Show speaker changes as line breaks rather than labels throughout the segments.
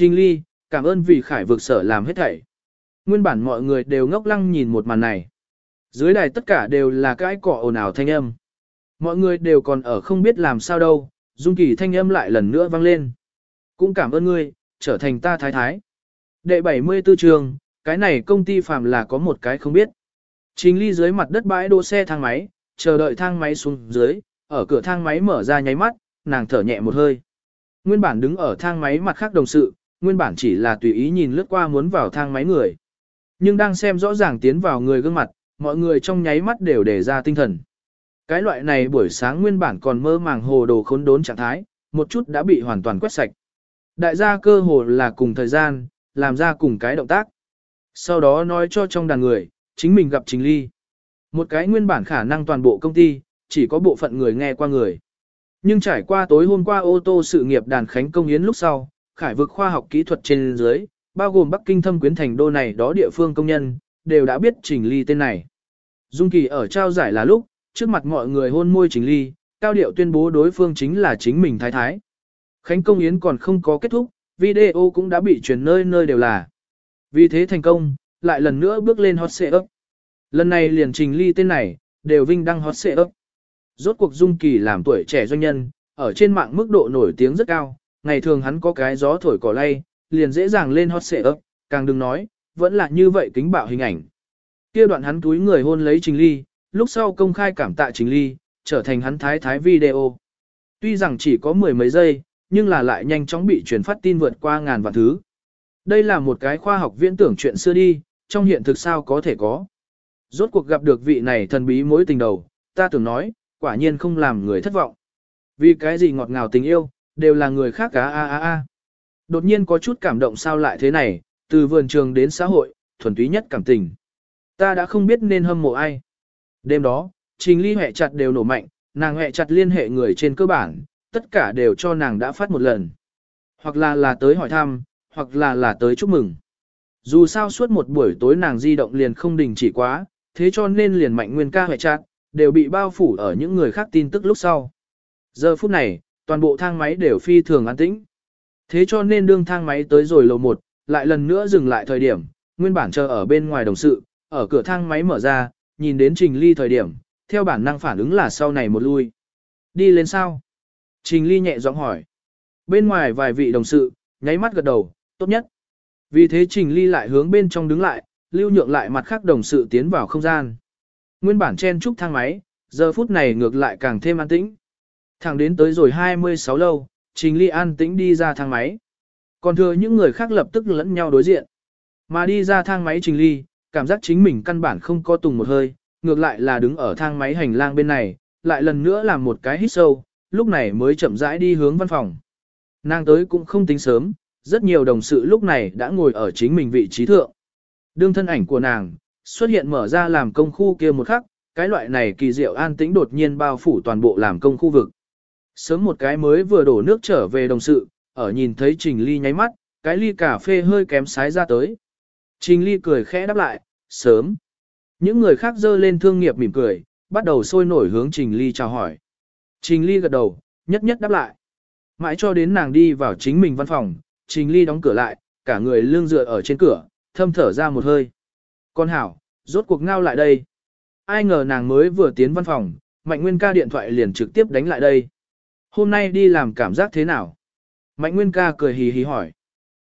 Trình Ly, cảm ơn vì khải vực sở làm hết thảy. Nguyên bản mọi người đều ngốc lăng nhìn một màn này. Dưới đài tất cả đều là cái cọ ồn ào thanh âm. Mọi người đều còn ở không biết làm sao đâu, Dung Kỳ thanh âm lại lần nữa vang lên. Cũng cảm ơn ngươi, trở thành ta thái thái. Đệ 74 trường, cái này công ty phàm là có một cái không biết. Trình ly dưới mặt đất bãi đỗ xe thang máy, chờ đợi thang máy xuống dưới, ở cửa thang máy mở ra nháy mắt, nàng thở nhẹ một hơi. Nguyên bản đứng ở thang máy mặt khác đồng sự, nguyên bản chỉ là tùy ý nhìn lướt qua muốn vào thang máy người. Nhưng đang xem rõ ràng tiến vào người gương mặt, mọi người trong nháy mắt đều để ra tinh thần. Cái loại này buổi sáng nguyên bản còn mơ màng hồ đồ khốn đốn trạng thái, một chút đã bị hoàn toàn quét sạch. Đại gia cơ hồ là cùng thời gian, làm ra cùng cái động tác. Sau đó nói cho trong đàn người, chính mình gặp Trình Ly. Một cái nguyên bản khả năng toàn bộ công ty, chỉ có bộ phận người nghe qua người. Nhưng trải qua tối hôm qua ô tô sự nghiệp đàn khánh công yến lúc sau, khải vực khoa học kỹ thuật trên dưới, bao gồm Bắc Kinh thâm quyến thành đô này đó địa phương công nhân, đều đã biết Trình Ly tên này. Dung Kỳ ở trao giải là lúc, trước mặt mọi người hôn môi Trình Ly, cao điệu tuyên bố đối phương chính là chính mình thái thái. Khánh công yến còn không có kết thúc, video cũng đã bị truyền nơi nơi đều là. Vì thế thành công, lại lần nữa bước lên hot ấp. Lần này liền Trình Ly tên này, đều vinh đăng hot ấp. Rốt cuộc Dung Kỳ làm tuổi trẻ doanh nhân, ở trên mạng mức độ nổi tiếng rất cao, ngày thường hắn có cái gió thổi cỏ lay, liền dễ dàng lên hot ấp, càng đừng nói, vẫn là như vậy kính bạo hình ảnh. Kia đoạn hắn túi người hôn lấy Trình Ly, lúc sau công khai cảm tạ Trình Ly, trở thành hắn thái thái video. Tuy rằng chỉ có mười mấy giây, nhưng là lại nhanh chóng bị truyền phát tin vượt qua ngàn vạn thứ. Đây là một cái khoa học viễn tưởng chuyện xưa đi, trong hiện thực sao có thể có. Rốt cuộc gặp được vị này thần bí mối tình đầu, ta tưởng nói, quả nhiên không làm người thất vọng. Vì cái gì ngọt ngào tình yêu, đều là người khác cá a a a. Đột nhiên có chút cảm động sao lại thế này, từ vườn trường đến xã hội, thuần túy nhất cảm tình. Ta đã không biết nên hâm mộ ai. Đêm đó, trình ly hẹ chặt đều nổ mạnh, nàng hẹ chặt liên hệ người trên cơ bản, tất cả đều cho nàng đã phát một lần. Hoặc là là tới hỏi thăm, hoặc là là tới chúc mừng. Dù sao suốt một buổi tối nàng di động liền không đình chỉ quá, thế cho nên liền mạnh nguyên ca hẹ chặt, đều bị bao phủ ở những người khác tin tức lúc sau. Giờ phút này, toàn bộ thang máy đều phi thường an tĩnh. Thế cho nên đương thang máy tới rồi lầu một, lại lần nữa dừng lại thời điểm, nguyên bản chờ ở bên ngoài đồng sự, ở cửa thang máy mở ra, nhìn đến Trình Ly thời điểm, theo bản năng phản ứng là sau này một lui. Đi lên sao? Trình Ly nhẹ giọng hỏi. Bên ngoài vài vị đồng sự, nháy mắt gật đầu, tốt nhất. Vì thế Trình Ly lại hướng bên trong đứng lại, lưu nhượng lại mặt khác đồng sự tiến vào không gian. Nguyên bản chen trúc thang máy, giờ phút này ngược lại càng thêm an tĩnh. Thẳng đến tới rồi 26 lâu, Trình Ly an tĩnh đi ra thang máy. Còn thừa những người khác lập tức lẫn nhau đối diện. Mà đi ra thang máy Trình Ly, cảm giác chính mình căn bản không có tùng một hơi, ngược lại là đứng ở thang máy hành lang bên này, lại lần nữa làm một cái hít sâu, lúc này mới chậm rãi đi hướng văn phòng. Nàng tới cũng không tính sớm, rất nhiều đồng sự lúc này đã ngồi ở chính mình vị trí thượng. Đương thân ảnh của nàng, xuất hiện mở ra làm công khu kia một khắc, cái loại này kỳ diệu an tĩnh đột nhiên bao phủ toàn bộ làm công khu vực. Sớm một cái mới vừa đổ nước trở về đồng sự, ở nhìn thấy Trình Ly nháy mắt, cái ly cà phê hơi kém sái ra tới. Trình Ly cười khẽ đáp lại, sớm. Những người khác dơ lên thương nghiệp mỉm cười, bắt đầu sôi nổi hướng Trình Ly chào hỏi. Trình Ly gật đầu, nhất nhất đáp lại. Mãi cho đến nàng đi vào chính mình văn phòng, Trình Ly đóng cửa lại, cả người lương dựa ở trên cửa, thâm thở ra một hơi. Con hảo, rốt cuộc ngao lại đây. Ai ngờ nàng mới vừa tiến văn phòng, Mạnh Nguyên ca điện thoại liền trực tiếp đánh lại đây. Hôm nay đi làm cảm giác thế nào? Mạnh Nguyên ca cười hì hì hỏi.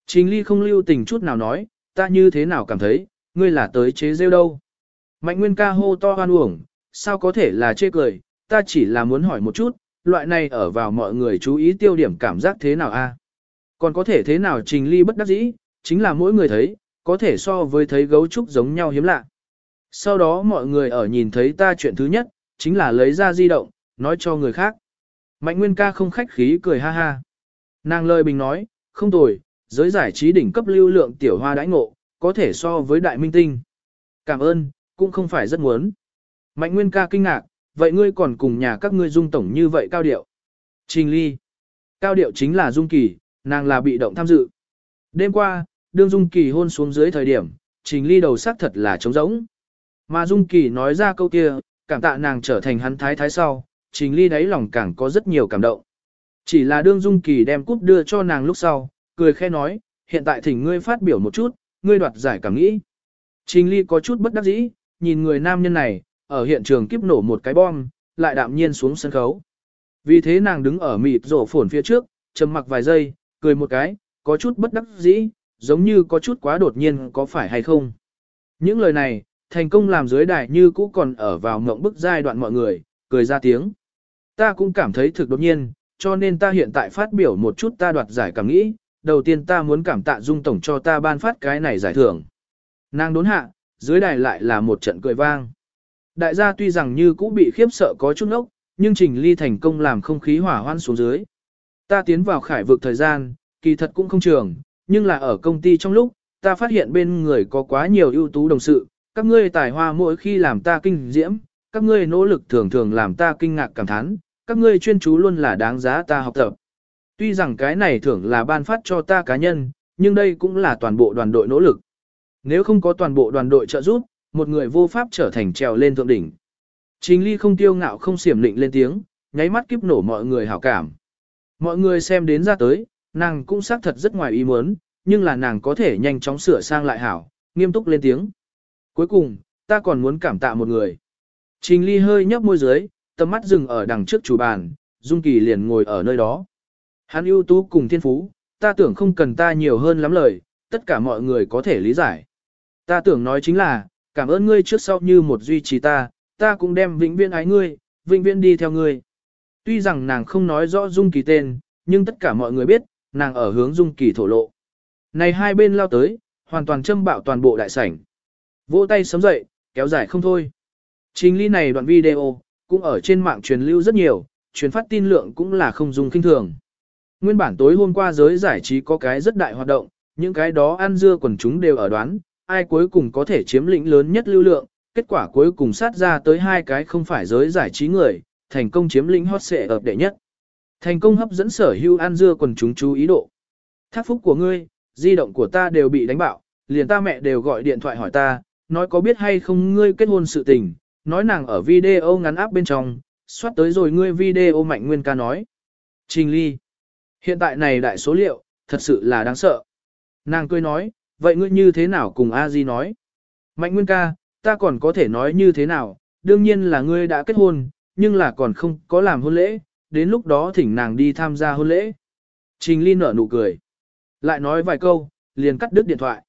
Trình Ly không lưu tình chút nào nói, ta như thế nào cảm thấy, ngươi là tới chế rêu đâu. Mạnh Nguyên ca hô to hoan uổng, sao có thể là chê cười, ta chỉ là muốn hỏi một chút, loại này ở vào mọi người chú ý tiêu điểm cảm giác thế nào a? Còn có thể thế nào trình ly bất đắc dĩ, chính là mỗi người thấy, có thể so với thấy gấu trúc giống nhau hiếm lạ. Sau đó mọi người ở nhìn thấy ta chuyện thứ nhất, chính là lấy ra di động, nói cho người khác. Mạnh Nguyên ca không khách khí cười ha ha. Nàng lời bình nói, không tồi, giới giải trí đỉnh cấp lưu lượng tiểu hoa đãi ngộ, có thể so với đại minh tinh. Cảm ơn, cũng không phải rất muốn. Mạnh Nguyên ca kinh ngạc, vậy ngươi còn cùng nhà các ngươi dung tổng như vậy cao điệu. Trình ly. Cao điệu chính là dung kỳ, nàng là bị động tham dự. Đêm qua, đương dung kỳ hôn xuống dưới thời điểm, trình ly đầu sắc thật là trống rỗng. Mà dung kỳ nói ra câu kia, cảm tạ nàng trở thành hắn thái thái sau, trình ly đáy lòng càng có rất nhiều cảm động. Chỉ là đương dung kỳ đem cúp đưa cho nàng lúc sau, cười khe nói, hiện tại thỉnh ngươi phát biểu một chút, ngươi đoạt giải cảm nghĩ. Trình Ly có chút bất đắc dĩ, nhìn người nam nhân này, ở hiện trường kiếp nổ một cái bom, lại đạm nhiên xuống sân khấu. Vì thế nàng đứng ở mịt rổ phồn phía trước, trầm mặc vài giây, cười một cái, có chút bất đắc dĩ, giống như có chút quá đột nhiên có phải hay không. Những lời này, thành công làm dưới đài như cũ còn ở vào mộng bức giai đoạn mọi người, cười ra tiếng. Ta cũng cảm thấy thực đột nhiên, cho nên ta hiện tại phát biểu một chút ta đoạt giải cảm nghĩ, đầu tiên ta muốn cảm tạ Dung Tổng cho ta ban phát cái này giải thưởng. Nàng đốn hạ, dưới đài lại là một trận cười vang. Đại gia tuy rằng như cũ bị khiếp sợ có chút nốc, nhưng Trình Ly thành công làm không khí hỏa hoan xuống dưới. Ta tiến vào khải vực thời gian, kỳ thật cũng không trường, nhưng là ở công ty trong lúc, ta phát hiện bên người có quá nhiều ưu tú đồng sự, các ngươi tài hoa mỗi khi làm ta kinh diễm, các ngươi nỗ lực thường thường làm ta kinh ngạc cảm thán, các ngươi chuyên chú luôn là đáng giá ta học tập. Tuy rằng cái này thưởng là ban phát cho ta cá nhân, nhưng đây cũng là toàn bộ đoàn đội nỗ lực. Nếu không có toàn bộ đoàn đội trợ giúp, một người vô pháp trở thành trèo lên thượng đỉnh. Trình Ly không tiêu ngạo không xiểm định lên tiếng, nháy mắt kiếp nổ mọi người hảo cảm. Mọi người xem đến ra tới, nàng cũng xác thật rất ngoài ý muốn, nhưng là nàng có thể nhanh chóng sửa sang lại hảo, nghiêm túc lên tiếng. Cuối cùng, ta còn muốn cảm tạ một người. Trình Ly hơi nhấp môi dưới, tầm mắt dừng ở đằng trước chủ bàn, Dung Kỳ liền ngồi ở nơi đó. Hắn ưu tú cùng thiên phú, ta tưởng không cần ta nhiều hơn lắm lời, tất cả mọi người có thể lý giải. Ta tưởng nói chính là, cảm ơn ngươi trước sau như một duy trì ta, ta cũng đem vĩnh viễn ái ngươi, vĩnh viễn đi theo ngươi. Tuy rằng nàng không nói rõ Dung Kỳ tên, nhưng tất cả mọi người biết, nàng ở hướng Dung Kỳ thổ lộ. Này hai bên lao tới, hoàn toàn châm bạo toàn bộ đại sảnh. Vỗ tay sớm dậy, kéo dài không thôi. Chính ly này đoạn video, cũng ở trên mạng truyền lưu rất nhiều, truyền phát tin lượng cũng là không dùng kinh thường. Nguyên bản tối hôm qua giới giải trí có cái rất đại hoạt động, những cái đó ăn dưa quần chúng đều ở đoán, ai cuối cùng có thể chiếm lĩnh lớn nhất lưu lượng, kết quả cuối cùng sát ra tới hai cái không phải giới giải trí người, thành công chiếm lĩnh hot xệ ập đệ nhất. Thành công hấp dẫn sở hữu ăn dưa quần chúng chú ý độ. Thác phúc của ngươi, di động của ta đều bị đánh bạo, liền ta mẹ đều gọi điện thoại hỏi ta, nói có biết hay không ngươi kết hôn sự tình, nói nàng ở video ngắn áp bên trong, soát tới rồi ngươi video mạnh nguyên ca nói. Trình ly. Hiện tại này đại số liệu, thật sự là đáng sợ. Nàng cười nói, vậy ngươi như thế nào cùng a di nói? Mạnh nguyên ca, ta còn có thể nói như thế nào, đương nhiên là ngươi đã kết hôn, nhưng là còn không có làm hôn lễ, đến lúc đó thỉnh nàng đi tham gia hôn lễ. Trình ly nở nụ cười. Lại nói vài câu, liền cắt đứt điện thoại.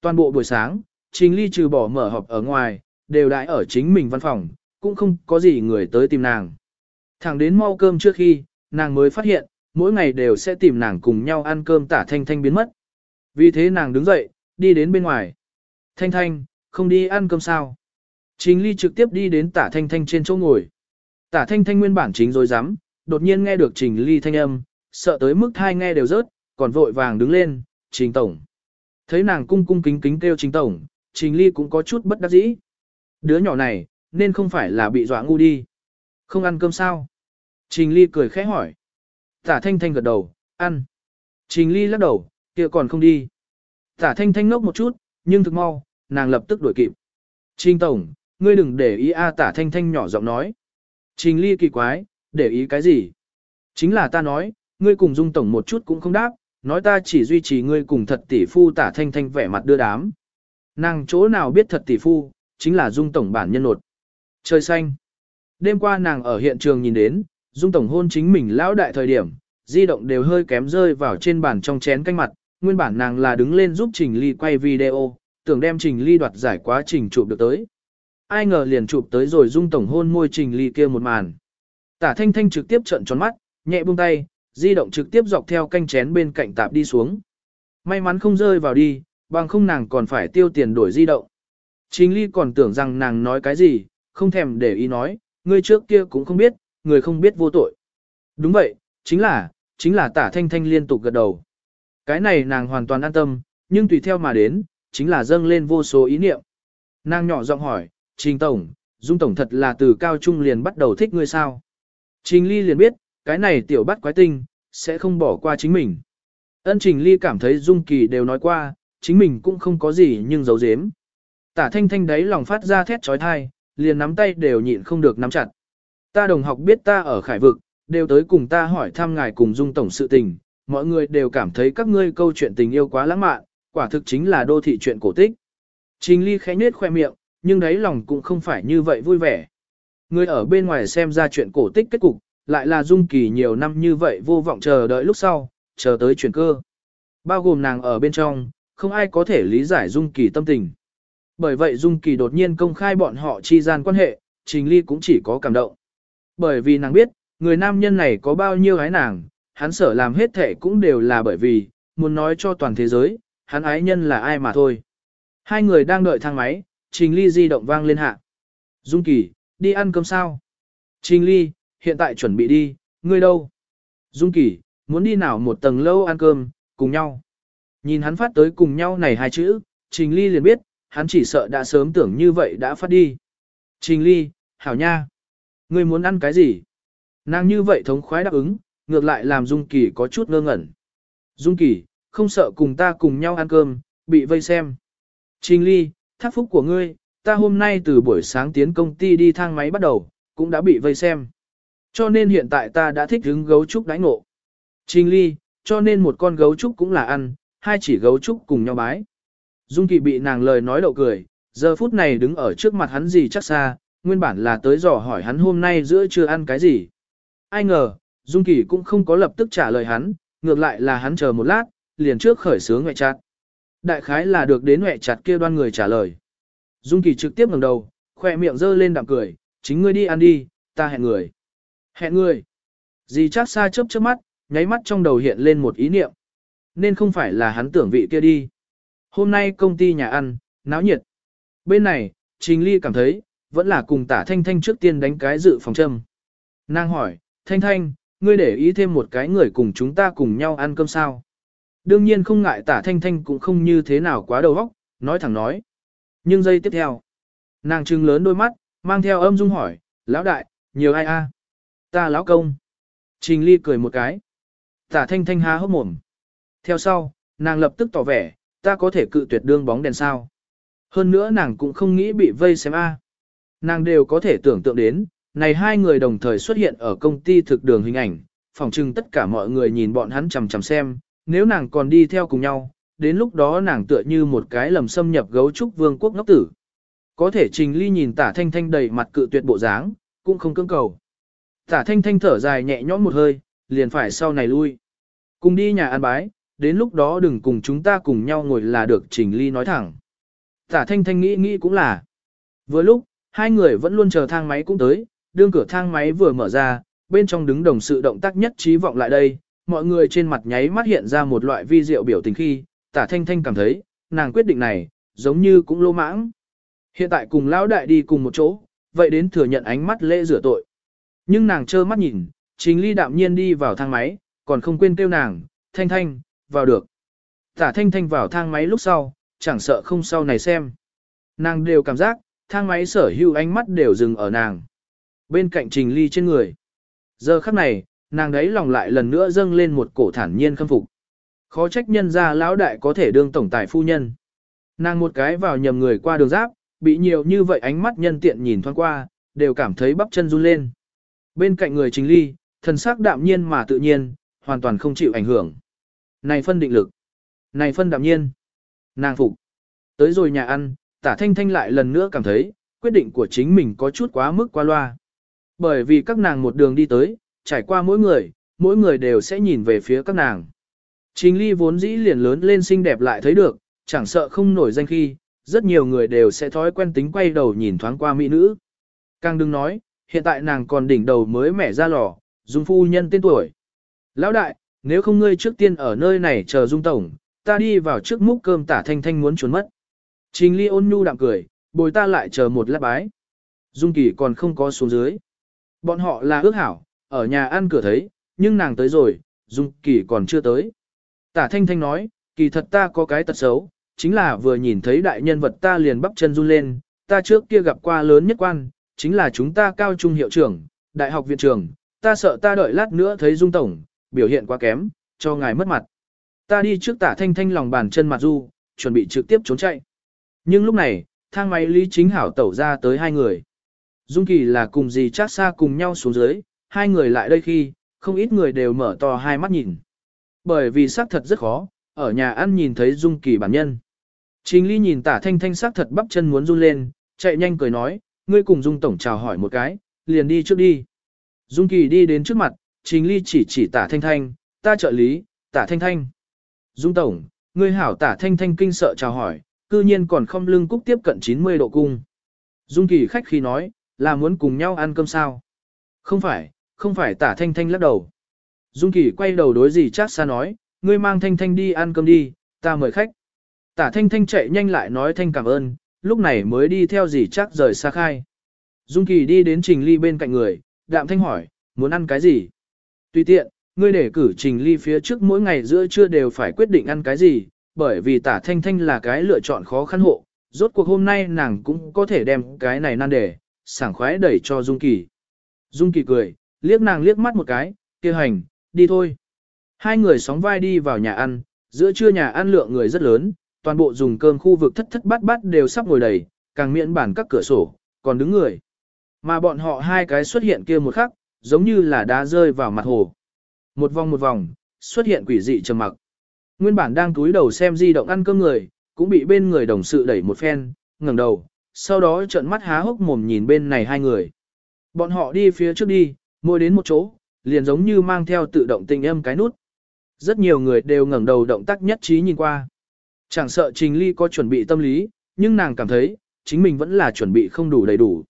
Toàn bộ buổi sáng, Trình ly trừ bỏ mở họp ở ngoài, đều đãi ở chính mình văn phòng, cũng không có gì người tới tìm nàng. Thẳng đến mau cơm trước khi, nàng mới phát hiện, mỗi ngày đều sẽ tìm nàng cùng nhau ăn cơm tả thanh thanh biến mất. Vì thế nàng đứng dậy, đi đến bên ngoài. Thanh thanh, không đi ăn cơm sao? Chính ly trực tiếp đi đến tả thanh thanh trên chỗ ngồi. Tả thanh thanh nguyên bản chính rồi dám, đột nhiên nghe được trình ly thanh âm, sợ tới mức thai nghe đều rớt, còn vội vàng đứng lên, trình tổng. Thấy nàng cung cung kính kính kêu trình tổng, trình ly cũng có chút bất đắc dĩ. Đứa nhỏ này, nên không phải là bị dọa ngu đi. Không ăn cơm sao? Trình ly cười khẽ hỏi. Tả thanh thanh gật đầu, ăn. Trình ly lắc đầu, kia còn không đi. Tả thanh thanh ngốc một chút, nhưng thực mau, nàng lập tức đuổi kịp. Trình tổng, ngươi đừng để ý a tả thanh thanh nhỏ giọng nói. Trình ly kỳ quái, để ý cái gì? Chính là ta nói, ngươi cùng dung tổng một chút cũng không đáp, nói ta chỉ duy trì ngươi cùng thật tỷ phu tả thanh thanh vẻ mặt đưa đám. Nàng chỗ nào biết thật tỷ phu, chính là dung tổng bản nhân nột. Trời xanh. Đêm qua nàng ở hiện trường nhìn đến, dung tổng hôn chính mình lão đại thời điểm, di động đều hơi kém rơi vào trên bàn trong chén canh mặt, nguyên bản nàng là đứng lên giúp Trình Ly quay video, tưởng đem Trình Ly đoạt giải quá trình chụp được tới. Ai ngờ liền chụp tới rồi dung tổng hôn môi Trình Ly kia một màn. Tả Thanh Thanh trực tiếp trợn tròn mắt, nhẹ buông tay, di động trực tiếp dọc theo canh chén bên cạnh tạp đi xuống. May mắn không rơi vào đi, bằng không nàng còn phải tiêu tiền đổi di động. Trình Ly còn tưởng rằng nàng nói cái gì, không thèm để ý nói, người trước kia cũng không biết, người không biết vô tội. Đúng vậy, chính là, chính là tả thanh thanh liên tục gật đầu. Cái này nàng hoàn toàn an tâm, nhưng tùy theo mà đến, chính là dâng lên vô số ý niệm. Nàng nhỏ giọng hỏi, Trình Tổng, Dung Tổng thật là từ cao trung liền bắt đầu thích ngươi sao? Trình Ly liền biết, cái này tiểu bắt quái tinh, sẽ không bỏ qua chính mình. Ân Trình Ly cảm thấy Dung Kỳ đều nói qua, chính mình cũng không có gì nhưng giấu giếm. Tả thanh thanh đấy lòng phát ra thét trói thai, liền nắm tay đều nhịn không được nắm chặt. Ta đồng học biết ta ở khải vực, đều tới cùng ta hỏi thăm ngài cùng dung tổng sự tình, mọi người đều cảm thấy các ngươi câu chuyện tình yêu quá lãng mạn, quả thực chính là đô thị chuyện cổ tích. Trình Ly khẽ nết khoe miệng, nhưng đấy lòng cũng không phải như vậy vui vẻ. Người ở bên ngoài xem ra chuyện cổ tích kết cục, lại là Dung Kỳ nhiều năm như vậy vô vọng chờ đợi lúc sau, chờ tới chuyển cơ. Bao gồm nàng ở bên trong, không ai có thể lý giải Dung Kỳ tâm tình. Bởi vậy Dung Kỳ đột nhiên công khai bọn họ chi gian quan hệ, Trình Ly cũng chỉ có cảm động. Bởi vì nàng biết, người nam nhân này có bao nhiêu ái nàng, hắn sở làm hết thể cũng đều là bởi vì, muốn nói cho toàn thế giới, hắn ái nhân là ai mà thôi. Hai người đang đợi thang máy, Trình Ly di động vang lên hạ. Dung Kỳ, đi ăn cơm sao? Trình Ly, hiện tại chuẩn bị đi, ngươi đâu? Dung Kỳ, muốn đi nào một tầng lâu ăn cơm, cùng nhau. Nhìn hắn phát tới cùng nhau này hai chữ, Trình Ly liền biết, hắn chỉ sợ đã sớm tưởng như vậy đã phát đi. Trình Ly, hảo nha. Ngươi muốn ăn cái gì? Nàng như vậy thống khoái đáp ứng, ngược lại làm Dung Kỳ có chút ngơ ngẩn. Dung Kỳ, không sợ cùng ta cùng nhau ăn cơm, bị vây xem. Trình Ly, thác phúc của ngươi, ta hôm nay từ buổi sáng tiến công ty đi thang máy bắt đầu, cũng đã bị vây xem. Cho nên hiện tại ta đã thích hứng gấu trúc đánh ngộ. Trình Ly, cho nên một con gấu trúc cũng là ăn, hai chỉ gấu trúc cùng nhau bái. Dung Kỳ bị nàng lời nói đậu cười, giờ phút này đứng ở trước mặt hắn gì chắc xa, nguyên bản là tới dò hỏi hắn hôm nay giữa trưa ăn cái gì. Ai ngờ, Dung Kỳ cũng không có lập tức trả lời hắn, ngược lại là hắn chờ một lát, liền trước khởi sướng ngoại chặt. Đại khái là được đến ngoại chặt kia đoan người trả lời. Dung Kỳ trực tiếp ngẩng đầu, khoe miệng giơ lên đạm cười, chính ngươi đi ăn đi, ta hẹn người. Hẹn người. Dì chắc xa chớp chớp mắt, nháy mắt trong đầu hiện lên một ý niệm. Nên không phải là hắn tưởng vị kia đi. Hôm nay công ty nhà ăn, náo nhiệt. Bên này, Trình Ly cảm thấy, vẫn là cùng tả Thanh Thanh trước tiên đánh cái dự phòng châm. Nàng hỏi, Thanh Thanh, ngươi để ý thêm một cái người cùng chúng ta cùng nhau ăn cơm sao? Đương nhiên không ngại tả Thanh Thanh cũng không như thế nào quá đầu óc, nói thẳng nói. Nhưng giây tiếp theo, nàng trừng lớn đôi mắt, mang theo âm dung hỏi, lão đại, nhiều ai a? Ta lão công. Trình Ly cười một cái. Tả Thanh Thanh há hốc mồm. Theo sau, nàng lập tức tỏ vẻ, ta có thể cự tuyệt đương bóng đèn sao. Hơn nữa nàng cũng không nghĩ bị vây xem a. Nàng đều có thể tưởng tượng đến, này hai người đồng thời xuất hiện ở công ty thực đường hình ảnh, phòng trưng tất cả mọi người nhìn bọn hắn chằm chằm xem, nếu nàng còn đi theo cùng nhau, đến lúc đó nàng tựa như một cái lầm xâm nhập gấu trúc vương quốc ngốc tử. Có thể trình ly nhìn tả thanh thanh đầy mặt cự tuyệt bộ dáng, cũng không cưỡng cầu. Tả thanh thanh thở dài nhẹ nhõm một hơi, liền phải sau này lui. Cùng đi nhà ăn bái, đến lúc đó đừng cùng chúng ta cùng nhau ngồi là được trình ly nói thẳng. Tả thanh thanh nghĩ nghĩ cũng là. Vừa lúc, hai người vẫn luôn chờ thang máy cũng tới, đương cửa thang máy vừa mở ra, bên trong đứng đồng sự động tác nhất trí vọng lại đây, mọi người trên mặt nháy mắt hiện ra một loại vi diệu biểu tình khi, tả thanh thanh cảm thấy, nàng quyết định này, giống như cũng lô mãng. Hiện tại cùng lão đại đi cùng một chỗ, vậy đến thừa nhận ánh mắt lễ rửa tội. Nhưng nàng trơ mắt nhìn, Trình ly đạm nhiên đi vào thang máy, còn không quên kêu nàng, thanh thanh, vào được. Tả thanh thanh vào thang máy lúc sau, chẳng sợ không sau này xem. Nàng đều cảm giác, thang máy sở hữu ánh mắt đều dừng ở nàng. Bên cạnh trình ly trên người. Giờ khắc này, nàng đấy lòng lại lần nữa dâng lên một cổ thản nhiên khâm phục. Khó trách nhân ra lão đại có thể đương tổng tài phu nhân. Nàng một cái vào nhầm người qua đường giáp, bị nhiều như vậy ánh mắt nhân tiện nhìn thoáng qua, đều cảm thấy bắp chân run lên. Bên cạnh người trình ly, thần sắc đạm nhiên mà tự nhiên, hoàn toàn không chịu ảnh hưởng. Này phân định lực. Này phân đạm nhiên. Nàng phục. Tới rồi nhà ăn, tả thanh thanh lại lần nữa cảm thấy, quyết định của chính mình có chút quá mức qua loa. Bởi vì các nàng một đường đi tới, trải qua mỗi người, mỗi người đều sẽ nhìn về phía các nàng. Trình ly vốn dĩ liền lớn lên xinh đẹp lại thấy được, chẳng sợ không nổi danh khi, rất nhiều người đều sẽ thói quen tính quay đầu nhìn thoáng qua mỹ nữ. Càng đừng nói, hiện tại nàng còn đỉnh đầu mới mẻ ra lò, dung phu nhân tên tuổi. Lão đại, nếu không ngươi trước tiên ở nơi này chờ dung tổng, ta đi vào trước múc cơm tả thanh thanh muốn trốn mất. Trình ly ôn nhu đạm cười, bồi ta lại chờ một lát bái. Dung kỳ còn không có xuống dưới. Bọn họ là ước hảo, ở nhà ăn cửa thấy, nhưng nàng tới rồi, Dung kỳ còn chưa tới. Tả thanh thanh nói, kỳ thật ta có cái tật xấu, chính là vừa nhìn thấy đại nhân vật ta liền bắp chân run lên, ta trước kia gặp qua lớn nhất quan, chính là chúng ta cao trung hiệu trưởng, đại học viện trưởng, ta sợ ta đợi lát nữa thấy Dung Tổng, biểu hiện quá kém, cho ngài mất mặt. Ta đi trước tả thanh thanh lòng bàn chân mặt du, chuẩn bị trực tiếp trốn chạy. Nhưng lúc này, thang máy Lý Chính Hảo tẩu ra tới hai người. Dung Kỳ là cùng dì chát xa cùng nhau xuống dưới, hai người lại đây khi, không ít người đều mở to hai mắt nhìn. bởi vì xác thật rất khó, ở nhà ăn nhìn thấy Dung Kỳ bản nhân. chính Ly nhìn tả thanh thanh xác thật bắp chân muốn run lên, chạy nhanh cười nói, ngươi cùng Dung Tổng chào hỏi một cái, liền đi trước đi. Dung Kỳ đi đến trước mặt, Trình Ly chỉ chỉ tả thanh thanh, ta trợ lý, tả thanh thanh. Dung Tổng, ngươi hảo tả thanh thanh kinh sợ chào hỏi, cư nhiên còn không lưng cúc tiếp cận 90 độ cung. Dung Kỳ khách khi nói, là muốn cùng nhau ăn cơm sao? Không phải, không phải tả thanh thanh lắc đầu. Dung Kỳ quay đầu đối gì chắc xa nói, ngươi mang thanh thanh đi ăn cơm đi, ta mời khách. Tả thanh thanh chạy nhanh lại nói thanh cảm ơn, lúc này mới đi theo gì chắc rời xa khai. Dung Kỳ đi đến Trình Ly bên cạnh người, đạm thanh hỏi, muốn ăn cái gì? Tuy tiện, ngươi để cử Trình Ly phía trước mỗi ngày giữa trưa đều phải quyết định ăn cái gì, bởi vì tả thanh thanh là cái lựa chọn khó khăn hộ, rốt cuộc hôm nay nàng cũng có thể đem cái này nan đề, sảng khoái đẩy cho Dung Kỳ. Dung Kỳ cười, liếc nàng liếc mắt một cái, kia hành, đi thôi. Hai người sóng vai đi vào nhà ăn, giữa trưa nhà ăn lượng người rất lớn, toàn bộ dùng cơm khu vực thất thất bát bát đều sắp ngồi đầy, càng miễn bản các cửa sổ, còn đứng người. Mà bọn họ hai cái xuất hiện kia một khắc, giống như là đá rơi vào mặt hồ. Một vòng một vòng, xuất hiện quỷ dị trầm mặc. Nguyên bản đang túi đầu xem di động ăn cơm người, cũng bị bên người đồng sự đẩy một phen, ngẩng đầu, sau đó trợn mắt há hốc mồm nhìn bên này hai người. Bọn họ đi phía trước đi, mỗi đến một chỗ, liền giống như mang theo tự động tình âm cái nút. Rất nhiều người đều ngẩng đầu động tác nhất trí nhìn qua. Chẳng sợ Trình Ly có chuẩn bị tâm lý, nhưng nàng cảm thấy, chính mình vẫn là chuẩn bị không đủ đầy đủ.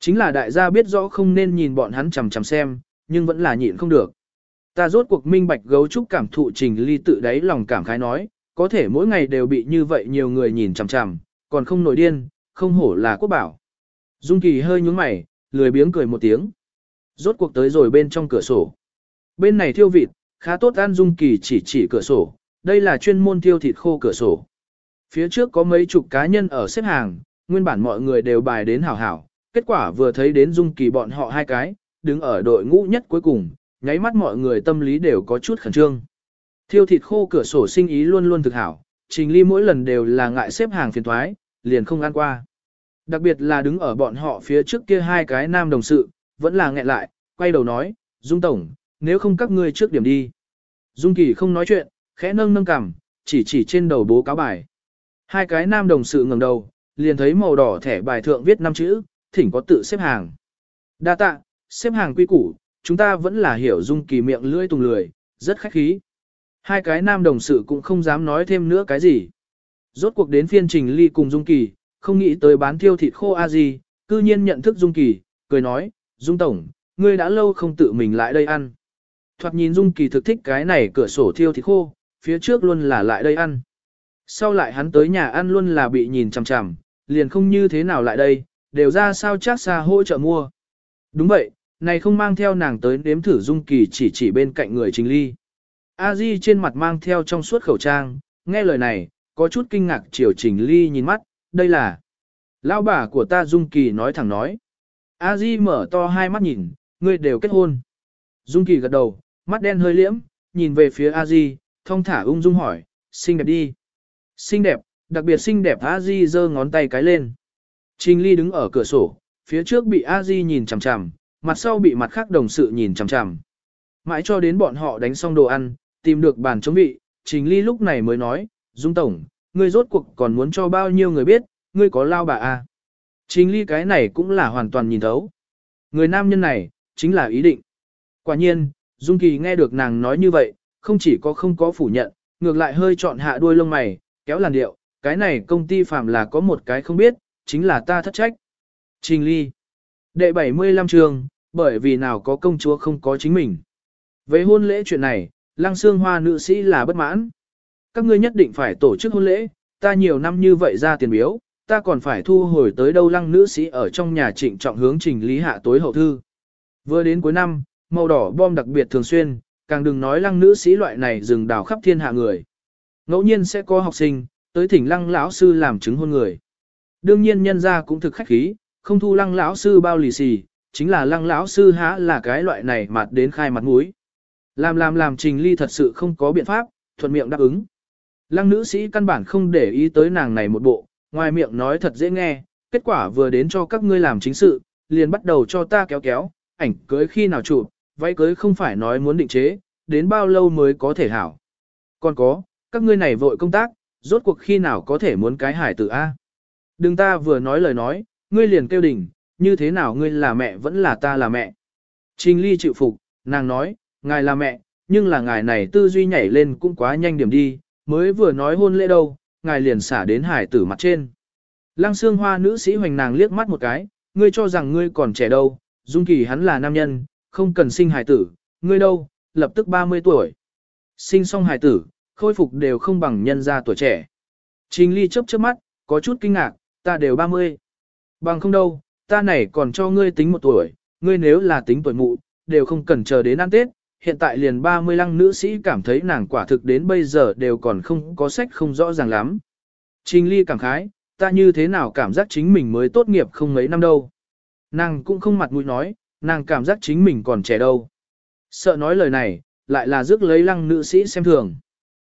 Chính là đại gia biết rõ không nên nhìn bọn hắn chằm chằm xem, nhưng vẫn là nhịn không được. Ta rốt cuộc minh bạch gấu trúc cảm thụ Trình Ly tự đáy lòng cảm khái nói, có thể mỗi ngày đều bị như vậy nhiều người nhìn chằm chằm, còn không nổi điên, không hổ là quốc bảo. Dung Kỳ hơi nhúng mày, lười biếng cười một tiếng. Rốt cuộc tới rồi bên trong cửa sổ. Bên này thiêu vịt, khá tốt ăn Dung Kỳ chỉ chỉ cửa sổ, đây là chuyên môn thiêu thịt khô cửa sổ. Phía trước có mấy chục cá nhân ở xếp hàng, nguyên bản mọi người đều bài đến hảo hảo, kết quả vừa thấy đến Dung Kỳ bọn họ hai cái, đứng ở đội ngũ nhất cuối cùng, nháy mắt mọi người tâm lý đều có chút khẩn trương. Thiêu thịt khô cửa sổ sinh ý luôn luôn thực hảo, Trình Ly mỗi lần đều là ngại xếp hàng phiền thoái, liền không ăn qua. Đặc biệt là đứng ở bọn họ phía trước kia hai cái nam đồng sự, vẫn là nghẹn lại, quay đầu nói, Dung Tổng, nếu không các ngươi trước điểm đi. Dung Kỳ không nói chuyện, khẽ nâng nâng cằm, chỉ chỉ trên đầu bố cáo bài. Hai cái nam đồng sự ngẩng đầu, liền thấy màu đỏ thẻ bài thượng viết năm chữ, thỉnh có tự xếp hàng. Đa tạ, xếp hàng quy củ, chúng ta vẫn là hiểu Dung Kỳ miệng lưỡi tùng lười, rất khách khí. Hai cái nam đồng sự cũng không dám nói thêm nữa cái gì. Rốt cuộc đến phiên trình ly cùng Dung Kỳ, không nghĩ tới bán thiêu thịt khô a gì, cư nhiên nhận thức Dung Kỳ, cười nói, Dung Tổng, ngươi đã lâu không tự mình lại đây ăn. Thoạt nhìn Dung Kỳ thực thích cái này cửa sổ thiêu thịt khô, phía trước luôn là lại đây ăn. Sau lại hắn tới nhà ăn luôn là bị nhìn chằm chằm, liền không như thế nào lại đây, đều ra sao chắc xa hỗ trợ mua. Đúng vậy, này không mang theo nàng tới nếm thử Dung Kỳ chỉ chỉ bên cạnh người Trình Ly. A Di trên mặt mang theo trong suốt khẩu trang, nghe lời này, có chút kinh ngạc chiều Trình Ly nhìn mắt, đây là lão bà của ta Dung Kỳ nói thẳng nói. A Di mở to hai mắt nhìn, ngươi đều kết hôn. Dung Kỳ gật đầu, mắt đen hơi liễm, nhìn về phía A Di, thông thả ung dung hỏi, xinh đẹp đi. Xinh đẹp, đặc biệt xinh đẹp A Di giơ ngón tay cái lên. Trình Ly đứng ở cửa sổ, phía trước bị A Di nhìn chằm chằm, mặt sau bị mặt khác đồng sự nhìn chằm chằm. Mãi cho đến bọn họ đánh xong đồ ăn, tìm được bàn chống vị, Trình Ly lúc này mới nói, Dung Tổng, ngươi rốt cuộc còn muốn cho bao nhiêu người biết, ngươi có lao bà à. Trình Ly cái này cũng là hoàn toàn nhìn thấu. Người nam nhân này, chính là ý định. Quả nhiên, Dung Kỳ nghe được nàng nói như vậy, không chỉ có không có phủ nhận, ngược lại hơi chọn hạ đuôi lông mày, kéo làn điệu, cái này công ty phạm là có một cái không biết, chính là ta thất trách. Trình Ly Đệ 75 trường, bởi vì nào có công chúa không có chính mình. Về hôn lễ chuyện này, Lăng Sương Hoa nữ sĩ là bất mãn. Các ngươi nhất định phải tổ chức hôn lễ, ta nhiều năm như vậy ra tiền biếu, ta còn phải thu hồi tới đâu lăng nữ sĩ ở trong nhà trịnh trọng hướng trình lý hạ tối hậu thư. Vừa đến cuối năm, màu đỏ bom đặc biệt thường xuyên, càng đừng nói lăng nữ sĩ loại này rừng đào khắp thiên hạ người. Ngẫu nhiên sẽ có học sinh, tới thỉnh lăng lão sư làm chứng hôn người. Đương nhiên nhân gia cũng thực khách khí, không thu lăng lão sư bao lì xì, chính là lăng lão sư há là cái loại này mặt đến khai mặt mũi. Làm làm làm trình ly thật sự không có biện pháp, thuận miệng đáp ứng. Lăng nữ sĩ căn bản không để ý tới nàng này một bộ, ngoài miệng nói thật dễ nghe, kết quả vừa đến cho các ngươi làm chính sự, liền bắt đầu cho ta kéo kéo, ảnh cưới khi nào chụp, váy cưới không phải nói muốn định chế, đến bao lâu mới có thể hảo. Còn có, các ngươi này vội công tác, rốt cuộc khi nào có thể muốn cái hải tử A. Đừng ta vừa nói lời nói, ngươi liền kêu đỉnh, như thế nào ngươi là mẹ vẫn là ta là mẹ. Trình ly chịu phục, nàng nói, ngài là mẹ, nhưng là ngài này tư duy nhảy lên cũng quá nhanh điểm đi, mới vừa nói hôn lễ đâu, ngài liền xả đến hải tử mặt trên. Lăng xương hoa nữ sĩ hoành nàng liếc mắt một cái, ngươi cho rằng ngươi còn trẻ đâu, dung kỳ hắn là nam nhân, không cần sinh hải tử, ngươi đâu, lập tức 30 tuổi. Sinh xong hải tử, khôi phục đều không bằng nhân gia tuổi trẻ. Trình ly chớp chớp mắt, có chút kinh ngạc, ta đều 30. Bằng không đâu, ta này còn cho ngươi tính một tuổi, ngươi nếu là tính tuổi mụ, đều không cần chờ đến ăn Tết, hiện tại liền 30 lăng nữ sĩ cảm thấy nàng quả thực đến bây giờ đều còn không có sách không rõ ràng lắm. Trình ly cảm khái, ta như thế nào cảm giác chính mình mới tốt nghiệp không mấy năm đâu. Nàng cũng không mặt mũi nói, nàng cảm giác chính mình còn trẻ đâu. Sợ nói lời này, lại là rước lấy lăng nữ sĩ xem thường.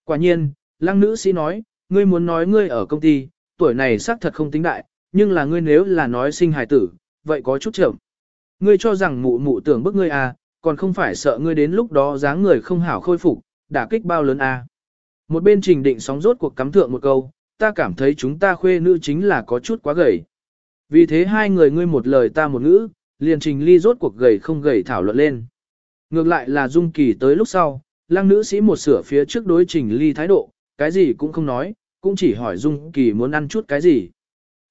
Quả nhiên, lăng nữ sĩ nói, ngươi muốn nói ngươi ở công ty, tuổi này xác thật không tính đại, nhưng là ngươi nếu là nói sinh hài tử, vậy có chút chậm. Ngươi cho rằng mụ mụ tưởng bức ngươi à, còn không phải sợ ngươi đến lúc đó dáng người không hảo khôi phục, đả kích bao lớn à. Một bên trình định sóng rốt cuộc cắm thượng một câu, ta cảm thấy chúng ta khuê nữ chính là có chút quá gầy. Vì thế hai người ngươi một lời ta một ngữ, liền trình ly rốt cuộc gầy không gầy thảo luận lên. Ngược lại là Dung Kỳ tới lúc sau, lăng nữ sĩ một sửa phía trước đối trình ly thái độ, cái gì cũng không nói, cũng chỉ hỏi Dung Kỳ muốn ăn chút cái gì.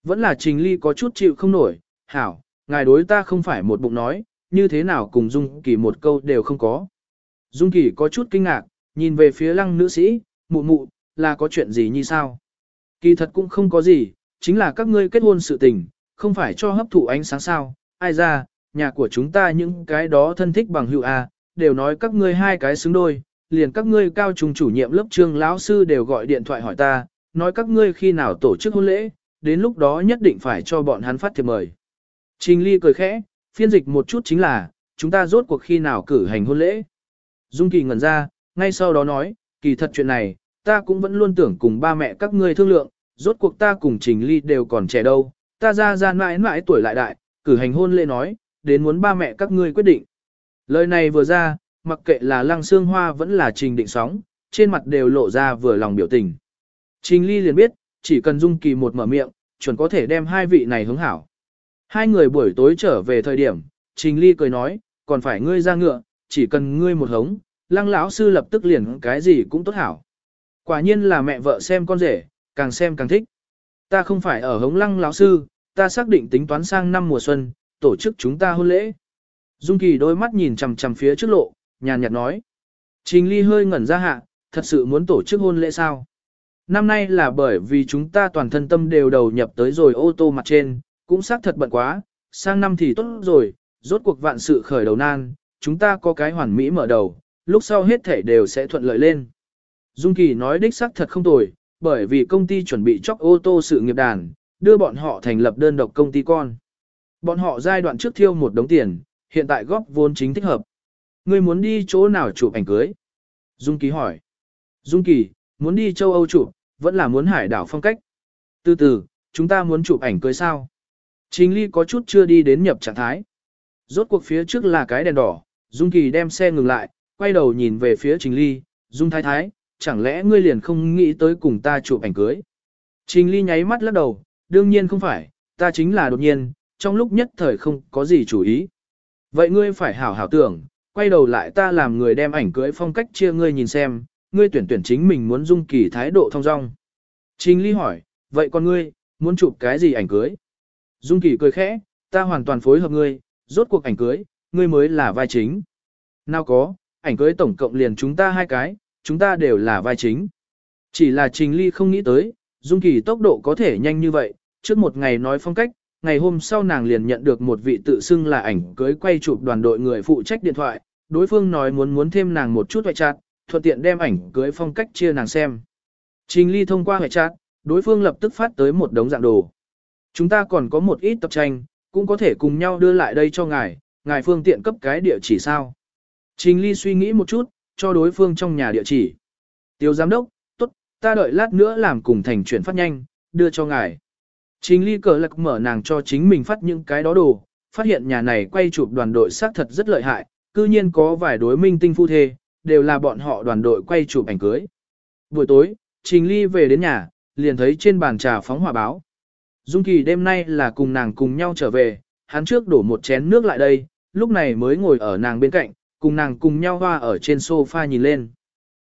Vẫn là trình ly có chút chịu không nổi, hảo, ngài đối ta không phải một bụng nói, như thế nào cùng Dung Kỳ một câu đều không có. Dung Kỳ có chút kinh ngạc, nhìn về phía lăng nữ sĩ, mụ mụ, là có chuyện gì như sao? Kỳ thật cũng không có gì, chính là các ngươi kết hôn sự tình, không phải cho hấp thụ ánh sáng sao, ai ra, nhà của chúng ta những cái đó thân thích bằng hữu à, đều nói các ngươi hai cái xứng đôi, liền các ngươi cao trung chủ nhiệm lớp trường lão sư đều gọi điện thoại hỏi ta, nói các ngươi khi nào tổ chức hôn lễ, đến lúc đó nhất định phải cho bọn hắn phát thiệp mời. Trình Ly cười khẽ, phiên dịch một chút chính là, chúng ta rốt cuộc khi nào cử hành hôn lễ. Dung Kỳ ngẩn ra, ngay sau đó nói, kỳ thật chuyện này, ta cũng vẫn luôn tưởng cùng ba mẹ các ngươi thương lượng, rốt cuộc ta cùng Trình Ly đều còn trẻ đâu, ta ra ra mãi mãi tuổi lại đại, cử hành hôn lễ nói, đến muốn ba mẹ các ngươi quyết định. Lời này vừa ra, mặc kệ là Lăng Sương Hoa vẫn là Trình Định Sóng, trên mặt đều lộ ra vừa lòng biểu tình. Trình Ly liền biết, chỉ cần Dung Kỳ một mở miệng, chuẩn có thể đem hai vị này hướng hảo. Hai người buổi tối trở về thời điểm, Trình Ly cười nói, còn phải ngươi ra ngựa, chỉ cần ngươi một hống, Lăng lão sư lập tức liền cái gì cũng tốt hảo. Quả nhiên là mẹ vợ xem con rể, càng xem càng thích. Ta không phải ở hống Lăng lão sư, ta xác định tính toán sang năm mùa xuân, tổ chức chúng ta hôn lễ. Dung Kỳ đôi mắt nhìn chằm chằm phía trước lộ, nhàn nhạt nói. Trình Ly hơi ngẩn ra hạ, thật sự muốn tổ chức hôn lễ sao? Năm nay là bởi vì chúng ta toàn thân tâm đều đầu nhập tới rồi ô tô mặt trên, cũng xác thật bận quá, sang năm thì tốt rồi, rốt cuộc vạn sự khởi đầu nan, chúng ta có cái hoàn mỹ mở đầu, lúc sau hết thể đều sẽ thuận lợi lên. Dung Kỳ nói đích xác thật không tồi, bởi vì công ty chuẩn bị chóc ô tô sự nghiệp đàn, đưa bọn họ thành lập đơn độc công ty con. Bọn họ giai đoạn trước thiêu một đống tiền, hiện tại góp vốn chính thích hợp. Ngươi muốn đi chỗ nào chụp ảnh cưới? Dung Kỳ hỏi. Dung Kỳ, muốn đi châu Âu chụp, vẫn là muốn hải đảo phong cách. Từ từ, chúng ta muốn chụp ảnh cưới sao? Trình Ly có chút chưa đi đến nhập trạng thái. Rốt cuộc phía trước là cái đèn đỏ, Dung Kỳ đem xe ngừng lại, quay đầu nhìn về phía Trình Ly, Dung Thái Thái, chẳng lẽ ngươi liền không nghĩ tới cùng ta chụp ảnh cưới? Trình Ly nháy mắt lắc đầu, đương nhiên không phải, ta chính là đột nhiên, trong lúc nhất thời không có gì chủ ý. Vậy ngươi phải hảo hảo tưởng, quay đầu lại ta làm người đem ảnh cưới phong cách chia ngươi nhìn xem, ngươi tuyển tuyển chính mình muốn dung kỳ thái độ thông dong. Trình Ly hỏi, vậy con ngươi, muốn chụp cái gì ảnh cưới? Dung kỳ cười khẽ, ta hoàn toàn phối hợp ngươi, rốt cuộc ảnh cưới, ngươi mới là vai chính. Nào có, ảnh cưới tổng cộng liền chúng ta hai cái, chúng ta đều là vai chính. Chỉ là Trình Ly không nghĩ tới, Dung Kỳ tốc độ có thể nhanh như vậy, trước một ngày nói phong cách, ngày hôm sau nàng liền nhận được một vị tự xưng là ảnh cưới quay chụp đoàn đội người phụ trách điện thoại, đối phương nói muốn muốn thêm nàng một chút hoại chặt, thuận tiện đem ảnh cưới phong cách chia nàng xem. Trình ly thông qua hệ chat, đối phương lập tức phát tới một đống dạng đồ. Chúng ta còn có một ít tập tranh, cũng có thể cùng nhau đưa lại đây cho ngài, ngài phương tiện cấp cái địa chỉ sao. Trình ly suy nghĩ một chút, cho đối phương trong nhà địa chỉ. Tiêu giám đốc, tốt, ta đợi lát nữa làm cùng thành chuyển phát nhanh, đưa cho ngài. Trình ly cờ lạc mở nàng cho chính mình phát những cái đó đồ, phát hiện nhà này quay chụp đoàn đội xác thật rất lợi hại, cư nhiên có vài đối minh tinh phu thê, đều là bọn họ đoàn đội quay chụp ảnh cưới. Buổi tối, Trình Ly về đến nhà, liền thấy trên bàn trà phóng hỏa báo. Dung Kỳ đêm nay là cùng nàng cùng nhau trở về, hắn trước đổ một chén nước lại đây, lúc này mới ngồi ở nàng bên cạnh, cùng nàng cùng nhau hoa ở trên sofa nhìn lên.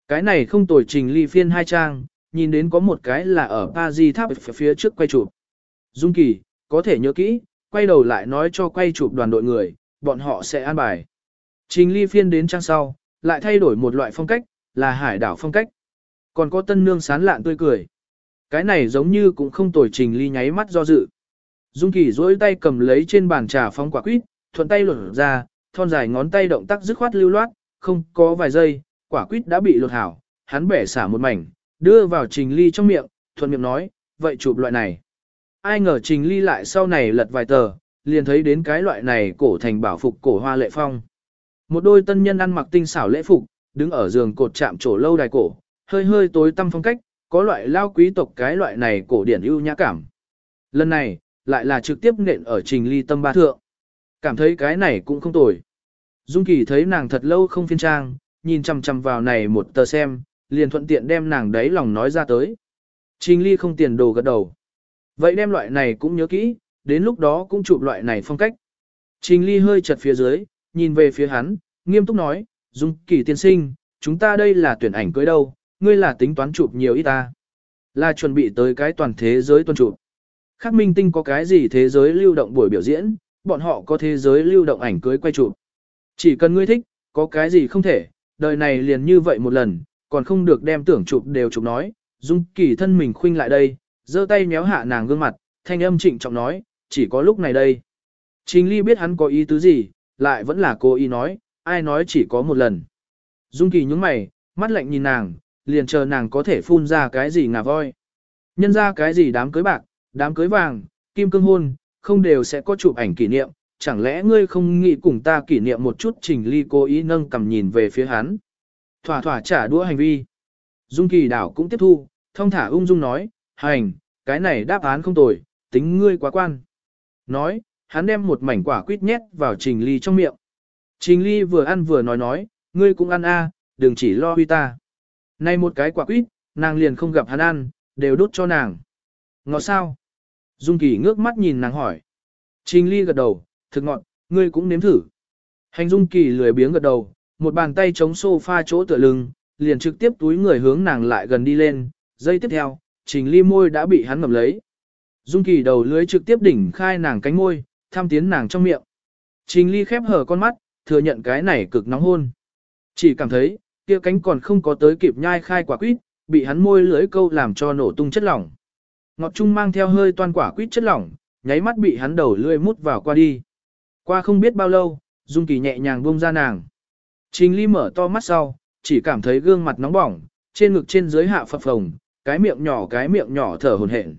Cái này không tồi Trình Ly phiên hai trang, nhìn đến có một cái là ở Paris tháp phía trước quay chụp. Dung Kỳ, có thể nhớ kỹ, quay đầu lại nói cho quay chụp đoàn đội người, bọn họ sẽ an bài. Trình Ly phiên đến trang sau, lại thay đổi một loại phong cách, là hải đảo phong cách. Còn có tân nương sán lạn tươi cười. Cái này giống như cũng không tồi Trình Ly nháy mắt do dự. Dung Kỳ duỗi tay cầm lấy trên bàn trà phong quả quýt, thuận tay lột ra, thon dài ngón tay động tác dứt khoát lưu loát, không có vài giây, quả quýt đã bị lột hảo, hắn bẻ xả một mảnh, đưa vào Trình Ly trong miệng, thuận miệng nói, vậy chụp loại này ai ngờ Trình Ly lại sau này lật vài tờ, liền thấy đến cái loại này cổ thành bảo phục cổ hoa lệ phong. Một đôi tân nhân ăn mặc tinh xảo lễ phục, đứng ở giường cột chạm trổ lâu đài cổ, hơi hơi tối tăm phong cách, có loại lao quý tộc cái loại này cổ điển ưu nhã cảm. Lần này, lại là trực tiếp nện ở Trình Ly tâm ba thượng. Cảm thấy cái này cũng không tồi. Dung Kỳ thấy nàng thật lâu không phiên trang, nhìn chằm chằm vào này một tờ xem, liền thuận tiện đem nàng đấy lòng nói ra tới. Trình Ly không tiền đồ gật đầu. Vậy đem loại này cũng nhớ kỹ, đến lúc đó cũng chụp loại này phong cách. Trình Ly hơi chật phía dưới, nhìn về phía hắn, nghiêm túc nói, Dung Kỳ tiên sinh, chúng ta đây là tuyển ảnh cưới đâu, ngươi là tính toán chụp nhiều ít ta. Là chuẩn bị tới cái toàn thế giới tuần chụp. Khác minh tinh có cái gì thế giới lưu động buổi biểu diễn, bọn họ có thế giới lưu động ảnh cưới quay chụp. Chỉ cần ngươi thích, có cái gì không thể, đời này liền như vậy một lần, còn không được đem tưởng chụp đều chụp nói, Dung Kỳ thân mình khuynh lại đây, giơ tay méo hạ nàng gương mặt, thanh âm trịnh trọng nói, chỉ có lúc này đây. Trình Ly biết hắn có ý tứ gì, lại vẫn là cô ý nói, ai nói chỉ có một lần. Dung Kỳ nhướng mày, mắt lạnh nhìn nàng, liền chờ nàng có thể phun ra cái gì ngà voi. Nhân ra cái gì đám cưới bạc, đám cưới vàng, kim cương hôn, không đều sẽ có chụp ảnh kỷ niệm, chẳng lẽ ngươi không nghĩ cùng ta kỷ niệm một chút trình ly cố ý nâng cầm nhìn về phía hắn. Thỏa thỏa trả đũa hành vi. Dung Kỳ đảo cũng tiếp thu, thông thả ung dung nói, hành, cái này đáp án không tồi, tính ngươi quá quan. Nói, hắn đem một mảnh quả quýt nhét vào Trình Ly trong miệng. Trình Ly vừa ăn vừa nói nói, ngươi cũng ăn a, đừng chỉ lo huy ta. nay một cái quả quýt, nàng liền không gặp hắn ăn, đều đốt cho nàng. Ngọt sao? Dung Kỳ ngước mắt nhìn nàng hỏi. Trình Ly gật đầu, thực ngọt, ngươi cũng nếm thử. Hành Dung Kỳ lười biếng gật đầu, một bàn tay chống sofa chỗ tựa lưng, liền trực tiếp túi người hướng nàng lại gần đi lên. Giây tiếp theo, trình ly môi đã bị hắn ngậm lấy. Dung kỳ đầu lưới trực tiếp đỉnh khai nàng cánh môi, tham tiến nàng trong miệng. Trình ly khép hở con mắt, thừa nhận cái này cực nóng hôn. Chỉ cảm thấy, kia cánh còn không có tới kịp nhai khai quả quýt, bị hắn môi lưỡi câu làm cho nổ tung chất lỏng. Ngọt trung mang theo hơi toan quả quýt chất lỏng, nháy mắt bị hắn đầu lưỡi mút vào qua đi. Qua không biết bao lâu, Dung Kỳ nhẹ nhàng buông ra nàng. Trình Ly mở to mắt sau, chỉ cảm thấy gương mặt nóng bỏng, trên ngực trên dưới hạ phập phồng, cái miệng nhỏ cái miệng nhỏ thở hổn hển.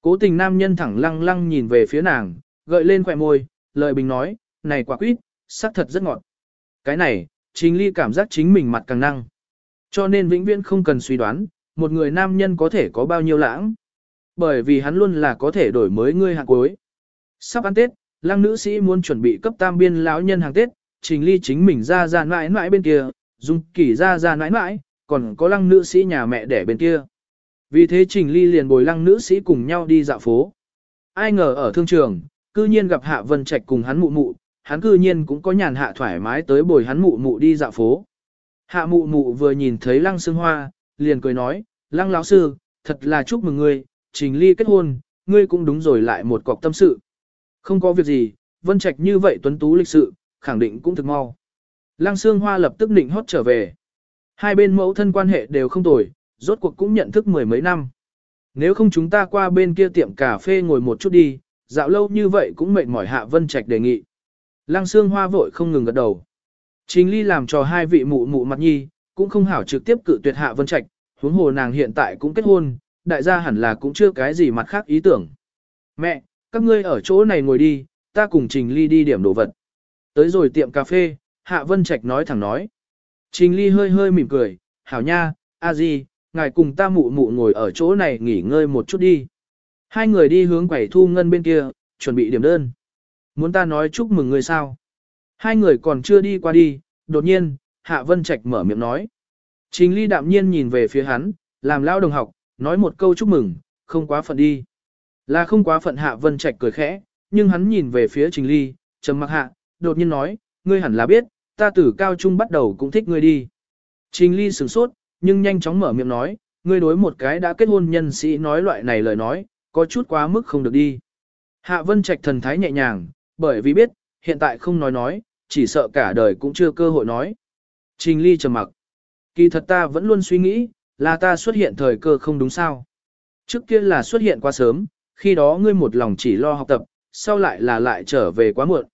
Cố tình nam nhân thẳng lăng lăng nhìn về phía nàng, gợi lên khỏe môi, lời bình nói, này quả quýt, sắc thật rất ngọt. Cái này, chính ly cảm giác chính mình mặt càng năng. Cho nên vĩnh viễn không cần suy đoán, một người nam nhân có thể có bao nhiêu lãng. Bởi vì hắn luôn là có thể đổi mới ngươi hạng cuối. Sắp ăn Tết, lăng nữ sĩ muốn chuẩn bị cấp tam biên lão nhân hàng Tết, trình ly chính mình ra ra mãi mãi bên kia, dùng kỷ ra ra mãi mãi, còn có lăng nữ sĩ nhà mẹ đẻ bên kia. Vì thế Trình Ly liền bồi lăng nữ sĩ cùng nhau đi dạo phố. Ai ngờ ở thương trường, cư nhiên gặp Hạ Vân Trạch cùng hắn mụ mụ, hắn cư nhiên cũng có nhàn hạ thoải mái tới bồi hắn mụ mụ đi dạo phố. Hạ mụ mụ vừa nhìn thấy lăng Sương hoa, liền cười nói, lăng lão sư, thật là chúc mừng ngươi, Trình Ly kết hôn, ngươi cũng đúng rồi lại một cọc tâm sự. Không có việc gì, Vân Trạch như vậy tuấn tú lịch sự, khẳng định cũng thực mau. Lăng Sương hoa lập tức định hót trở về. Hai bên mẫu thân quan hệ đều không tồi, rốt cuộc cũng nhận thức mười mấy năm. Nếu không chúng ta qua bên kia tiệm cà phê ngồi một chút đi, dạo lâu như vậy cũng mệt mỏi Hạ Vân Trạch đề nghị. Lăng Sương Hoa vội không ngừng gật đầu. Trình ly làm cho hai vị mụ mụ mặt nhi, cũng không hảo trực tiếp cự tuyệt Hạ Vân Trạch, huống hồ nàng hiện tại cũng kết hôn, đại gia hẳn là cũng chưa cái gì mặt khác ý tưởng. Mẹ, các ngươi ở chỗ này ngồi đi, ta cùng Trình Ly đi điểm đồ vật. Tới rồi tiệm cà phê, Hạ Vân Trạch nói thẳng nói. Trình Ly hơi hơi mỉm cười, hảo nha, a di, ngài cùng ta mụ mụ ngồi ở chỗ này nghỉ ngơi một chút đi. Hai người đi hướng quẩy thu ngân bên kia, chuẩn bị điểm đơn. Muốn ta nói chúc mừng người sao? Hai người còn chưa đi qua đi, đột nhiên, Hạ Vân Trạch mở miệng nói. Trình Ly đạm nhiên nhìn về phía hắn, làm lao đồng học, nói một câu chúc mừng, không quá phận đi. Là không quá phận Hạ Vân Trạch cười khẽ, nhưng hắn nhìn về phía Trình Ly, trầm mặc hạ, đột nhiên nói, ngươi hẳn là biết, ta từ cao trung bắt đầu cũng thích ngươi đi. Trình Ly sửng sốt, nhưng nhanh chóng mở miệng nói, ngươi đối một cái đã kết hôn nhân sĩ nói loại này lời nói, có chút quá mức không được đi. Hạ Vân Trạch thần thái nhẹ nhàng, bởi vì biết, hiện tại không nói nói, chỉ sợ cả đời cũng chưa cơ hội nói. Trình Ly trầm mặc. Kỳ thật ta vẫn luôn suy nghĩ, là ta xuất hiện thời cơ không đúng sao. Trước kia là xuất hiện quá sớm, khi đó ngươi một lòng chỉ lo học tập, sau lại là lại trở về quá muộn.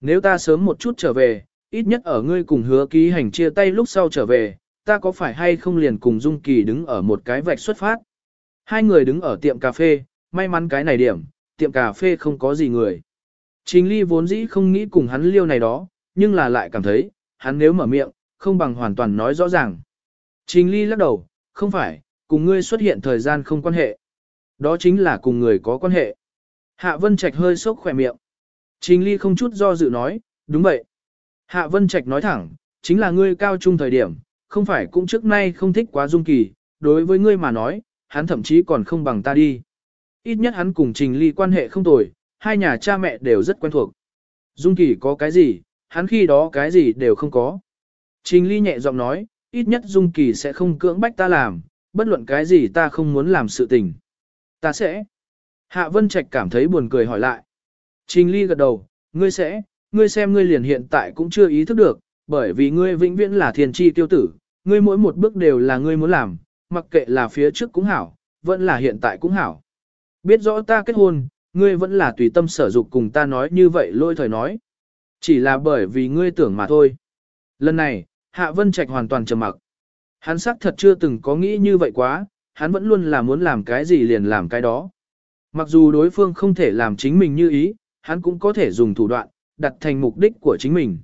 Nếu ta sớm một chút trở về, ít nhất ở ngươi cùng hứa ký hành chia tay lúc sau trở về, ta có phải hay không liền cùng Dung Kỳ đứng ở một cái vạch xuất phát. Hai người đứng ở tiệm cà phê, may mắn cái này điểm, tiệm cà phê không có gì người. Trình Ly vốn dĩ không nghĩ cùng hắn liêu này đó, nhưng là lại cảm thấy, hắn nếu mở miệng, không bằng hoàn toàn nói rõ ràng. Trình Ly lắc đầu, không phải, cùng ngươi xuất hiện thời gian không quan hệ. Đó chính là cùng người có quan hệ. Hạ Vân Trạch hơi sốc khỏe miệng. Trình Ly không chút do dự nói, đúng vậy. Hạ Vân Trạch nói thẳng, chính là ngươi cao trung thời điểm, không phải cũng trước nay không thích quá dung kỳ, đối với ngươi mà nói, hắn thậm chí còn không bằng ta đi. Ít nhất hắn cùng Trình Ly quan hệ không tồi, hai nhà cha mẹ đều rất quen thuộc. Dung kỳ có cái gì, hắn khi đó cái gì đều không có. Trình Ly nhẹ giọng nói, ít nhất Dung kỳ sẽ không cưỡng bách ta làm, bất luận cái gì ta không muốn làm sự tình. Ta sẽ. Hạ Vân Trạch cảm thấy buồn cười hỏi lại. Trình Ly gật đầu, ngươi sẽ, ngươi xem ngươi liền hiện tại cũng chưa ý thức được, bởi vì ngươi vĩnh viễn là thiên tri tiêu tử, ngươi mỗi một bước đều là ngươi muốn làm, mặc kệ là phía trước cũng hảo, vẫn là hiện tại cũng hảo. Biết rõ ta kết hôn, ngươi vẫn là tùy tâm sở dục cùng ta nói như vậy lôi thời nói. Chỉ là bởi vì ngươi tưởng mà thôi. Lần này, Hạ Vân Trạch hoàn toàn trầm mặc. Hắn xác thật chưa từng có nghĩ như vậy quá, hắn vẫn luôn là muốn làm cái gì liền làm cái đó. Mặc dù đối phương không thể làm chính mình như ý, hắn cũng có thể dùng thủ đoạn, đặt thành mục đích của chính mình.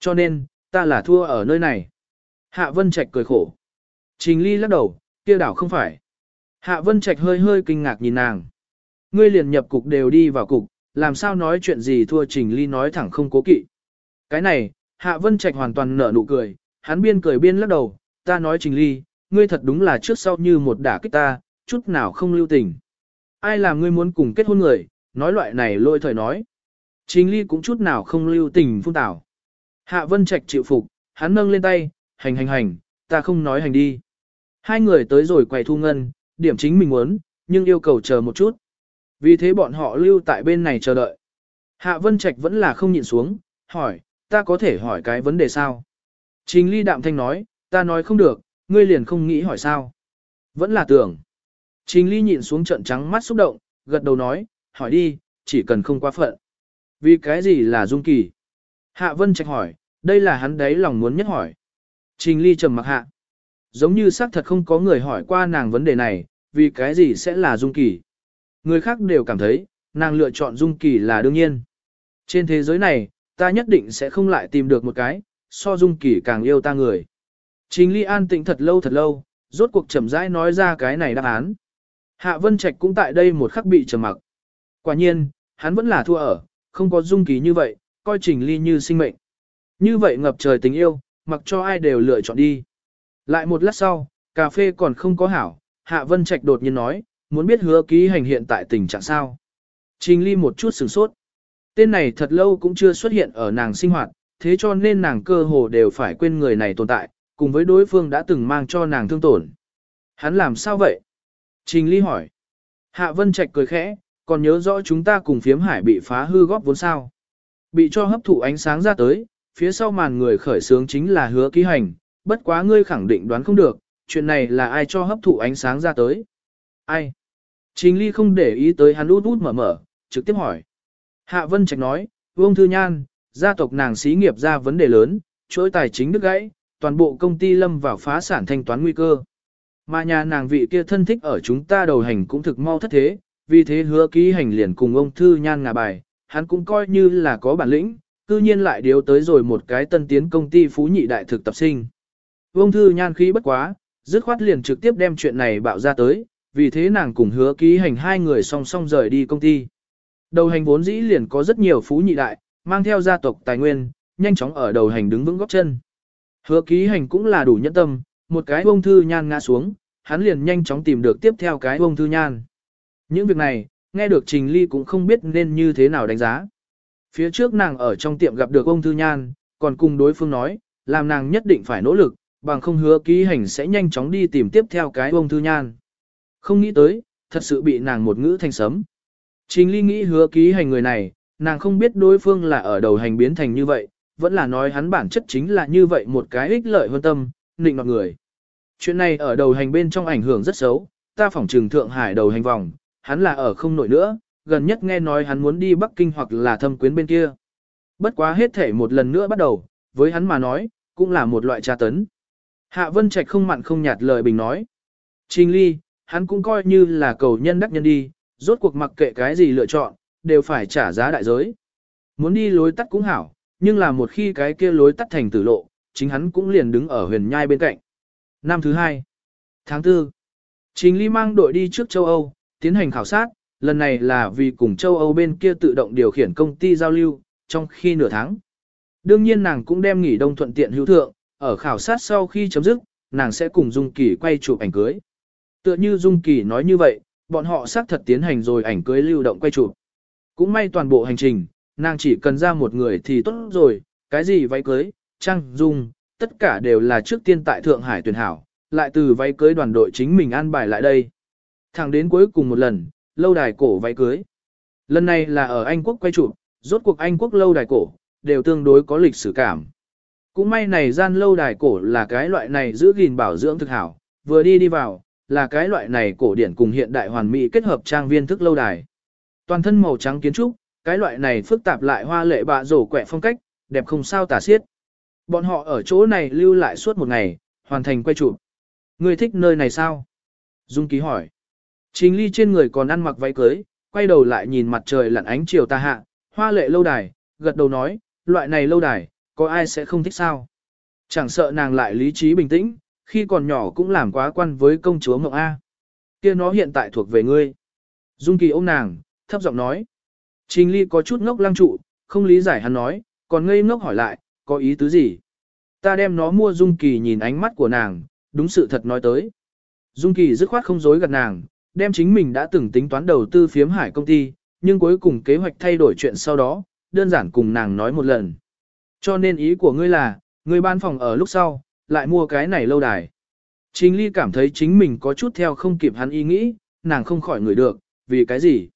Cho nên, ta là thua ở nơi này. Hạ Vân Trạch cười khổ. Trình Ly lắc đầu, kia đảo không phải. Hạ Vân Trạch hơi hơi kinh ngạc nhìn nàng. Ngươi liền nhập cục đều đi vào cục, làm sao nói chuyện gì thua Trình Ly nói thẳng không cố kỵ. Cái này, Hạ Vân Trạch hoàn toàn nở nụ cười, hắn biên cười biên lắc đầu, ta nói Trình Ly, ngươi thật đúng là trước sau như một đả kích ta, chút nào không lưu tình. Ai làm ngươi muốn cùng kết hôn người, nói loại này lôi thời nói. Trình Ly cũng chút nào không lưu tình phun tảo. Hạ Vân Trạch chịu phục, hắn nâng lên tay, hành hành hành, ta không nói hành đi. Hai người tới rồi quầy thu ngân, điểm chính mình muốn, nhưng yêu cầu chờ một chút. Vì thế bọn họ lưu tại bên này chờ đợi. Hạ Vân Trạch vẫn là không nhịn xuống, hỏi, ta có thể hỏi cái vấn đề sao? Trình Ly đạm thanh nói, ta nói không được, ngươi liền không nghĩ hỏi sao. Vẫn là tưởng. Trình Ly nhịn xuống trận trắng mắt xúc động, gật đầu nói, hỏi đi, chỉ cần không quá phận. Vì cái gì là dung kỳ? Hạ Vân Trạch hỏi, đây là hắn đấy lòng muốn nhất hỏi. Trình Ly trầm mặc hạ. Giống như xác thật không có người hỏi qua nàng vấn đề này, vì cái gì sẽ là dung kỳ. Người khác đều cảm thấy, nàng lựa chọn dung kỳ là đương nhiên. Trên thế giới này, ta nhất định sẽ không lại tìm được một cái, so dung kỳ càng yêu ta người. Trình Ly an tĩnh thật lâu thật lâu, rốt cuộc chậm rãi nói ra cái này đáp án. Hạ Vân Trạch cũng tại đây một khắc bị trầm mặc. Quả nhiên, hắn vẫn là thua ở, không có dung kỳ như vậy, coi Trình Ly như sinh mệnh. Như vậy ngập trời tình yêu, mặc cho ai đều lựa chọn đi. Lại một lát sau, cà phê còn không có hảo, Hạ Vân Trạch đột nhiên nói, muốn biết hứa ký hành hiện tại tình trạng sao. Trình Ly một chút sửng sốt. Tên này thật lâu cũng chưa xuất hiện ở nàng sinh hoạt, thế cho nên nàng cơ hồ đều phải quên người này tồn tại, cùng với đối phương đã từng mang cho nàng thương tổn. Hắn làm sao vậy? Trình Ly hỏi. Hạ Vân Trạch cười khẽ, còn nhớ rõ chúng ta cùng phiếm hải bị phá hư góp vốn sao. Bị cho hấp thụ ánh sáng ra tới, phía sau màn người khởi sướng chính là hứa ký hành, bất quá ngươi khẳng định đoán không được, chuyện này là ai cho hấp thụ ánh sáng ra tới. Ai? Trình Ly không để ý tới hắn út út mở mở, trực tiếp hỏi. Hạ Vân Trạch nói, Vương Thư Nhan, gia tộc nàng xí nghiệp ra vấn đề lớn, chuỗi tài chính đứt gãy, toàn bộ công ty lâm vào phá sản thanh toán nguy cơ. Mà nhà nàng vị kia thân thích ở chúng ta đầu hành cũng thực mau thất thế, vì thế hứa ký hành liền cùng ông Thư Nhan ngả bài, hắn cũng coi như là có bản lĩnh, cư nhiên lại điếu tới rồi một cái tân tiến công ty phú nhị đại thực tập sinh. Ông Thư Nhan khí bất quá, dứt khoát liền trực tiếp đem chuyện này bạo ra tới, vì thế nàng cùng hứa ký hành hai người song song rời đi công ty. Đầu hành vốn dĩ liền có rất nhiều phú nhị đại, mang theo gia tộc tài nguyên, nhanh chóng ở đầu hành đứng vững góc chân. Hứa ký hành cũng là đủ nhẫn tâm, một cái bông thư nhan ngã xuống, hắn liền nhanh chóng tìm được tiếp theo cái bông thư nhan. Những việc này, nghe được Trình Ly cũng không biết nên như thế nào đánh giá. Phía trước nàng ở trong tiệm gặp được ông Thư Nhan, còn cùng đối phương nói, làm nàng nhất định phải nỗ lực, bằng không hứa ký hành sẽ nhanh chóng đi tìm tiếp theo cái ông Thư Nhan. Không nghĩ tới, thật sự bị nàng một ngữ thành sấm. Trình Ly nghĩ hứa ký hành người này, nàng không biết đối phương là ở đầu hành biến thành như vậy, vẫn là nói hắn bản chất chính là như vậy một cái ích lợi hơn tâm, nịnh mọi người. Chuyện này ở đầu hành bên trong ảnh hưởng rất xấu, ta phỏng trừng Thượng Hải đầu hành vòng, hắn là ở không nổi nữa, gần nhất nghe nói hắn muốn đi Bắc Kinh hoặc là thâm quyến bên kia. Bất quá hết thể một lần nữa bắt đầu, với hắn mà nói, cũng là một loại tra tấn. Hạ Vân Trạch không mặn không nhạt lời bình nói. Trình ly, hắn cũng coi như là cầu nhân đắc nhân đi, rốt cuộc mặc kệ cái gì lựa chọn, đều phải trả giá đại giới. Muốn đi lối tắt cũng hảo, nhưng là một khi cái kia lối tắt thành tử lộ, chính hắn cũng liền đứng ở huyền nhai bên cạnh. Năm thứ hai, tháng 4, Trình Ly mang đội đi trước châu Âu, tiến hành khảo sát, lần này là vì cùng châu Âu bên kia tự động điều khiển công ty giao lưu, trong khi nửa tháng. Đương nhiên nàng cũng đem nghỉ đông thuận tiện hữu thượng, ở khảo sát sau khi chấm dứt, nàng sẽ cùng Dung Kỳ quay chụp ảnh cưới. Tựa như Dung Kỳ nói như vậy, bọn họ xác thật tiến hành rồi ảnh cưới lưu động quay chụp. Cũng may toàn bộ hành trình, nàng chỉ cần ra một người thì tốt rồi, cái gì váy cưới, trang, dung, tất cả đều là trước tiên tại Thượng Hải tuyển hảo, lại từ váy cưới đoàn đội chính mình an bài lại đây. Thẳng đến cuối cùng một lần, lâu đài cổ váy cưới. Lần này là ở Anh Quốc quay chụp, rốt cuộc Anh Quốc lâu đài cổ, đều tương đối có lịch sử cảm. Cũng may này gian lâu đài cổ là cái loại này giữ gìn bảo dưỡng thực hảo, vừa đi đi vào, là cái loại này cổ điển cùng hiện đại hoàn mỹ kết hợp trang viên thức lâu đài. Toàn thân màu trắng kiến trúc, cái loại này phức tạp lại hoa lệ bạ rổ quẹ phong cách, đẹp không sao tả xiết. Bọn họ ở chỗ này lưu lại suốt một ngày, hoàn thành quay chụp. Người thích nơi này sao? Dung ký hỏi. Chính ly trên người còn ăn mặc váy cưới, quay đầu lại nhìn mặt trời lặn ánh chiều ta hạ, hoa lệ lâu đài, gật đầu nói, loại này lâu đài, có ai sẽ không thích sao? Chẳng sợ nàng lại lý trí bình tĩnh, khi còn nhỏ cũng làm quá quan với công chúa Mộng A. kia nó hiện tại thuộc về ngươi. Dung kỳ ôm nàng, thấp giọng nói. Trình ly có chút ngốc lăng trụ, không lý giải hắn nói, còn ngây ngốc hỏi lại, có ý tứ gì? Ta đem nó mua Dung kỳ nhìn ánh mắt của nàng, đúng sự thật nói tới. Dung kỳ dứt khoát không dối gạt nàng, đem chính mình đã từng tính toán đầu tư phiếm hải công ty, nhưng cuối cùng kế hoạch thay đổi chuyện sau đó, đơn giản cùng nàng nói một lần. Cho nên ý của ngươi là, ngươi ban phòng ở lúc sau, lại mua cái này lâu đài. Trình Ly cảm thấy chính mình có chút theo không kịp hắn ý nghĩ, nàng không khỏi người được, vì cái gì?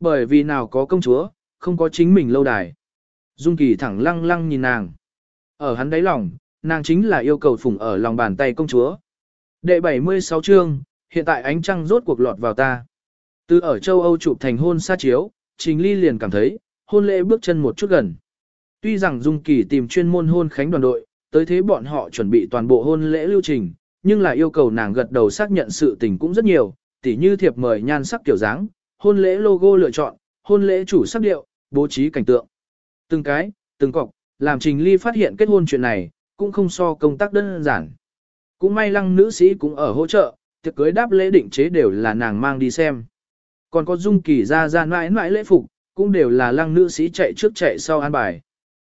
Bởi vì nào có công chúa, không có chính mình lâu đài. Dung Kỳ thẳng lăng lăng nhìn nàng. Ở hắn đáy lòng, nàng chính là yêu cầu phụng ở lòng bàn tay công chúa. Đệ 76 chương, hiện tại ánh trăng rốt cuộc lọt vào ta. Từ ở châu Âu chụp thành hôn xa chiếu, Trình Ly liền cảm thấy, hôn lễ bước chân một chút gần. Tuy rằng Dung Kỳ tìm chuyên môn hôn khánh đoàn đội, tới thế bọn họ chuẩn bị toàn bộ hôn lễ lưu trình, nhưng là yêu cầu nàng gật đầu xác nhận sự tình cũng rất nhiều, tỉ như thiệp mời nhan sắc kiểu dáng, hôn lễ logo lựa chọn, hôn lễ chủ sắc điệu, bố trí cảnh tượng. Từng cái, từng cọc, làm Trình Ly phát hiện kết hôn chuyện này, cũng không so công tác đơn giản. Cũng may lăng nữ sĩ cũng ở hỗ trợ, tiệc cưới đáp lễ định chế đều là nàng mang đi xem. Còn có dung kỳ ra ra mãi mãi lễ phục, cũng đều là lăng nữ sĩ chạy trước chạy sau an bài.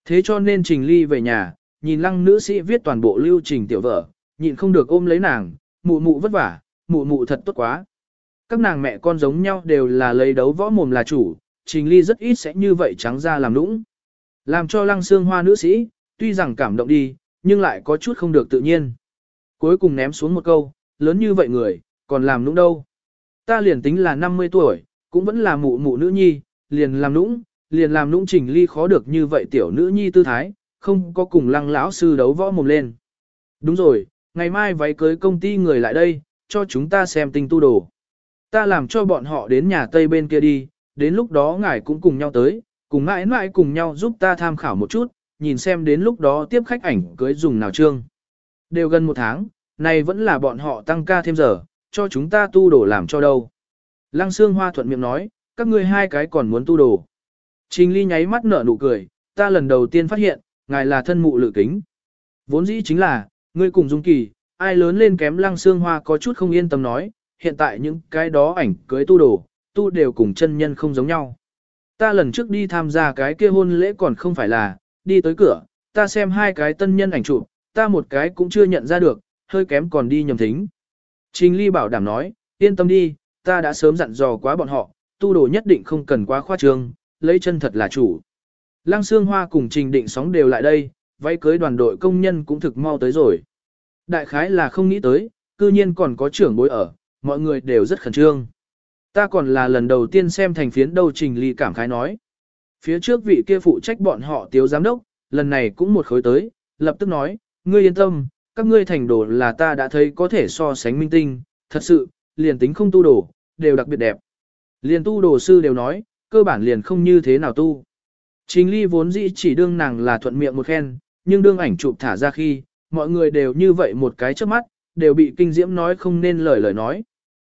Thế cho nên Trình Ly về nhà, nhìn lăng nữ sĩ viết toàn bộ lưu trình tiểu vở, nhịn không được ôm lấy nàng, mụ mụ vất vả, mụ mụ thật tốt quá. Các nàng mẹ con giống nhau đều là lấy đấu võ mồm là chủ, Trình Ly rất ít sẽ như vậy trắng ra làm nũng. Làm cho lăng xương hoa nữ sĩ, tuy rằng cảm động đi, nhưng lại có chút không được tự nhiên. Cuối cùng ném xuống một câu, lớn như vậy người, còn làm nũng đâu. Ta liền tính là 50 tuổi, cũng vẫn là mụ mụ nữ nhi, liền làm nũng, liền làm nũng trình ly khó được như vậy tiểu nữ nhi tư thái, không có cùng lăng lão sư đấu võ mồm lên. Đúng rồi, ngày mai váy cưới công ty người lại đây, cho chúng ta xem tinh tu đồ. Ta làm cho bọn họ đến nhà Tây bên kia đi, đến lúc đó ngài cũng cùng nhau tới, cùng mãi mãi cùng nhau giúp ta tham khảo một chút, nhìn xem đến lúc đó tiếp khách ảnh cưới dùng nào trương. Đều gần một tháng, này vẫn là bọn họ tăng ca thêm giờ, cho chúng ta tu đồ làm cho đâu. Lăng xương Hoa thuận miệng nói, các ngươi hai cái còn muốn tu đồ. Trình Ly nháy mắt nở nụ cười, ta lần đầu tiên phát hiện, ngài là thân mụ lự kính. Vốn dĩ chính là, ngươi cùng Dung Kỳ, ai lớn lên kém Lăng xương Hoa có chút không yên tâm nói, hiện tại những cái đó ảnh cưới tu đồ, tu đều cùng chân nhân không giống nhau. Ta lần trước đi tham gia cái kia hôn lễ còn không phải là, đi tới cửa, ta xem hai cái tân nhân ảnh chụp, ta một cái cũng chưa nhận ra được, hơi kém còn đi nhầm thính. Trình Ly bảo đảm nói, yên tâm đi, ta đã sớm dặn dò quá bọn họ, tu đồ nhất định không cần quá khoa trương, lấy chân thật là chủ. Lăng Sương Hoa cùng Trình Định sóng đều lại đây, váy cưới đoàn đội công nhân cũng thực mau tới rồi. Đại khái là không nghĩ tới, cư nhiên còn có trưởng bối ở, mọi người đều rất khẩn trương. Ta còn là lần đầu tiên xem thành phiến đâu Trình Ly cảm khái nói. Phía trước vị kia phụ trách bọn họ tiếu giám đốc, lần này cũng một khối tới, lập tức nói, ngươi yên tâm, các ngươi thành đồ là ta đã thấy có thể so sánh minh tinh, thật sự, liền tính không tu đồ, đều đặc biệt đẹp. Liền tu đồ sư đều nói, cơ bản liền không như thế nào tu. Trình ly vốn dĩ chỉ đương nàng là thuận miệng một khen, nhưng đương ảnh chụp thả ra khi, mọi người đều như vậy một cái trước mắt, đều bị kinh diễm nói không nên lời lời nói.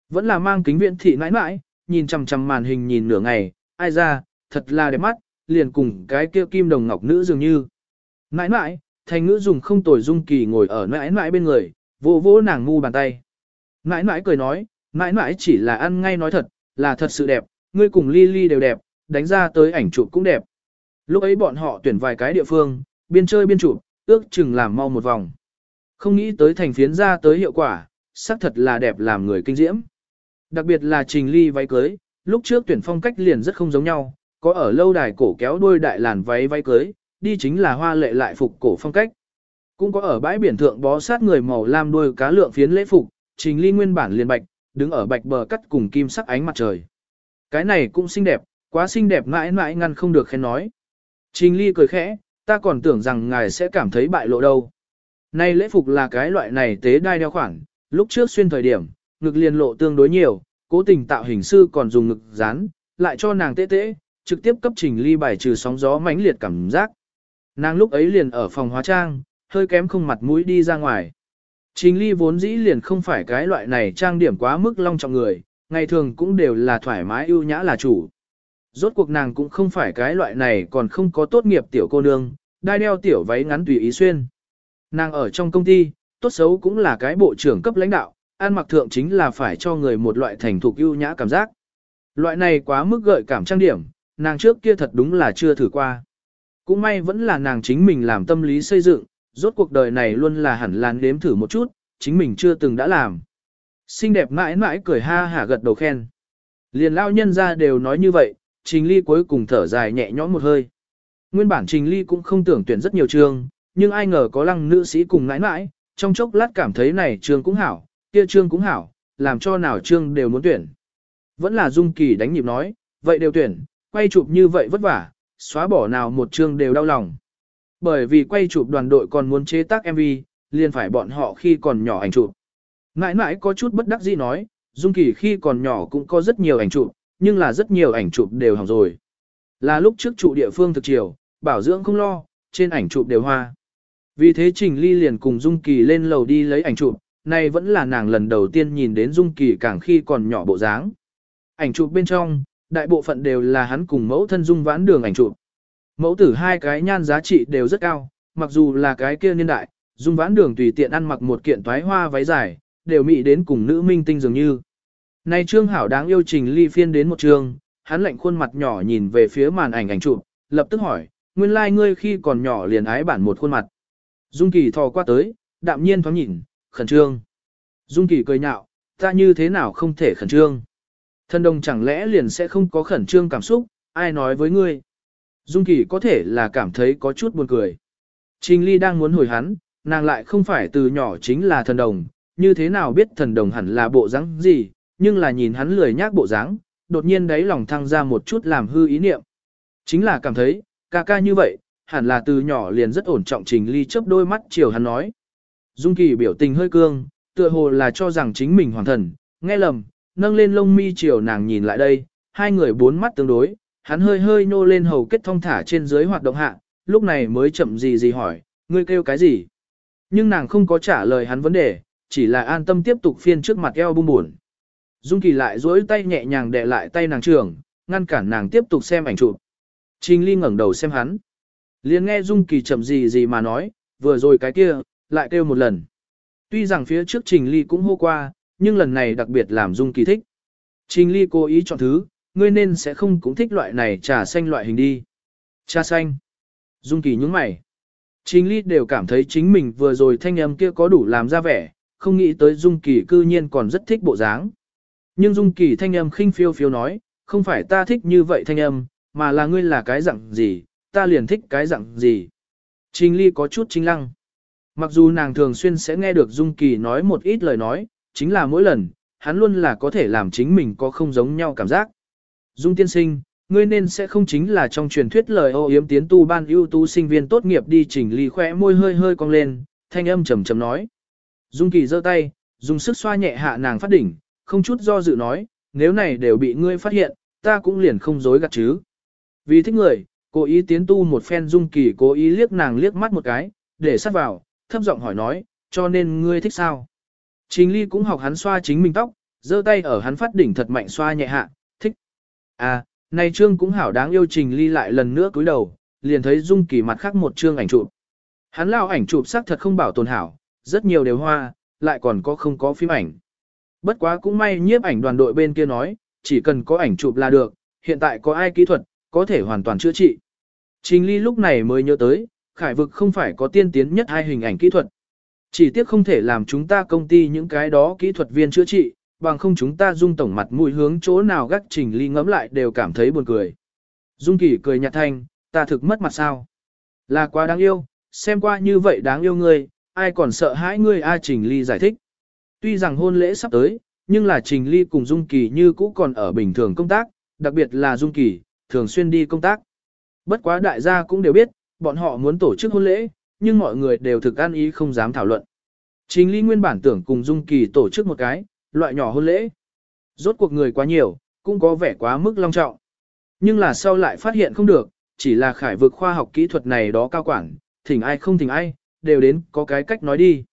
Vẫn là mang kính viện thị nãi nãi, nhìn chằm chằm màn hình nhìn nửa ngày, ai ra, thật là đẹp mắt, liền cùng cái kia kim đồng ngọc nữ dường như. Nãi nãi, thành ngữ dùng không tồi dung kỳ ngồi ở nãi nãi bên người, vỗ vỗ nàng ngu bàn tay. Nãi nãi cười nói, nãi nãi chỉ là ăn ngay nói thật, là thật sự đẹp, ngươi cùng Lily đều đẹp, đánh ra tới ảnh chụp cũng đẹp. Lúc ấy bọn họ tuyển vài cái địa phương, biên chơi biên chụp, ước chừng làm mau một vòng. Không nghĩ tới thành phiến ra tới hiệu quả, xác thật là đẹp làm người kinh diễm. Đặc biệt là trình ly váy cưới, lúc trước tuyển phong cách liền rất không giống nhau, có ở lâu đài cổ kéo đuôi đại làn váy váy cưới, đi chính là hoa lệ lại phục cổ phong cách. Cũng có ở bãi biển thượng bó sát người màu lam đuôi cá lượng phiến lễ phục, trình ly nguyên bản liền bạch, đứng ở bạch bờ cắt cùng kim sắc ánh mặt trời. Cái này cũng xinh đẹp, quá xinh đẹp mãi mãi ngăn không được khen nói. Trình ly cười khẽ, ta còn tưởng rằng ngài sẽ cảm thấy bại lộ đâu. Nay lễ phục là cái loại này tế đai đeo khoản, lúc trước xuyên thời điểm, ngực liền lộ tương đối nhiều, cố tình tạo hình sư còn dùng ngực dán, lại cho nàng tế tế, trực tiếp cấp trình ly bài trừ sóng gió mãnh liệt cảm giác. Nàng lúc ấy liền ở phòng hóa trang, hơi kém không mặt mũi đi ra ngoài. Trình ly vốn dĩ liền không phải cái loại này trang điểm quá mức long trọng người, ngày thường cũng đều là thoải mái ưu nhã là chủ. Rốt cuộc nàng cũng không phải cái loại này còn không có tốt nghiệp tiểu cô nương, đai đeo tiểu váy ngắn tùy ý xuyên. Nàng ở trong công ty, tốt xấu cũng là cái bộ trưởng cấp lãnh đạo, ăn mặc thượng chính là phải cho người một loại thành thục ưu nhã cảm giác. Loại này quá mức gợi cảm trang điểm, nàng trước kia thật đúng là chưa thử qua. Cũng may vẫn là nàng chính mình làm tâm lý xây dựng, rốt cuộc đời này luôn là hẳn là nếm thử một chút, chính mình chưa từng đã làm. Xinh đẹp mãi mãi cười ha hả gật đầu khen. Liền lao nhân ra đều nói như vậy, Trình Ly cuối cùng thở dài nhẹ nhõm một hơi. Nguyên bản Trình Ly cũng không tưởng tuyển rất nhiều trường, nhưng ai ngờ có lăng nữ sĩ cùng mãi mãi, trong chốc lát cảm thấy này trường cũng hảo, kia trường cũng hảo, làm cho nào trường đều muốn tuyển. Vẫn là Dung Kỳ đánh nhịp nói, vậy đều tuyển, quay chụp như vậy vất vả, xóa bỏ nào một trường đều đau lòng. Bởi vì quay chụp đoàn đội còn muốn chế tác MV, liền phải bọn họ khi còn nhỏ ảnh chụp. Mãi mãi có chút bất đắc dĩ nói, Dung Kỳ khi còn nhỏ cũng có rất nhiều ảnh chụp, nhưng là rất nhiều ảnh chụp đều hỏng rồi. Là lúc trước trụ địa phương thực chiều, bảo dưỡng không lo, trên ảnh chụp đều hoa. Vì thế Trình Ly liền cùng Dung Kỳ lên lầu đi lấy ảnh chụp, này vẫn là nàng lần đầu tiên nhìn đến Dung Kỳ càng khi còn nhỏ bộ dáng. Ảnh chụp bên trong, đại bộ phận đều là hắn cùng mẫu thân Dung vãn đường ảnh chụp. Mẫu tử hai cái nhan giá trị đều rất cao, mặc dù là cái kia niên đại, Dung vãn đường tùy tiện ăn mặc một kiện toái hoa váy dài, đều mị đến cùng nữ minh tinh dường như. Nay Trương Hảo đáng yêu Trình Ly phiên đến một trường, hắn lạnh khuôn mặt nhỏ nhìn về phía màn ảnh ảnh chụp, lập tức hỏi, nguyên lai like ngươi khi còn nhỏ liền ái bản một khuôn mặt. Dung Kỳ thò qua tới, đạm nhiên thoáng nhìn, khẩn trương. Dung Kỳ cười nhạo, ta như thế nào không thể khẩn trương. Thân đồng chẳng lẽ liền sẽ không có khẩn trương cảm xúc, ai nói với ngươi. Dung Kỳ có thể là cảm thấy có chút buồn cười. Trình Ly đang muốn hồi hắn, nàng lại không phải từ nhỏ chính là thần đồng, như thế nào biết thần đồng hẳn là bộ dáng gì, nhưng là nhìn hắn lười nhác bộ dáng, đột nhiên đáy lòng thăng ra một chút làm hư ý niệm. Chính là cảm thấy, ca ca như vậy, hẳn là từ nhỏ liền rất ổn trọng Trình Ly chớp đôi mắt chiều hắn nói. Dung Kỳ biểu tình hơi cương, tựa hồ là cho rằng chính mình hoàng thần, nghe lầm, nâng lên lông mi chiều nàng nhìn lại đây, hai người bốn mắt tương đối, hắn hơi hơi nô lên hầu kết thông thả trên dưới hoạt động hạ, lúc này mới chậm gì gì hỏi, ngươi kêu cái gì? Nhưng nàng không có trả lời hắn vấn đề, chỉ là an tâm tiếp tục phiên trước mặt eo bung buồn. Dung Kỳ lại duỗi tay nhẹ nhàng đè lại tay nàng trưởng, ngăn cản nàng tiếp tục xem ảnh chụp. Trình Ly ngẩng đầu xem hắn. liền nghe Dung Kỳ chậm gì gì mà nói, vừa rồi cái kia, lại kêu một lần. Tuy rằng phía trước Trình Ly cũng hô qua, nhưng lần này đặc biệt làm Dung Kỳ thích. Trình Ly cố ý chọn thứ, ngươi nên sẽ không cũng thích loại này trà xanh loại hình đi. Trà xanh. Dung Kỳ nhướng mày. Trình Ly đều cảm thấy chính mình vừa rồi thanh âm kia có đủ làm ra vẻ, không nghĩ tới Dung Kỳ cư nhiên còn rất thích bộ dáng. Nhưng Dung Kỳ thanh âm khinh phiêu phiêu nói, không phải ta thích như vậy thanh âm, mà là ngươi là cái dạng gì, ta liền thích cái dạng gì. Trình Ly có chút chính lăng. Mặc dù nàng thường xuyên sẽ nghe được Dung Kỳ nói một ít lời nói, chính là mỗi lần, hắn luôn là có thể làm chính mình có không giống nhau cảm giác. Dung tiên sinh, ngươi nên sẽ không chính là trong truyền thuyết lời ô yếm tiến tu ban ưu tú sinh viên tốt nghiệp đi Trình Ly khỏe môi hơi hơi cong lên, thanh âm trầm trầm nói. Dung Kỳ giơ tay, dùng sức xoa nhẹ hạ nàng phát đỉnh, không chút do dự nói, nếu này đều bị ngươi phát hiện, ta cũng liền không dối gạt chứ. Vì thích người, cố ý tiến tu một phen Dung Kỳ cố ý liếc nàng liếc mắt một cái, để sát vào, thấp giọng hỏi nói, cho nên ngươi thích sao? Trình Ly cũng học hắn xoa chính mình tóc, giơ tay ở hắn phát đỉnh thật mạnh xoa nhẹ hạ, thích. À, này trương cũng hảo đáng yêu Trình Ly lại lần nữa cúi đầu, liền thấy Dung Kỳ mặt khác một trương ảnh chụp. Hắn lao ảnh chụp xác thật không bảo tồn hảo, rất nhiều đều hoa, lại còn có không có phim ảnh. Bất quá cũng may nhiếp ảnh đoàn đội bên kia nói, chỉ cần có ảnh chụp là được, hiện tại có ai kỹ thuật, có thể hoàn toàn chữa trị. Trình Ly lúc này mới nhớ tới, khải vực không phải có tiên tiến nhất hai hình ảnh kỹ thuật. Chỉ tiếc không thể làm chúng ta công ty những cái đó kỹ thuật viên chữa trị, bằng không chúng ta dung tổng mặt mũi hướng chỗ nào gác Trình Ly ngẫm lại đều cảm thấy buồn cười. Dung Kỳ cười nhạt thanh, ta thực mất mặt sao? Là quá đáng yêu, xem qua như vậy đáng yêu ngươi, ai còn sợ hãi ngươi A Trình Ly giải thích. Tuy rằng hôn lễ sắp tới, nhưng là Trình Ly cùng Dung Kỳ như cũ còn ở bình thường công tác, đặc biệt là Dung Kỳ, thường xuyên đi công tác. Bất quá đại gia cũng đều biết, bọn họ muốn tổ chức hôn lễ, nhưng mọi người đều thực an ý không dám thảo luận. Trình Ly nguyên bản tưởng cùng Dung Kỳ tổ chức một cái, loại nhỏ hôn lễ. Rốt cuộc người quá nhiều, cũng có vẻ quá mức long trọng. Nhưng là sau lại phát hiện không được, chỉ là khải vực khoa học kỹ thuật này đó cao quản, thỉnh ai không thỉnh ai, đều đến có cái cách nói đi.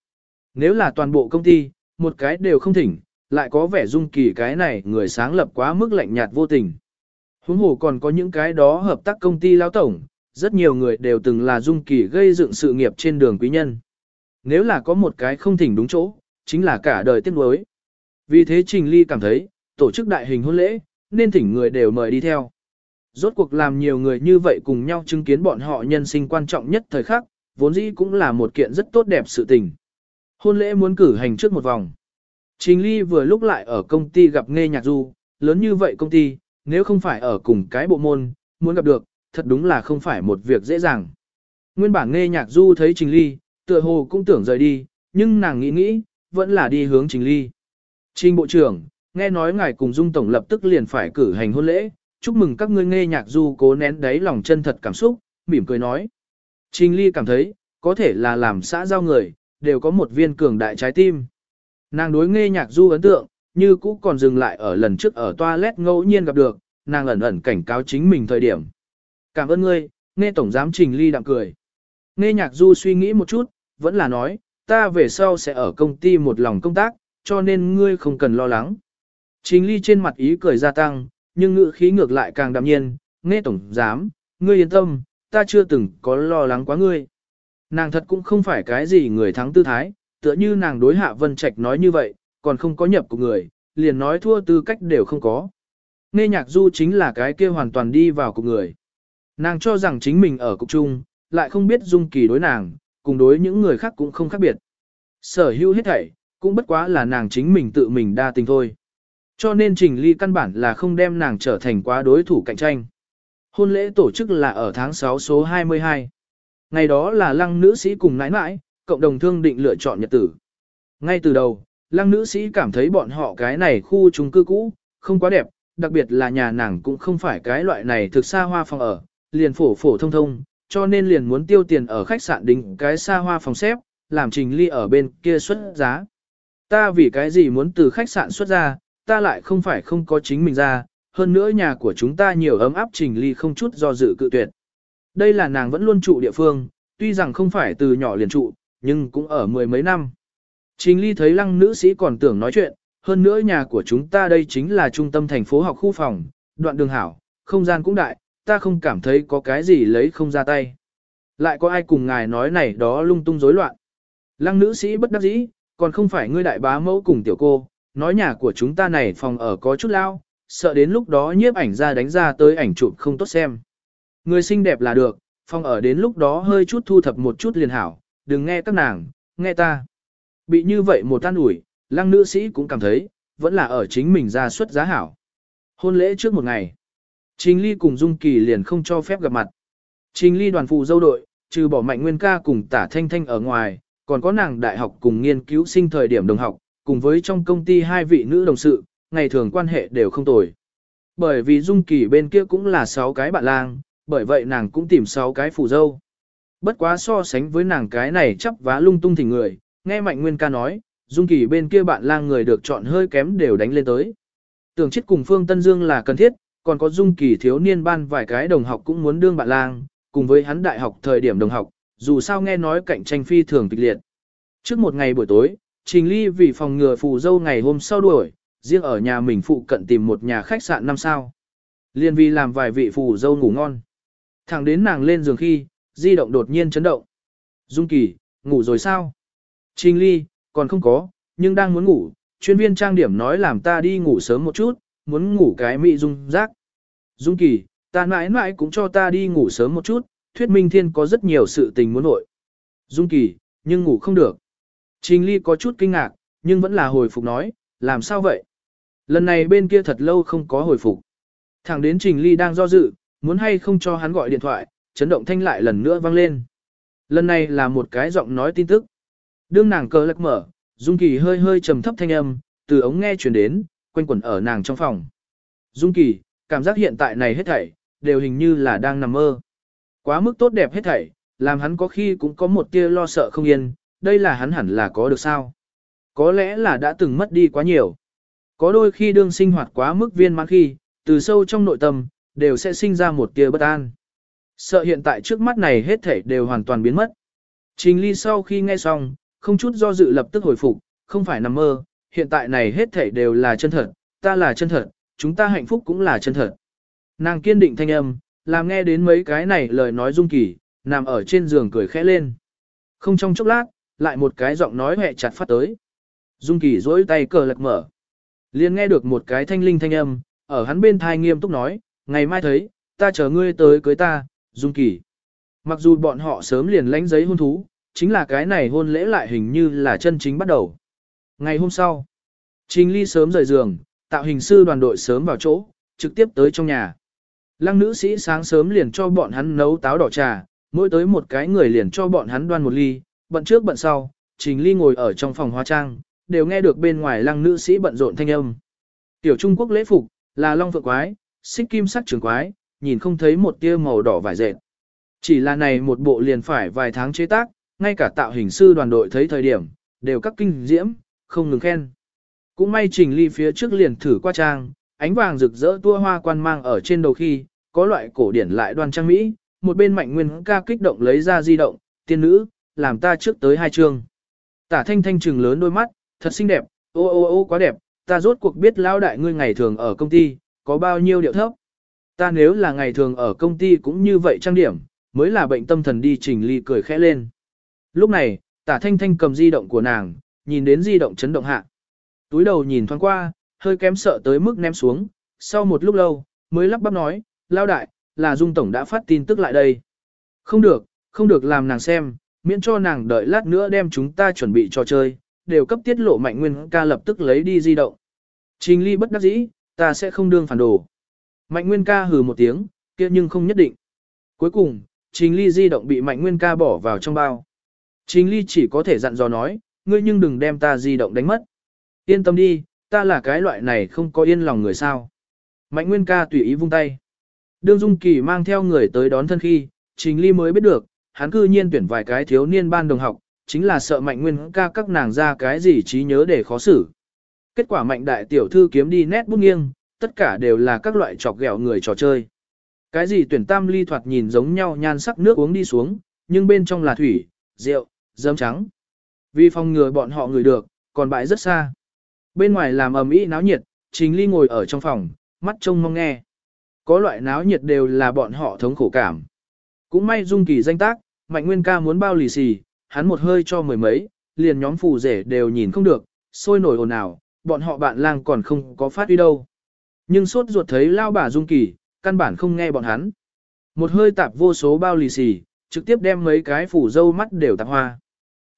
Nếu là toàn bộ công ty, một cái đều không thỉnh, lại có vẻ dung kỳ cái này người sáng lập quá mức lạnh nhạt vô tình. Huống hồ còn có những cái đó hợp tác công ty lao tổng, rất nhiều người đều từng là dung kỳ gây dựng sự nghiệp trên đường quý nhân. Nếu là có một cái không thỉnh đúng chỗ, chính là cả đời tiếc nuối. Vì thế Trình Ly cảm thấy, tổ chức đại hình hôn lễ, nên thỉnh người đều mời đi theo. Rốt cuộc làm nhiều người như vậy cùng nhau chứng kiến bọn họ nhân sinh quan trọng nhất thời khắc, vốn dĩ cũng là một kiện rất tốt đẹp sự tình. Hôn lễ muốn cử hành trước một vòng. Trình Ly vừa lúc lại ở công ty gặp nghe nhạc du, lớn như vậy công ty, nếu không phải ở cùng cái bộ môn, muốn gặp được, thật đúng là không phải một việc dễ dàng. Nguyên bản nghe nhạc du thấy Trình Ly, tựa hồ cũng tưởng rời đi, nhưng nàng nghĩ nghĩ, vẫn là đi hướng Trình Ly. Trình Bộ trưởng, nghe nói ngài cùng Dung Tổng lập tức liền phải cử hành hôn lễ, chúc mừng các ngươi nghe nhạc du cố nén đáy lòng chân thật cảm xúc, mỉm cười nói. Trình Ly cảm thấy, có thể là làm xã giao người, đều có một viên cường đại trái tim. Nàng đối nghe nhạc du ấn tượng, như cũ còn dừng lại ở lần trước ở toilet ngẫu nhiên gặp được, nàng ẩn ẩn cảnh cáo chính mình thời điểm. Cảm ơn ngươi, nghe Tổng Giám Trình Ly đạm cười. Nghe nhạc du suy nghĩ một chút, vẫn là nói, ta về sau sẽ ở công ty một lòng công tác, cho nên ngươi không cần lo lắng. Trình Ly trên mặt ý cười gia tăng, nhưng ngữ khí ngược lại càng đạm nhiên, nghe Tổng Giám, ngươi yên tâm, ta chưa từng có lo lắng quá ngươi. Nàng thật cũng không phải cái gì người thắng tư thái, tựa như nàng đối hạ Vân Trạch nói như vậy, còn không có nhập của người, liền nói thua tư cách đều không có. Nghe nhạc du chính là cái kia hoàn toàn đi vào cục người. Nàng cho rằng chính mình ở cục chung, lại không biết dung kỳ đối nàng, cùng đối những người khác cũng không khác biệt. Sở hữu hết thảy, cũng bất quá là nàng chính mình tự mình đa tình thôi. Cho nên Trình Ly căn bản là không đem nàng trở thành quá đối thủ cạnh tranh. Hôn lễ tổ chức là ở tháng 6 số 22. Ngày đó là lăng nữ sĩ cùng nãi nãi, cộng đồng thương định lựa chọn nhật tử. Ngay từ đầu, lăng nữ sĩ cảm thấy bọn họ cái này khu chung cư cũ, không quá đẹp, đặc biệt là nhà nàng cũng không phải cái loại này thực xa hoa phòng ở, liền phổ phổ thông thông, cho nên liền muốn tiêu tiền ở khách sạn đính cái xa hoa phòng xếp, làm trình ly ở bên kia xuất giá. Ta vì cái gì muốn từ khách sạn xuất ra, ta lại không phải không có chính mình ra, hơn nữa nhà của chúng ta nhiều ấm áp trình ly không chút do dự cự tuyệt. Đây là nàng vẫn luôn trụ địa phương, tuy rằng không phải từ nhỏ liền trụ, nhưng cũng ở mười mấy năm. Trình ly thấy lăng nữ sĩ còn tưởng nói chuyện, hơn nữa nhà của chúng ta đây chính là trung tâm thành phố học khu phòng, đoạn đường hảo, không gian cũng đại, ta không cảm thấy có cái gì lấy không ra tay. Lại có ai cùng ngài nói này đó lung tung rối loạn. Lăng nữ sĩ bất đắc dĩ, còn không phải ngươi đại bá mẫu cùng tiểu cô, nói nhà của chúng ta này phòng ở có chút lao, sợ đến lúc đó nhiếp ảnh ra đánh ra tới ảnh chụp không tốt xem. Người xinh đẹp là được, Phong ở đến lúc đó hơi chút thu thập một chút liền hảo, đừng nghe các nàng, nghe ta. Bị như vậy một tan ủi, lăng nữ sĩ cũng cảm thấy, vẫn là ở chính mình ra suất giá hảo. Hôn lễ trước một ngày, Trình Ly cùng Dung Kỳ liền không cho phép gặp mặt. Trình Ly đoàn phụ dâu đội, trừ bỏ mạnh nguyên ca cùng tả thanh thanh ở ngoài, còn có nàng đại học cùng nghiên cứu sinh thời điểm đồng học, cùng với trong công ty hai vị nữ đồng sự, ngày thường quan hệ đều không tồi. Bởi vì Dung Kỳ bên kia cũng là 6 cái bạn lang, bởi vậy nàng cũng tìm 6 cái phù dâu. Bất quá so sánh với nàng cái này chấp vá lung tung thì người, nghe Mạnh Nguyên ca nói, Dung Kỳ bên kia bạn lang người được chọn hơi kém đều đánh lên tới. Tưởng chết cùng Phương Tân Dương là cần thiết, còn có Dung Kỳ thiếu niên ban vài cái đồng học cũng muốn đương bạn lang, cùng với hắn đại học thời điểm đồng học, dù sao nghe nói cạnh tranh phi thường kịch liệt. Trước một ngày buổi tối, Trình Ly vì phòng ngừa phù dâu ngày hôm sau đuổi, riêng ở nhà mình phụ cận tìm một nhà khách sạn năm sao. Liên vì làm vài vị phù dâu ngủ ngon. Thẳng đến nàng lên giường khi, di động đột nhiên chấn động. Dung Kỳ, ngủ rồi sao? Trình Ly, còn không có, nhưng đang muốn ngủ, chuyên viên trang điểm nói làm ta đi ngủ sớm một chút, muốn ngủ cái mị dung giác. Dung Kỳ, ta mãi mãi cũng cho ta đi ngủ sớm một chút, thuyết minh thiên có rất nhiều sự tình muốn nội. Dung Kỳ, nhưng ngủ không được. Trình Ly có chút kinh ngạc, nhưng vẫn là hồi phục nói, làm sao vậy? Lần này bên kia thật lâu không có hồi phục. Thẳng đến Trình Ly đang do dự, muốn hay không cho hắn gọi điện thoại, chấn động thanh lại lần nữa vang lên. Lần này là một cái giọng nói tin tức. Đương nàng cờ lắc mở, Dung Kỳ hơi hơi trầm thấp thanh âm, từ ống nghe truyền đến, quanh quẩn ở nàng trong phòng. Dung Kỳ, cảm giác hiện tại này hết thảy, đều hình như là đang nằm mơ. Quá mức tốt đẹp hết thảy, làm hắn có khi cũng có một tia lo sợ không yên, đây là hắn hẳn là có được sao. Có lẽ là đã từng mất đi quá nhiều. Có đôi khi đương sinh hoạt quá mức viên mãn khi, từ sâu trong nội tâm, đều sẽ sinh ra một tia bất an. Sợ hiện tại trước mắt này hết thảy đều hoàn toàn biến mất. Trình ly sau khi nghe xong, không chút do dự lập tức hồi phục, không phải nằm mơ, hiện tại này hết thảy đều là chân thật, ta là chân thật, chúng ta hạnh phúc cũng là chân thật. Nàng kiên định thanh âm, làm nghe đến mấy cái này lời nói dung kỳ, nằm ở trên giường cười khẽ lên. Không trong chốc lát, lại một cái giọng nói hẹ chặt phát tới. Dung kỳ dối tay cờ lật mở liền nghe được một cái thanh linh thanh âm, ở hắn bên thai nghiêm túc nói, ngày mai thấy, ta chờ ngươi tới cưới ta, Dung kỳ. Mặc dù bọn họ sớm liền lãnh giấy hôn thú, chính là cái này hôn lễ lại hình như là chân chính bắt đầu. Ngày hôm sau, Trình Ly sớm rời giường, tạo hình sư đoàn đội sớm vào chỗ, trực tiếp tới trong nhà. Lăng nữ sĩ sáng sớm liền cho bọn hắn nấu táo đỏ trà, mỗi tới một cái người liền cho bọn hắn đoan một ly, bận trước bận sau, Trình Ly ngồi ở trong phòng hóa trang, đều nghe được bên ngoài lăng nữ sĩ bận rộn thanh âm. Tiểu Trung Quốc lễ phục, là long phượng quái, xích kim sắc trường quái, nhìn không thấy một tia màu đỏ vải dệt. Chỉ là này một bộ liền phải vài tháng chế tác, ngay cả tạo hình sư đoàn đội thấy thời điểm, đều các kinh diễm, không ngừng khen. Cũng may Trình Ly phía trước liền thử qua trang, ánh vàng rực rỡ tua hoa quan mang ở trên đầu khi, có loại cổ điển lại đoan trang mỹ, một bên mạnh nguyên ca kích động lấy ra di động, tiên nữ, làm ta trước tới hai chương. Tả thanh thanh trừng lớn đôi mắt, thật xinh đẹp, ô ô ô quá đẹp, ta rốt cuộc biết lão đại ngươi ngày thường ở công ty, có bao nhiêu điệu thấp. Ta nếu là ngày thường ở công ty cũng như vậy trang điểm, mới là bệnh tâm thần đi trình ly cười khẽ lên. Lúc này, tả thanh thanh cầm di động của nàng, nhìn đến di động chấn động hạ. Túi đầu nhìn thoáng qua, hơi kém sợ tới mức ném xuống, sau một lúc lâu, mới lắp bắp nói, lao đại, là Dung Tổng đã phát tin tức lại đây. Không được, không được làm nàng xem, miễn cho nàng đợi lát nữa đem chúng ta chuẩn bị trò chơi, đều cấp tiết lộ mạnh nguyên ca lập tức lấy đi di động. Trình ly bất đắc dĩ, ta sẽ không đương phản đồ. Mạnh nguyên ca hừ một tiếng, kia nhưng không nhất định. Cuối cùng, trình ly di động bị mạnh nguyên ca bỏ vào trong bao. Trình ly chỉ có thể dặn dò nói, ngươi nhưng đừng đem ta di động đánh mất. Yên tâm đi, ta là cái loại này không có yên lòng người sao. Mạnh nguyên ca tùy ý vung tay. Đương Dung Kỳ mang theo người tới đón thân khi, Trình Ly mới biết được, hắn cư nhiên tuyển vài cái thiếu niên ban đồng học, chính là sợ Mạnh Nguyên ca các nàng ra cái gì trí nhớ để khó xử. Kết quả Mạnh đại tiểu thư kiếm đi nét bút nghiêng, tất cả đều là các loại chọc ghẹo người trò chơi. Cái gì tuyển tam ly thoạt nhìn giống nhau nhan sắc nước uống đi xuống, nhưng bên trong là thủy, rượu, dấm trắng. Vì phòng ngừa bọn họ người được, còn bãi rất xa. Bên ngoài làm ầm ĩ náo nhiệt, Trình Ly ngồi ở trong phòng, mắt trông mong nghe. Có loại náo nhiệt đều là bọn họ thống khổ cảm. Cũng may dung kỳ danh tác, Mạnh Nguyên ca muốn bao lì xì, hắn một hơi cho mười mấy, liền nhóm phù rể đều nhìn không được, sôi nổi ồn ào, bọn họ bạn lang còn không có phát đi đâu. Nhưng suốt ruột thấy lao bà dung kỳ, căn bản không nghe bọn hắn. Một hơi tạp vô số bao lì xì, trực tiếp đem mấy cái phủ dâu mắt đều tạp hoa.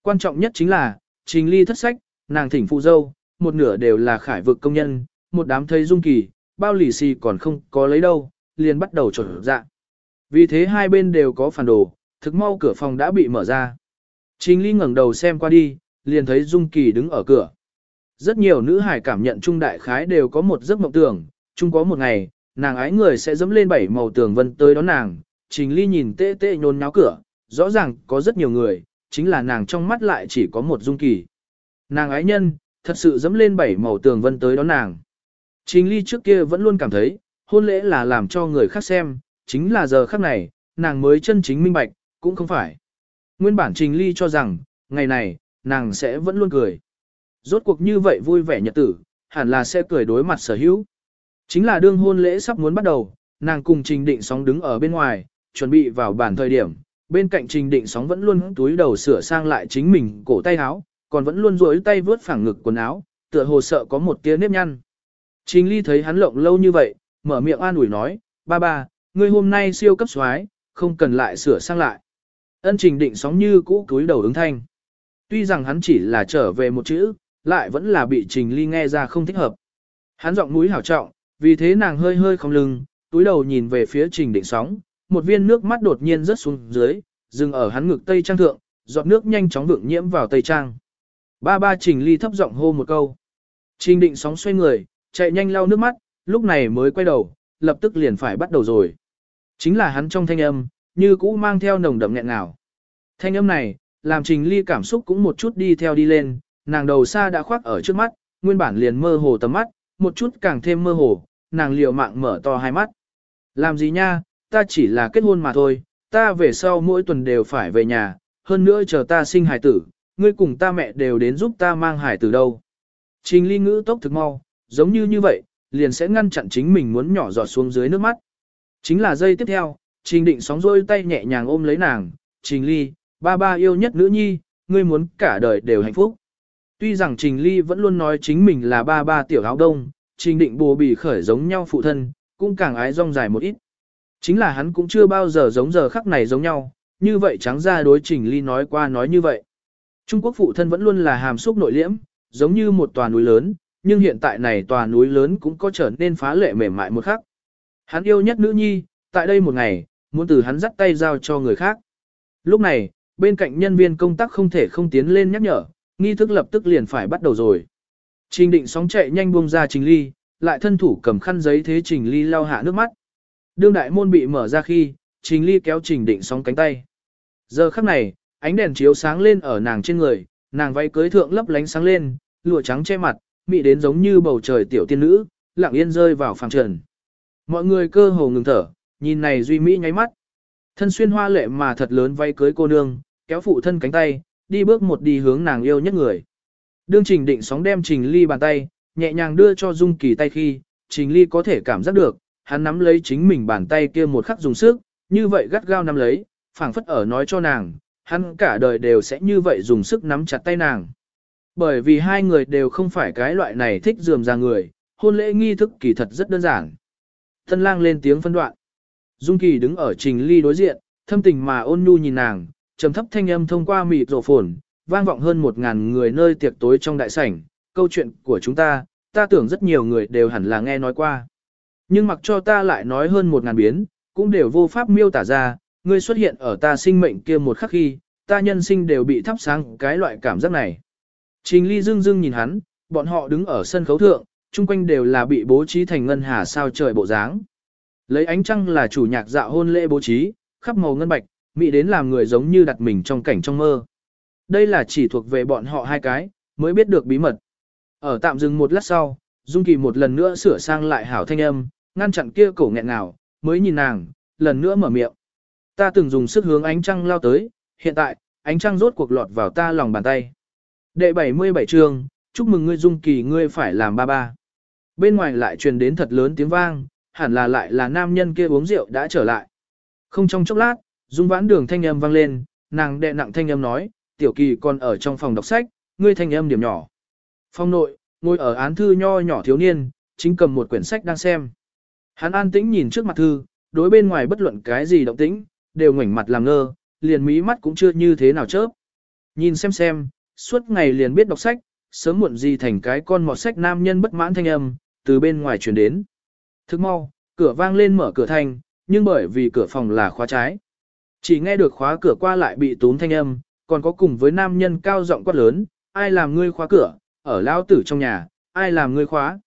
Quan trọng nhất chính là, trình ly thất sách, nàng thỉnh phụ dâu, một nửa đều là khải vực công nhân, một đám thấy dung kỳ, bao lì xì còn không có lấy đâu, liền bắt đầu trở dạ. Vì thế hai bên đều có phản đồ, thực mau cửa phòng đã bị mở ra. Trình ly ngẩng đầu xem qua đi, liền thấy dung kỳ đứng ở cửa. Rất nhiều nữ hải cảm nhận trung đại khái đều có một giấc mộng tưởng, chung có một ngày, nàng ái người sẽ dẫm lên bảy màu tường vân tới đón nàng, trình ly nhìn tê tê nhôn nháo cửa, rõ ràng có rất nhiều người, chính là nàng trong mắt lại chỉ có một dung kỳ. Nàng ái nhân, thật sự dẫm lên bảy màu tường vân tới đón nàng. Trình ly trước kia vẫn luôn cảm thấy, hôn lễ là làm cho người khác xem, chính là giờ khắc này, nàng mới chân chính minh bạch, cũng không phải. Nguyên bản trình ly cho rằng, ngày này, nàng sẽ vẫn luôn cười. Rốt cuộc như vậy vui vẻ nhật tử, hẳn là sẽ cười đối mặt sở hữu. Chính là đương hôn lễ sắp muốn bắt đầu, nàng cùng trình định sóng đứng ở bên ngoài, chuẩn bị vào bản thời điểm, bên cạnh trình định sóng vẫn luôn túi đầu sửa sang lại chính mình cổ tay áo, còn vẫn luôn duỗi tay vướt phẳng ngực quần áo, tựa hồ sợ có một tia nếp nhăn. Trình ly thấy hắn lộng lâu như vậy, mở miệng an ủi nói, ba ba, ngươi hôm nay siêu cấp xoái, không cần lại sửa sang lại. Ân trình định sóng như cũ cúi đầu ứng thanh. Tuy rằng hắn chỉ là trở về một chữ, lại vẫn là bị trình ly nghe ra không thích hợp. Hắn giọng mũi hảo trọng, vì thế nàng hơi hơi không lưng, túi đầu nhìn về phía trình định sóng, một viên nước mắt đột nhiên rớt xuống dưới, dừng ở hắn ngực tây trang thượng, giọt nước nhanh chóng vượng nhiễm vào tây trang. Ba ba trình ly thấp giọng hô một câu. Trình định sóng xoay người, chạy nhanh lau nước mắt, lúc này mới quay đầu, lập tức liền phải bắt đầu rồi. Chính là hắn trong thanh âm, như cũ mang theo nồng đậm nghẹn ngào. Thanh âm này, làm trình ly cảm xúc cũng một chút đi theo đi lên, nàng đầu xa đã khoác ở trước mắt, nguyên bản liền mơ hồ tầm mắt, một chút càng thêm mơ hồ, nàng liều mạng mở to hai mắt. Làm gì nha, ta chỉ là kết hôn mà thôi, ta về sau mỗi tuần đều phải về nhà, hơn nữa chờ ta sinh hải tử, ngươi cùng ta mẹ đều đến giúp ta mang hải tử đâu. Trình ly ngữ tốc thực mau, giống như như vậy, liền sẽ ngăn chặn chính mình muốn nhỏ giọt xuống dưới nước mắt. Chính là giây tiếp theo, trình định sóng rôi tay nhẹ nhàng ôm lấy nàng, trình ly, ba ba yêu nhất nữ nhi, ngươi muốn cả đời đều hạnh phúc. Tuy rằng trình ly vẫn luôn nói chính mình là ba ba tiểu áo đông, trình định bồ bì khởi giống nhau phụ thân, cũng càng ái rong dài một ít. Chính là hắn cũng chưa bao giờ giống giờ khắc này giống nhau, như vậy trắng ra đối trình ly nói qua nói như vậy. Trung Quốc phụ thân vẫn luôn là hàm xúc nội liễm, giống như một tòa núi lớn, nhưng hiện tại này tòa núi lớn cũng có trở nên phá lệ mềm mại một khắc. Hắn yêu nhất nữ nhi, tại đây một ngày, muốn từ hắn dắt tay giao cho người khác. Lúc này, bên cạnh nhân viên công tác không thể không tiến lên nhắc nhở, nghi thức lập tức liền phải bắt đầu rồi. Trình định sóng chạy nhanh buông ra trình ly, lại thân thủ cầm khăn giấy thế trình ly lau hạ nước mắt. Đương đại môn bị mở ra khi, trình ly kéo trình định sóng cánh tay. Giờ khắc này, ánh đèn chiếu sáng lên ở nàng trên người, nàng váy cưới thượng lấp lánh sáng lên, lụa trắng che mặt, mị đến giống như bầu trời tiểu tiên nữ, lặng yên rơi vào phàng trần. Mọi người cơ hồ ngừng thở, nhìn này duy mỹ nháy mắt. Thân xuyên hoa lệ mà thật lớn vay cưới cô nương, kéo phụ thân cánh tay, đi bước một đi hướng nàng yêu nhất người. Đương Trình Định sóng đem Trình Ly bàn tay, nhẹ nhàng đưa cho Dung Kỳ tay khi, Trình Ly có thể cảm giác được, hắn nắm lấy chính mình bàn tay kia một khắc dùng sức, như vậy gắt gao nắm lấy, phảng phất ở nói cho nàng, hắn cả đời đều sẽ như vậy dùng sức nắm chặt tay nàng. Bởi vì hai người đều không phải cái loại này thích dườm ra người, hôn lễ nghi thức kỳ thật rất đơn giản. Tân lang lên tiếng phân đoạn. Dung Kỳ đứng ở Trình Ly đối diện, thâm tình mà ôn nhu nhìn nàng, trầm thấp thanh âm thông qua mịt rổ phồn, vang vọng hơn một ngàn người nơi tiệc tối trong đại sảnh, câu chuyện của chúng ta, ta tưởng rất nhiều người đều hẳn là nghe nói qua. Nhưng mặc cho ta lại nói hơn một ngàn biến, cũng đều vô pháp miêu tả ra, ngươi xuất hiện ở ta sinh mệnh kia một khắc khi, ta nhân sinh đều bị thắp sáng cái loại cảm giác này. Trình ly dưng dưng nhìn hắn, bọn họ đứng ở sân khấu thượng, chung quanh đều là bị bố trí thành ngân hà sao trời bộ dáng. Lấy ánh trăng là chủ nhạc dạo hôn lễ bố trí, khắp màu ngân bạch, mỹ đến làm người giống như đặt mình trong cảnh trong mơ. Đây là chỉ thuộc về bọn họ hai cái, mới biết được bí mật. Ở tạm dừng một lát sau, Dung Kỳ một lần nữa sửa sang lại hảo thanh âm, ngăn chặn kia cổ nghẹn ngào, mới nhìn nàng, lần nữa mở miệng. Ta từng dùng sức hướng ánh trăng lao tới, hiện tại, ánh trăng rốt cuộc lọt vào ta lòng bàn tay. Đệ 77 chương, chúc mừng ngươi Dung Kỳ ngươi phải làm ba ba. Bên ngoài lại truyền đến thật lớn tiếng vang, hẳn là lại là nam nhân kia uống rượu đã trở lại. Không trong chốc lát, Dung vãn đường thanh âm vang lên, nàng đệ nặng thanh âm nói, tiểu kỳ còn ở trong phòng đọc sách, ngươi thanh âm điểm nhỏ. Phong nội, ngồi ở án thư nho nhỏ thiếu niên, chính cầm một quyển sách đang xem. Hắn an tĩnh nhìn trước mặt thư, đối bên ngoài bất luận cái gì động tĩnh, đều ngoảnh mặt làm ngơ, liền mí mắt cũng chưa như thế nào chớp. Nhìn xem xem, suốt ngày liền biết đọc sách, sớm muộn gì thành cái con mọt sách nam nhân bất mãn thanh âm, từ bên ngoài truyền đến. Thức mau, cửa vang lên mở cửa thanh, nhưng bởi vì cửa phòng là khóa trái. Chỉ nghe được khóa cửa qua lại bị tốn thanh âm, còn có cùng với nam nhân cao giọng quát lớn, ai làm ngươi khóa cửa, ở lao tử trong nhà, ai làm ngươi khóa.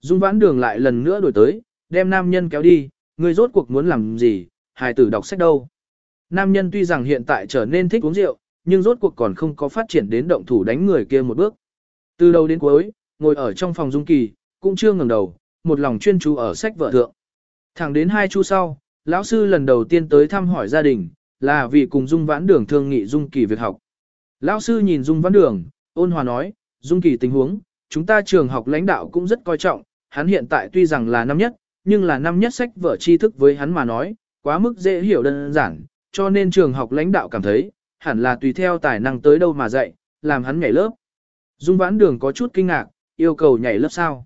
Dung vãn đường lại lần nữa đổi tới, đem nam nhân kéo đi, ngươi rốt cuộc muốn làm gì, hài tử đọc sách đâu. Nam nhân tuy rằng hiện tại trở nên thích uống rượu, nhưng rốt cuộc còn không có phát triển đến động thủ đánh người kia một bước. Từ đầu đến cuối, ngồi ở trong phòng Dung Kỳ, cũng chưa ngẩng đầu, một lòng chuyên chú ở sách vợ thượng. Thẳng đến hai chu sau, lão sư lần đầu tiên tới thăm hỏi gia đình, là vì cùng Dung Vãn Đường thương nghị Dung Kỳ việc học. Lão sư nhìn Dung Vãn Đường, ôn hòa nói, Dung Kỳ tình huống, chúng ta trường học lãnh đạo cũng rất coi trọng, hắn hiện tại tuy rằng là năm nhất, nhưng là năm nhất sách vở tri thức với hắn mà nói, quá mức dễ hiểu đơn giản, cho nên trường học lãnh đạo cảm thấy, hẳn là tùy theo tài năng tới đâu mà dạy, làm hắn nhảy lớp. Dung vãn đường có chút kinh ngạc, yêu cầu nhảy lớp sao.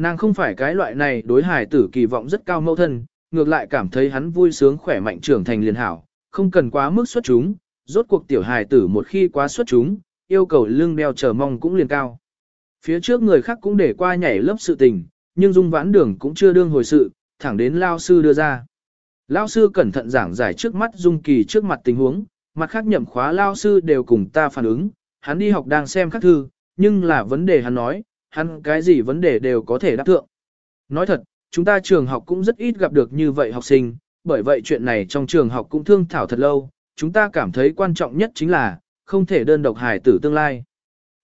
Nàng không phải cái loại này đối hải tử kỳ vọng rất cao mẫu thân, ngược lại cảm thấy hắn vui sướng khỏe mạnh trưởng thành liền hảo, không cần quá mức xuất chúng, rốt cuộc tiểu hài tử một khi quá xuất chúng, yêu cầu lương đeo chờ mong cũng liền cao. Phía trước người khác cũng để qua nhảy lớp sự tình, nhưng dung vãn đường cũng chưa đương hồi sự, thẳng đến lao sư đưa ra. Lao sư cẩn thận giảng giải trước mắt dung kỳ trước mặt tình huống, mặt khác nhậm khóa lao sư đều cùng ta phản ứng, hắn đi học đang xem các thư, nhưng là vấn đề hắn nói, hắn cái gì vấn đề đều có thể đáp thượng. Nói thật, chúng ta trường học cũng rất ít gặp được như vậy học sinh, bởi vậy chuyện này trong trường học cũng thương thảo thật lâu, chúng ta cảm thấy quan trọng nhất chính là, không thể đơn độc hài tử tương lai.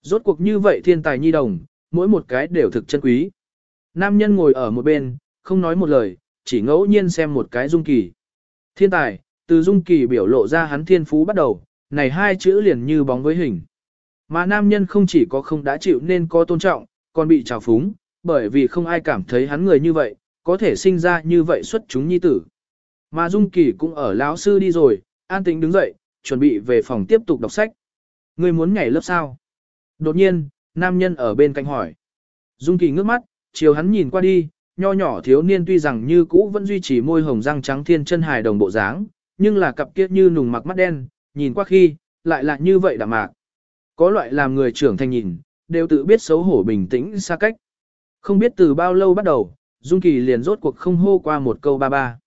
Rốt cuộc như vậy thiên tài nhi đồng, mỗi một cái đều thực chân quý. Nam nhân ngồi ở một bên, không nói một lời, chỉ ngẫu nhiên xem một cái dung kỳ. Thiên tài, từ dung kỳ biểu lộ ra hắn thiên phú bắt đầu, này hai chữ liền như bóng với hình. Mà nam nhân không chỉ có không đã chịu nên có tôn trọng, còn bị trào phúng, bởi vì không ai cảm thấy hắn người như vậy, có thể sinh ra như vậy xuất chúng nhi tử. Mà Dung Kỳ cũng ở lão sư đi rồi, an tĩnh đứng dậy, chuẩn bị về phòng tiếp tục đọc sách. Người muốn nhảy lớp sao? Đột nhiên, nam nhân ở bên cạnh hỏi. Dung Kỳ ngước mắt, chiều hắn nhìn qua đi, nho nhỏ thiếu niên tuy rằng như cũ vẫn duy trì môi hồng răng trắng thiên chân hài đồng bộ dáng, nhưng là cặp kiết như nùng mặc mắt đen, nhìn qua khi, lại là như vậy đạm mạc. Có loại làm người trưởng thành nhìn, đều tự biết xấu hổ bình tĩnh xa cách. Không biết từ bao lâu bắt đầu, Dung Kỳ liền rốt cuộc không hô qua một câu ba ba.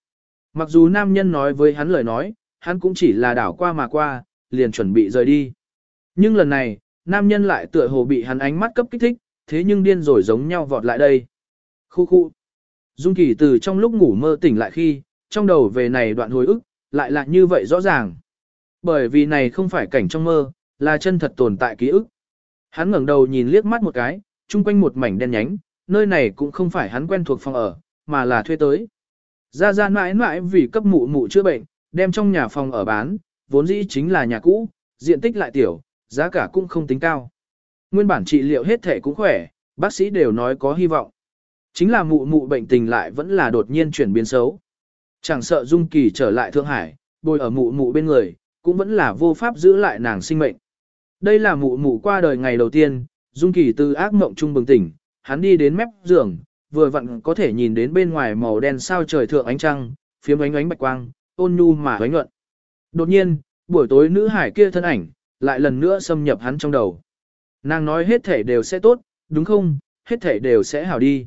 Mặc dù nam nhân nói với hắn lời nói, hắn cũng chỉ là đảo qua mà qua, liền chuẩn bị rời đi. Nhưng lần này, nam nhân lại tựa hồ bị hắn ánh mắt cấp kích thích, thế nhưng điên rồi giống nhau vọt lại đây. Khu khu. Dung Kỳ từ trong lúc ngủ mơ tỉnh lại khi, trong đầu về này đoạn hồi ức, lại là như vậy rõ ràng. Bởi vì này không phải cảnh trong mơ, là chân thật tồn tại ký ức. Hắn ngẩng đầu nhìn liếc mắt một cái, chung quanh một mảnh đen nhánh, nơi này cũng không phải hắn quen thuộc phòng ở, mà là thuê tới. Ra ra mãi mãi vì cấp mụ mụ chữa bệnh, đem trong nhà phòng ở bán, vốn dĩ chính là nhà cũ, diện tích lại tiểu, giá cả cũng không tính cao. Nguyên bản trị liệu hết thể cũng khỏe, bác sĩ đều nói có hy vọng. Chính là mụ mụ bệnh tình lại vẫn là đột nhiên chuyển biến xấu. Chẳng sợ Dung Kỳ trở lại Thượng Hải, bồi ở mụ mụ bên người, cũng vẫn là vô pháp giữ lại nàng sinh mệnh. Đây là mụ mụ qua đời ngày đầu tiên, Dung Kỳ từ ác mộng trung bừng tỉnh, hắn đi đến mép giường, vừa vặn có thể nhìn đến bên ngoài màu đen sao trời thượng ánh trăng, phiếm ánh ánh bạch quang, ôn nhu mà ánh nhuận. Đột nhiên, buổi tối nữ hải kia thân ảnh, lại lần nữa xâm nhập hắn trong đầu. Nàng nói hết thể đều sẽ tốt, đúng không, hết thể đều sẽ hảo đi.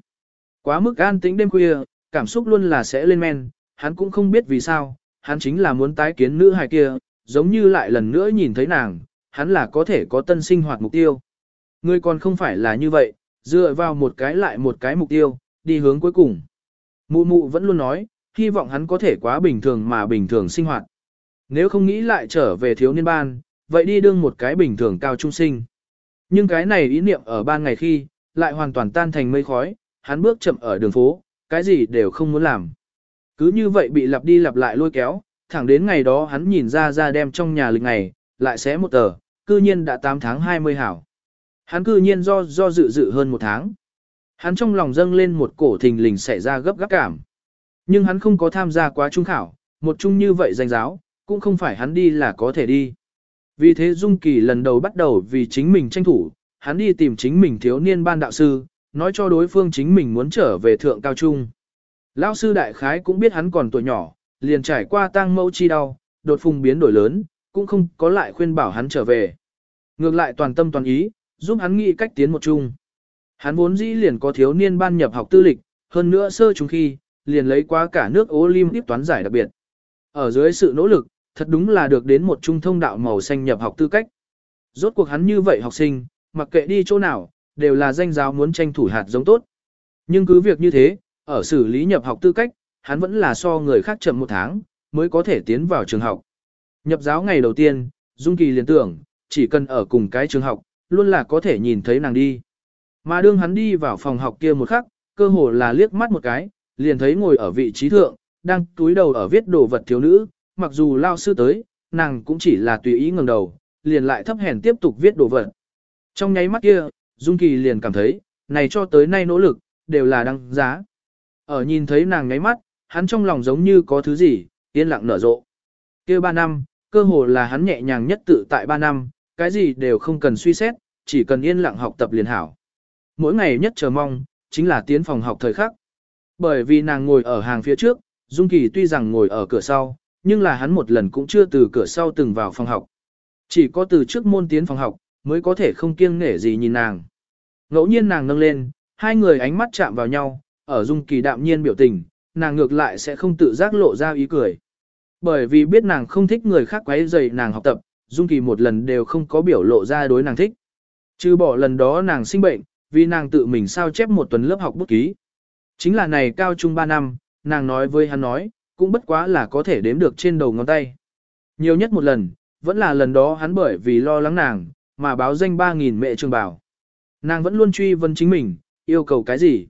Quá mức an tĩnh đêm khuya, cảm xúc luôn là sẽ lên men, hắn cũng không biết vì sao, hắn chính là muốn tái kiến nữ hài kia, giống như lại lần nữa nhìn thấy nàng, hắn là có thể có tân sinh hoạt mục tiêu. Người còn không phải là như vậy, dựa vào một cái lại một cái mục tiêu, đi hướng cuối cùng. Mụ mụ vẫn luôn nói, hy vọng hắn có thể quá bình thường mà bình thường sinh hoạt. Nếu không nghĩ lại trở về thiếu niên ban, vậy đi đương một cái bình thường cao trung sinh. Nhưng cái này ý niệm ở ban ngày khi, lại hoàn toàn tan thành mây khói, hắn bước chậm ở đường phố, cái gì đều không muốn làm. Cứ như vậy bị lặp đi lặp lại lôi kéo, thẳng đến ngày đó hắn nhìn ra ra đem trong nhà lịch ngày, lại xé một tờ, cư nhiên đã 8 tháng 20 hảo. Hắn cư nhiên do do dự dự hơn một tháng. Hắn trong lòng dâng lên một cổ thình lình xảy ra gấp gáp cảm. Nhưng hắn không có tham gia quá trung khảo, một trung như vậy danh giáo, cũng không phải hắn đi là có thể đi. Vì thế Dung Kỳ lần đầu bắt đầu vì chính mình tranh thủ, hắn đi tìm chính mình thiếu niên ban đạo sư, nói cho đối phương chính mình muốn trở về thượng cao trung. Lão sư đại khái cũng biết hắn còn tuổi nhỏ, liền trải qua tang mẫu chi đau, đột phùng biến đổi lớn, cũng không có lại khuyên bảo hắn trở về. Ngược lại toàn tâm toàn ý, giúp hắn nghĩ cách tiến một chung. Hắn vốn dĩ liền có thiếu niên ban nhập học tư lịch, hơn nữa sơ chung khi, liền lấy qua cả nước Olympic toán giải đặc biệt. Ở dưới sự nỗ lực, thật đúng là được đến một trung thông đạo màu xanh nhập học tư cách. Rốt cuộc hắn như vậy học sinh, mặc kệ đi chỗ nào, đều là danh giáo muốn tranh thủ hạt giống tốt. Nhưng cứ việc như thế, ở xử lý nhập học tư cách, hắn vẫn là so người khác chậm một tháng, mới có thể tiến vào trường học. Nhập giáo ngày đầu tiên, Dung Kỳ liền tưởng, chỉ cần ở cùng cái trường học, luôn là có thể nhìn thấy nàng đi. Mà đương hắn đi vào phòng học kia một khắc, cơ hồ là liếc mắt một cái, liền thấy ngồi ở vị trí thượng, đang túi đầu ở viết đồ vật thiếu nữ, mặc dù lao sư tới, nàng cũng chỉ là tùy ý ngẩng đầu, liền lại thấp hèn tiếp tục viết đồ vật. Trong nháy mắt kia, Dung Kỳ liền cảm thấy, này cho tới nay nỗ lực, đều là đăng giá. Ở nhìn thấy nàng nháy mắt, hắn trong lòng giống như có thứ gì, yên lặng nở rộ. kia ba năm, cơ hồ là hắn nhẹ nhàng nhất tự tại ba năm, cái gì đều không cần suy xét, chỉ cần yên lặng học tập liền hảo. Mỗi ngày nhất chờ mong, chính là tiến phòng học thời khắc. Bởi vì nàng ngồi ở hàng phía trước, Dung Kỳ tuy rằng ngồi ở cửa sau, nhưng là hắn một lần cũng chưa từ cửa sau từng vào phòng học. Chỉ có từ trước môn tiến phòng học, mới có thể không kiêng nể gì nhìn nàng. Ngẫu nhiên nàng nâng lên, hai người ánh mắt chạm vào nhau, ở Dung Kỳ đạm nhiên biểu tình, nàng ngược lại sẽ không tự giác lộ ra ý cười. Bởi vì biết nàng không thích người khác quấy rầy nàng học tập, Dung Kỳ một lần đều không có biểu lộ ra đối nàng thích. Trừ bỏ lần đó nàng sinh bệnh, vì nàng tự mình sao chép một tuần lớp học bút ký. Chính là này cao trung 3 năm, nàng nói với hắn nói, cũng bất quá là có thể đếm được trên đầu ngón tay. Nhiều nhất một lần, vẫn là lần đó hắn bởi vì lo lắng nàng, mà báo danh 3.000 mẹ trường bảo. Nàng vẫn luôn truy vấn chính mình, yêu cầu cái gì.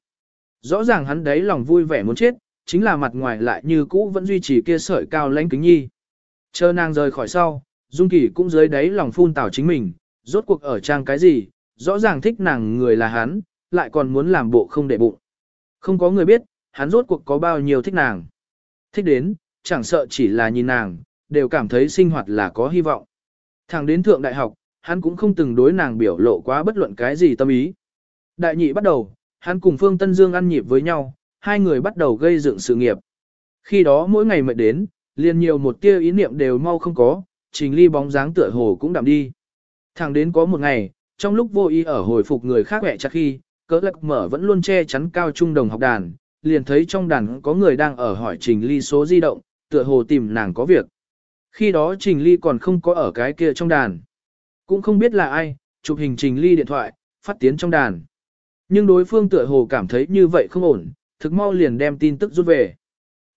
Rõ ràng hắn đấy lòng vui vẻ muốn chết, chính là mặt ngoài lại như cũ vẫn duy trì kia sợi cao lãnh kính nhi. Chờ nàng rời khỏi sau, Dung Kỳ cũng dưới đáy lòng phun tảo chính mình, rốt cuộc ở trang cái gì, rõ ràng thích nàng người là hắn, lại còn muốn làm bộ không để bụng. Không có người biết, hắn rốt cuộc có bao nhiêu thích nàng. Thích đến, chẳng sợ chỉ là nhìn nàng, đều cảm thấy sinh hoạt là có hy vọng. Thẳng đến thượng đại học, hắn cũng không từng đối nàng biểu lộ quá bất luận cái gì tâm ý. Đại nhị bắt đầu, hắn cùng Phương Tân Dương ăn nhịp với nhau, hai người bắt đầu gây dựng sự nghiệp. Khi đó mỗi ngày mệt đến, liền nhiều một tia ý niệm đều mau không có, trình ly bóng dáng tựa hồ cũng đạm đi. Thẳng đến có một ngày, trong lúc vô ý ở hồi phục người khác quẹ chặt khi, cỡ lạc mở vẫn luôn che chắn cao trung đồng học đàn, liền thấy trong đàn có người đang ở hỏi trình ly số di động, tựa hồ tìm nàng có việc. Khi đó trình ly còn không có ở cái kia trong đàn. Cũng không biết là ai, chụp hình trình ly điện thoại, phát tiến trong đàn. Nhưng đối phương tựa hồ cảm thấy như vậy không ổn, thực mau liền đem tin tức rút về.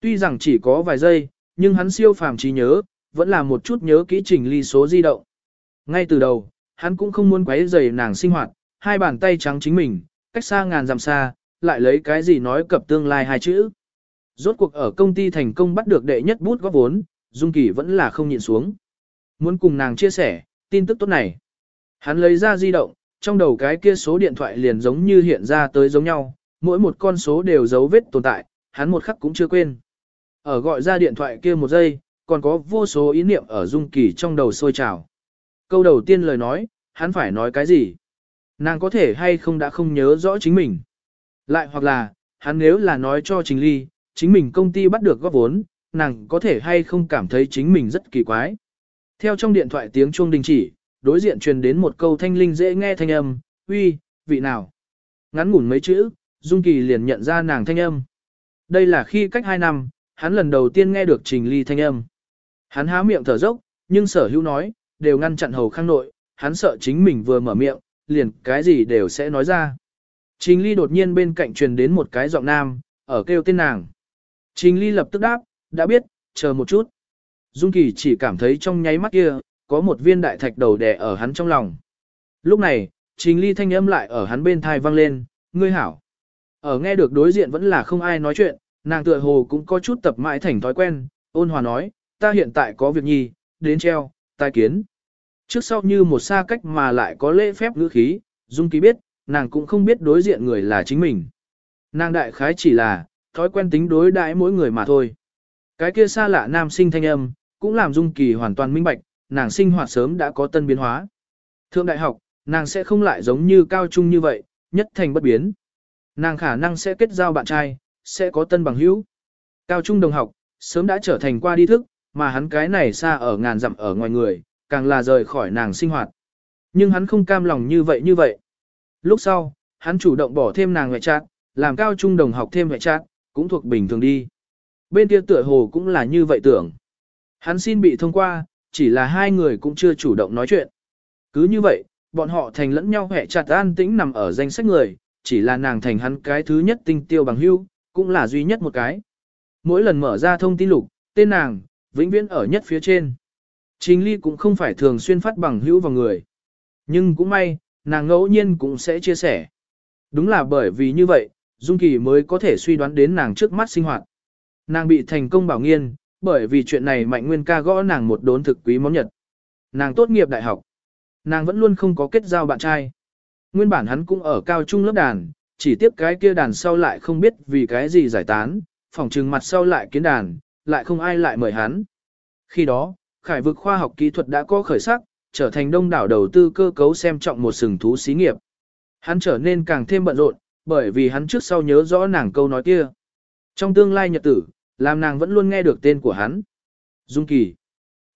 Tuy rằng chỉ có vài giây, nhưng hắn siêu phàm trí nhớ, vẫn là một chút nhớ kỹ trình ly số di động. Ngay từ đầu, hắn cũng không muốn quấy rầy nàng sinh hoạt, hai bàn tay trắng chính mình, cách xa ngàn dặm xa, lại lấy cái gì nói cập tương lai hai chữ. Rốt cuộc ở công ty thành công bắt được đệ nhất bút góp vốn, Dung Kỳ vẫn là không nhịn xuống. Muốn cùng nàng chia sẻ, tin tức tốt này. Hắn lấy ra di động, trong đầu cái kia số điện thoại liền giống như hiện ra tới giống nhau, mỗi một con số đều dấu vết tồn tại, hắn một khắc cũng chưa quên. Ở gọi ra điện thoại kia một giây, còn có vô số ý niệm ở Dung Kỳ trong đầu sôi trào. Câu đầu tiên lời nói, hắn phải nói cái gì? Nàng có thể hay không đã không nhớ rõ chính mình. Lại hoặc là, hắn nếu là nói cho Trình Ly, chính mình công ty bắt được góp vốn, nàng có thể hay không cảm thấy chính mình rất kỳ quái. Theo trong điện thoại tiếng chuông đình chỉ, đối diện truyền đến một câu thanh linh dễ nghe thanh âm, uy, vị nào? Ngắn ngủn mấy chữ, Dung Kỳ liền nhận ra nàng thanh âm. Đây là khi cách 2 năm, hắn lần đầu tiên nghe được Trình Ly thanh âm. Hắn há miệng thở dốc, nhưng sở hữu nói, đều ngăn chặn hầu khang nội, hắn sợ chính mình vừa mở miệng, liền cái gì đều sẽ nói ra. Trình Ly đột nhiên bên cạnh truyền đến một cái giọng nam, ở kêu tên nàng. Trình Ly lập tức đáp, đã biết, chờ một chút. Dung Kỳ chỉ cảm thấy trong nháy mắt kia, có một viên đại thạch đầu đè ở hắn trong lòng. Lúc này, Trình Ly thanh âm lại ở hắn bên thai vang lên, ngươi hảo. Ở nghe được đối diện vẫn là không ai nói chuyện, nàng tựa hồ cũng có chút tập mãi thành thói quen, ôn hòa nói, ta hiện tại có việc nhi, đến treo, tai kiến. Trước sau như một xa cách mà lại có lễ phép ngữ khí, Dung Kỳ biết, nàng cũng không biết đối diện người là chính mình. Nàng đại khái chỉ là, thói quen tính đối đãi mỗi người mà thôi. Cái kia xa lạ nam sinh thanh âm, cũng làm Dung Kỳ hoàn toàn minh bạch, nàng sinh hoạt sớm đã có tân biến hóa. Thượng đại học, nàng sẽ không lại giống như cao trung như vậy, nhất thành bất biến. Nàng khả năng sẽ kết giao bạn trai, sẽ có tân bằng hữu. Cao trung đồng học, sớm đã trở thành qua đi thức, mà hắn cái này xa ở ngàn dặm ở ngoài người, càng là rời khỏi nàng sinh hoạt. Nhưng hắn không cam lòng như vậy như vậy. Lúc sau, hắn chủ động bỏ thêm nàng ngoại trạng, làm cao trung đồng học thêm ngoại trạng, cũng thuộc bình thường đi. Bên kia tựa hồ cũng là như vậy tưởng. Hắn xin bị thông qua, chỉ là hai người cũng chưa chủ động nói chuyện. Cứ như vậy, bọn họ thành lẫn nhau hẹ chặt an tĩnh nằm ở danh sách người, chỉ là nàng thành hắn cái thứ nhất tinh tiêu bằng hưu, cũng là duy nhất một cái. Mỗi lần mở ra thông tin lục, tên nàng, vĩnh viễn ở nhất phía trên. Trình ly cũng không phải thường xuyên phát bằng hữu vào người. Nhưng cũng may, nàng ngẫu nhiên cũng sẽ chia sẻ. Đúng là bởi vì như vậy, Dung Kỳ mới có thể suy đoán đến nàng trước mắt sinh hoạt. Nàng bị thành công bảo nghiên, bởi vì chuyện này Mạnh Nguyên ca gõ nàng một đốn thực quý món nhật. Nàng tốt nghiệp đại học. Nàng vẫn luôn không có kết giao bạn trai. Nguyên bản hắn cũng ở cao trung lớp đàn, chỉ tiếp cái kia đàn sau lại không biết vì cái gì giải tán, phòng trừng mặt sau lại kiến đàn, lại không ai lại mời hắn. Khi đó, khải vực khoa học kỹ thuật đã có khởi sắc, trở thành đông đảo đầu tư cơ cấu xem trọng một sừng thú xí nghiệp. Hắn trở nên càng thêm bận rộn, bởi vì hắn trước sau nhớ rõ nàng câu nói kia. Trong tương lai nhật tử, làm nàng vẫn luôn nghe được tên của hắn. Dung Kỳ.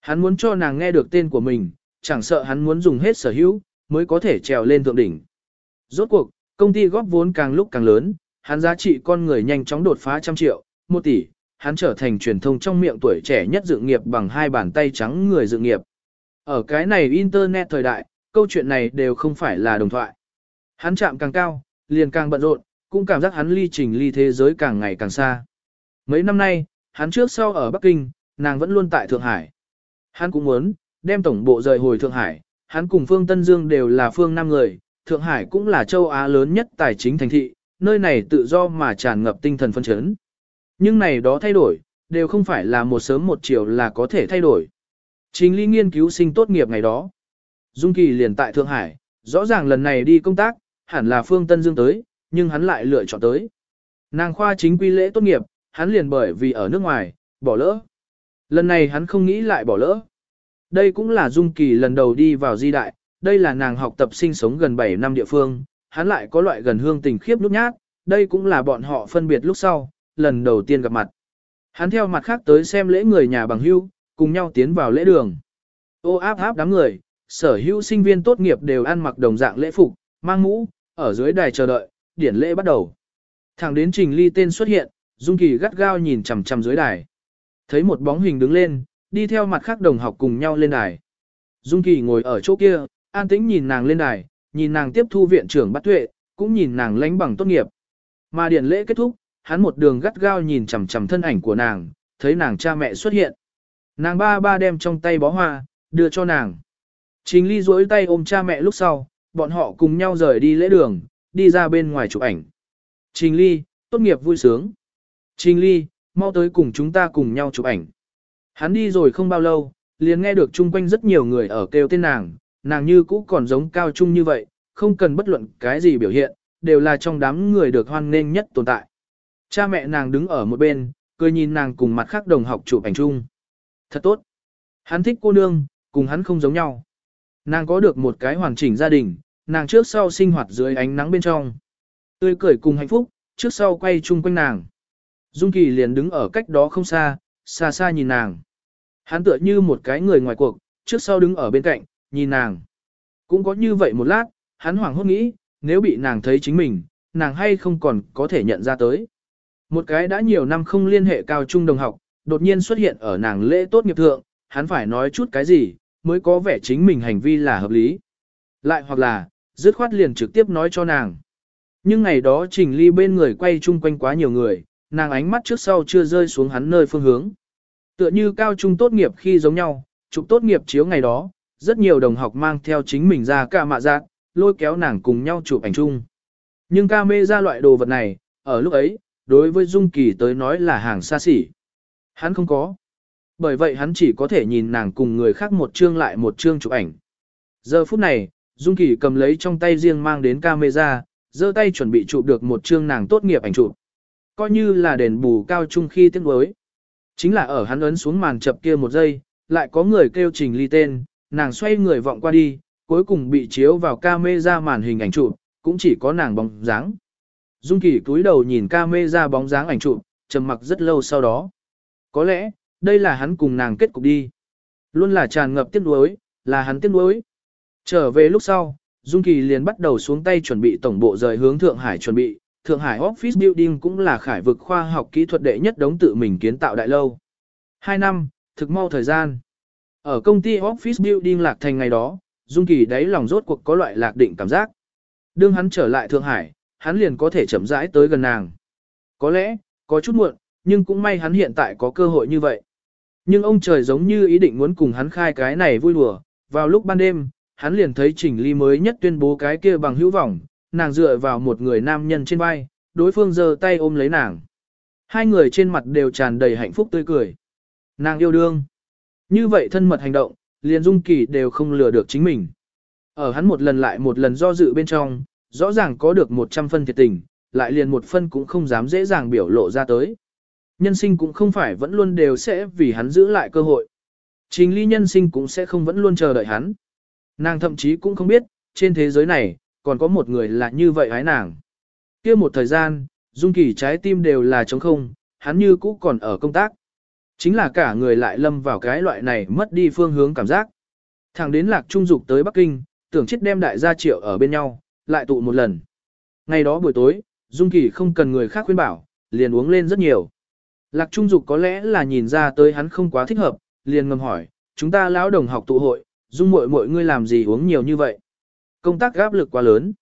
Hắn muốn cho nàng nghe được tên của mình, chẳng sợ hắn muốn dùng hết sở hữu, mới có thể trèo lên thượng đỉnh. Rốt cuộc, công ty góp vốn càng lúc càng lớn, hắn giá trị con người nhanh chóng đột phá trăm triệu, một tỷ, hắn trở thành truyền thông trong miệng tuổi trẻ nhất dự nghiệp bằng hai bàn tay trắng người dự nghiệp. Ở cái này internet thời đại, câu chuyện này đều không phải là đồng thoại. Hắn chạm càng cao, liền càng bận rộn, cũng cảm giác hắn ly trình ly thế giới càng ngày càng xa. Mấy năm nay, hắn trước sau ở Bắc Kinh, nàng vẫn luôn tại Thượng Hải. Hắn cũng muốn, đem tổng bộ rời hồi Thượng Hải, hắn cùng Phương Tân Dương đều là phương Nam người, Thượng Hải cũng là châu Á lớn nhất tài chính thành thị, nơi này tự do mà tràn ngập tinh thần phân chấn. Nhưng này đó thay đổi, đều không phải là một sớm một chiều là có thể thay đổi. Trình ly nghiên cứu sinh tốt nghiệp ngày đó. Dung Kỳ liền tại Thượng Hải, rõ ràng lần này đi công tác, hẳn là Phương Tân Dương tới, nhưng hắn lại lựa chọn tới. Nàng khoa chính quy lễ tốt nghiệp, hắn liền bởi vì ở nước ngoài, bỏ lỡ. Lần này hắn không nghĩ lại bỏ lỡ. Đây cũng là Dung Kỳ lần đầu đi vào di đại, đây là nàng học tập sinh sống gần 7 năm địa phương, hắn lại có loại gần hương tình khiếp nhút nhát, đây cũng là bọn họ phân biệt lúc sau, lần đầu tiên gặp mặt. Hắn theo mặt khác tới xem lễ người nhà bằng hưu, cùng nhau tiến vào lễ đường. Ô áp áp đám người, sở hữu sinh viên tốt nghiệp đều ăn mặc đồng dạng lễ phục, mang mũ, ở dưới đài chờ đợi, điển lễ bắt đầu. Thẳng đến Trình Ly tên xuất hiện, Dung Kỳ gắt gao nhìn chằm chằm dưới đài. Thấy một bóng hình đứng lên, đi theo mặt khác đồng học cùng nhau lên đài. Dung Kỳ ngồi ở chỗ kia, an tĩnh nhìn nàng lên đài, nhìn nàng tiếp thu viện trưởng bắt tuệ, cũng nhìn nàng lãnh bằng tốt nghiệp. Mà điển lễ kết thúc, hắn một đường gắt gao nhìn chằm chằm thân ảnh của nàng, thấy nàng cha mẹ xuất hiện. Nàng ba ba đem trong tay bó hoa, đưa cho nàng. Trình ly duỗi tay ôm cha mẹ lúc sau, bọn họ cùng nhau rời đi lễ đường, đi ra bên ngoài chụp ảnh. Trình ly, tốt nghiệp vui sướng. Trình ly, mau tới cùng chúng ta cùng nhau chụp ảnh. Hắn đi rồi không bao lâu, liền nghe được chung quanh rất nhiều người ở kêu tên nàng, nàng như cũ còn giống cao trung như vậy, không cần bất luận cái gì biểu hiện, đều là trong đám người được hoan nghênh nhất tồn tại. Cha mẹ nàng đứng ở một bên, cười nhìn nàng cùng mặt khác đồng học chụp ảnh chung. Thật tốt. Hắn thích cô nương, cùng hắn không giống nhau. Nàng có được một cái hoàn chỉnh gia đình, nàng trước sau sinh hoạt dưới ánh nắng bên trong. Tươi cười cùng hạnh phúc, trước sau quay chung quanh nàng. Dung Kỳ liền đứng ở cách đó không xa, xa xa nhìn nàng. Hắn tựa như một cái người ngoài cuộc, trước sau đứng ở bên cạnh, nhìn nàng. Cũng có như vậy một lát, hắn hoảng hốt nghĩ, nếu bị nàng thấy chính mình, nàng hay không còn có thể nhận ra tới. Một cái đã nhiều năm không liên hệ cao trung đồng học, đột nhiên xuất hiện ở nàng lễ tốt nghiệp thượng, hắn phải nói chút cái gì, mới có vẻ chính mình hành vi là hợp lý. Lại hoặc là, dứt khoát liền trực tiếp nói cho nàng. Nhưng ngày đó Trình Ly bên người quay chung quanh quá nhiều người, nàng ánh mắt trước sau chưa rơi xuống hắn nơi phương hướng. Tựa như cao trung tốt nghiệp khi giống nhau, chụp tốt nghiệp chiếu ngày đó, rất nhiều đồng học mang theo chính mình ra cả mạ giác, lôi kéo nàng cùng nhau chụp ảnh chung. Nhưng ca mê ra loại đồ vật này, ở lúc ấy, đối với Dung Kỳ tới nói là hàng xa xỉ. Hắn không có. Bởi vậy hắn chỉ có thể nhìn nàng cùng người khác một chương lại một chương chụp ảnh. Giờ phút này, Dung Kỳ cầm lấy trong tay riêng mang đến camera, giơ tay chuẩn bị chụp được một chương nàng tốt nghiệp ảnh chụp. Coi như là đền bù cao trung khi tiếc đối. Chính là ở hắn ấn xuống màn chập kia một giây, lại có người kêu trình ly tên, nàng xoay người vọng qua đi, cuối cùng bị chiếu vào camera màn hình ảnh chụp, cũng chỉ có nàng bóng dáng. Dung Kỳ cúi đầu nhìn camera bóng dáng ảnh chụp, trầm mặc rất lâu sau đó. Có lẽ, đây là hắn cùng nàng kết cục đi. Luôn là tràn ngập tiếc nuối, là hắn tiếc nuối. Trở về lúc sau, Dung Kỳ liền bắt đầu xuống tay chuẩn bị tổng bộ rời hướng Thượng Hải chuẩn bị, Thượng Hải Office Building cũng là khải vực khoa học kỹ thuật đệ nhất đống tự mình kiến tạo đại lâu. Hai năm, thực mau thời gian. Ở công ty Office Building lạc thành ngày đó, Dung Kỳ đáy lòng rốt cuộc có loại lạc định cảm giác. Đương hắn trở lại Thượng Hải, hắn liền có thể chậm rãi tới gần nàng. Có lẽ, có chút muộn, nhưng cũng may hắn hiện tại có cơ hội như vậy. Nhưng ông trời giống như ý định muốn cùng hắn khai cái này vui đùa, vào lúc ban đêm, hắn liền thấy Trình Ly mới nhất tuyên bố cái kia bằng hữu vọng, nàng dựa vào một người nam nhân trên vai, đối phương giơ tay ôm lấy nàng. Hai người trên mặt đều tràn đầy hạnh phúc tươi cười. Nàng yêu đương. Như vậy thân mật hành động, liền dung kỳ đều không lừa được chính mình. Ở hắn một lần lại một lần do dự bên trong, rõ ràng có được 100 phân thiệt tình, lại liền một phân cũng không dám dễ dàng biểu lộ ra tới. Nhân sinh cũng không phải vẫn luôn đều sẽ vì hắn giữ lại cơ hội. Trình ly nhân sinh cũng sẽ không vẫn luôn chờ đợi hắn. Nàng thậm chí cũng không biết, trên thế giới này, còn có một người là như vậy hái nàng. kia một thời gian, dung kỳ trái tim đều là trống không, hắn như cũ còn ở công tác. Chính là cả người lại lâm vào cái loại này mất đi phương hướng cảm giác. Thẳng đến lạc trung dục tới Bắc Kinh, tưởng chết đem đại gia triệu ở bên nhau, lại tụ một lần. Ngày đó buổi tối, Dung Kỳ không cần người khác khuyên bảo, liền uống lên rất nhiều. Lạc Trung Dục có lẽ là nhìn ra tới hắn không quá thích hợp, liền ngầm hỏi, chúng ta lão đồng học tụ hội, Dung muội muội ngươi làm gì uống nhiều như vậy? Công tác áp lực quá lớn.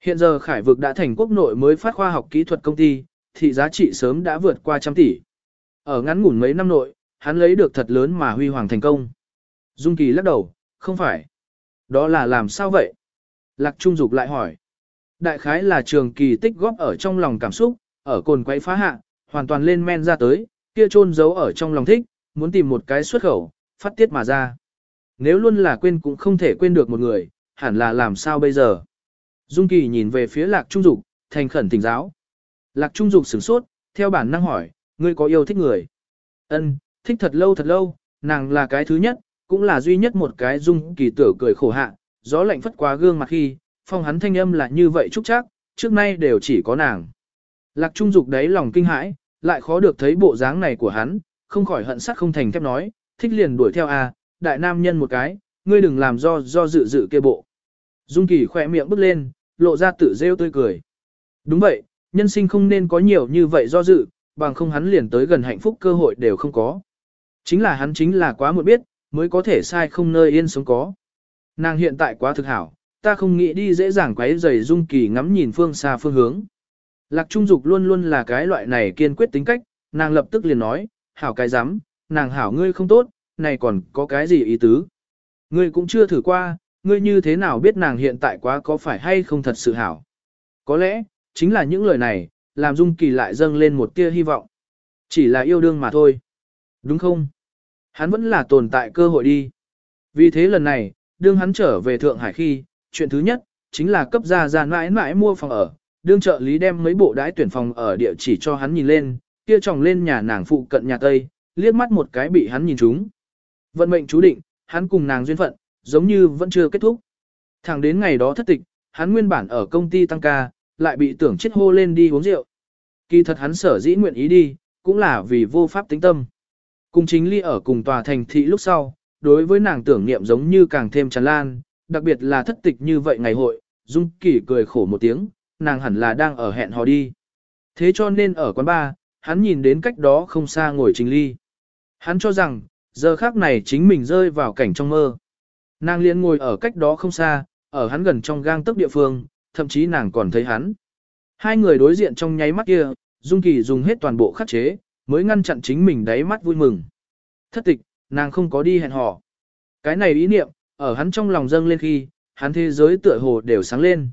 Hiện giờ Khải Vực đã thành quốc nội mới phát khoa học kỹ thuật công ty, thị giá trị sớm đã vượt qua trăm tỷ. Ở ngắn ngủn mấy năm nội, hắn lấy được thật lớn mà huy hoàng thành công. Dung Kỳ lắc đầu, không phải. Đó là làm sao vậy? Lạc Trung Dục lại hỏi. Đại khái là trường kỳ tích góp ở trong lòng cảm xúc, ở cồn quấy phá hạ, hoàn toàn lên men ra tới, kia chôn giấu ở trong lòng thích, muốn tìm một cái xuất khẩu, phát tiết mà ra. Nếu luôn là quên cũng không thể quên được một người, hẳn là làm sao bây giờ? Dung Kỳ nhìn về phía Lạc Trung Dục, thành khẩn tỉnh giáo. Lạc Trung Dục sửng sốt, theo bản năng hỏi, ngươi có yêu thích người? Ân, thích thật lâu thật lâu, nàng là cái thứ nhất, cũng là duy nhất một cái Dung Kỳ tử cười khổ hạ, gió lạnh phất quá gương mặt khi, phong hắn thanh âm là như vậy chúc chắc, trước nay đều chỉ có nàng. Lạc Trung Dục đấy lòng kinh hãi, lại khó được thấy bộ dáng này của hắn, không khỏi hận sắt không thành thép nói, thích liền đuổi theo a, đại nam nhân một cái, ngươi đừng làm do do dự dự kia bộ. Dung Kỳ khỏe miệng bước lên, lộ ra tự rêu tươi cười. Đúng vậy, nhân sinh không nên có nhiều như vậy do dự, bằng không hắn liền tới gần hạnh phúc cơ hội đều không có. Chính là hắn chính là quá muộn biết, mới có thể sai không nơi yên sống có. Nàng hiện tại quá thực hảo, ta không nghĩ đi dễ dàng quấy rầy Dung Kỳ ngắm nhìn phương xa phương hướng. Lạc Trung Dục luôn luôn là cái loại này kiên quyết tính cách, nàng lập tức liền nói, hảo cái dám, nàng hảo ngươi không tốt, này còn có cái gì ý tứ. Ngươi cũng chưa thử qua, ngươi như thế nào biết nàng hiện tại quá có phải hay không thật sự hảo. Có lẽ, chính là những lời này, làm Dung Kỳ lại dâng lên một tia hy vọng. Chỉ là yêu đương mà thôi. Đúng không? Hắn vẫn là tồn tại cơ hội đi. Vì thế lần này, đương hắn trở về Thượng Hải khi, chuyện thứ nhất, chính là cấp gia gia mãi mãi mua phòng ở, đương trợ lý đem mấy bộ đãi tuyển phòng ở địa chỉ cho hắn nhìn lên, kia tròng lên nhà nàng phụ cận nhà Tây, liếc mắt một cái bị hắn nhìn trúng. Vận mệnh chú định, hắn cùng nàng duyên phận, giống như vẫn chưa kết thúc. Thẳng đến ngày đó thất tịch, hắn nguyên bản ở công ty tăng ca, lại bị tưởng chết hô lên đi uống rượu. Kỳ thật hắn sở dĩ nguyện ý đi, cũng là vì vô pháp tính tâm. Cùng chính ly ở cùng tòa thành thị lúc sau, đối với nàng tưởng niệm giống như càng thêm tràn lan, đặc biệt là thất tịch như vậy ngày hội, Dung Kỳ cười khổ một tiếng, nàng hẳn là đang ở hẹn hò đi. Thế cho nên ở quán bar, hắn nhìn đến cách đó không xa ngồi Trình Ly. Hắn cho rằng, giờ khác này chính mình rơi vào cảnh trong mơ. Nàng liền ngồi ở cách đó không xa, ở hắn gần trong gang tấc địa phương, thậm chí nàng còn thấy hắn. Hai người đối diện trong nháy mắt kia, Dung Kỳ dùng hết toàn bộ khắc chế, mới ngăn chặn chính mình đáy mắt vui mừng. Thất tịch, nàng không có đi hẹn hò. Cái này ý niệm, ở hắn trong lòng dâng lên khi, hắn thế giới tựa hồ đều sáng lên.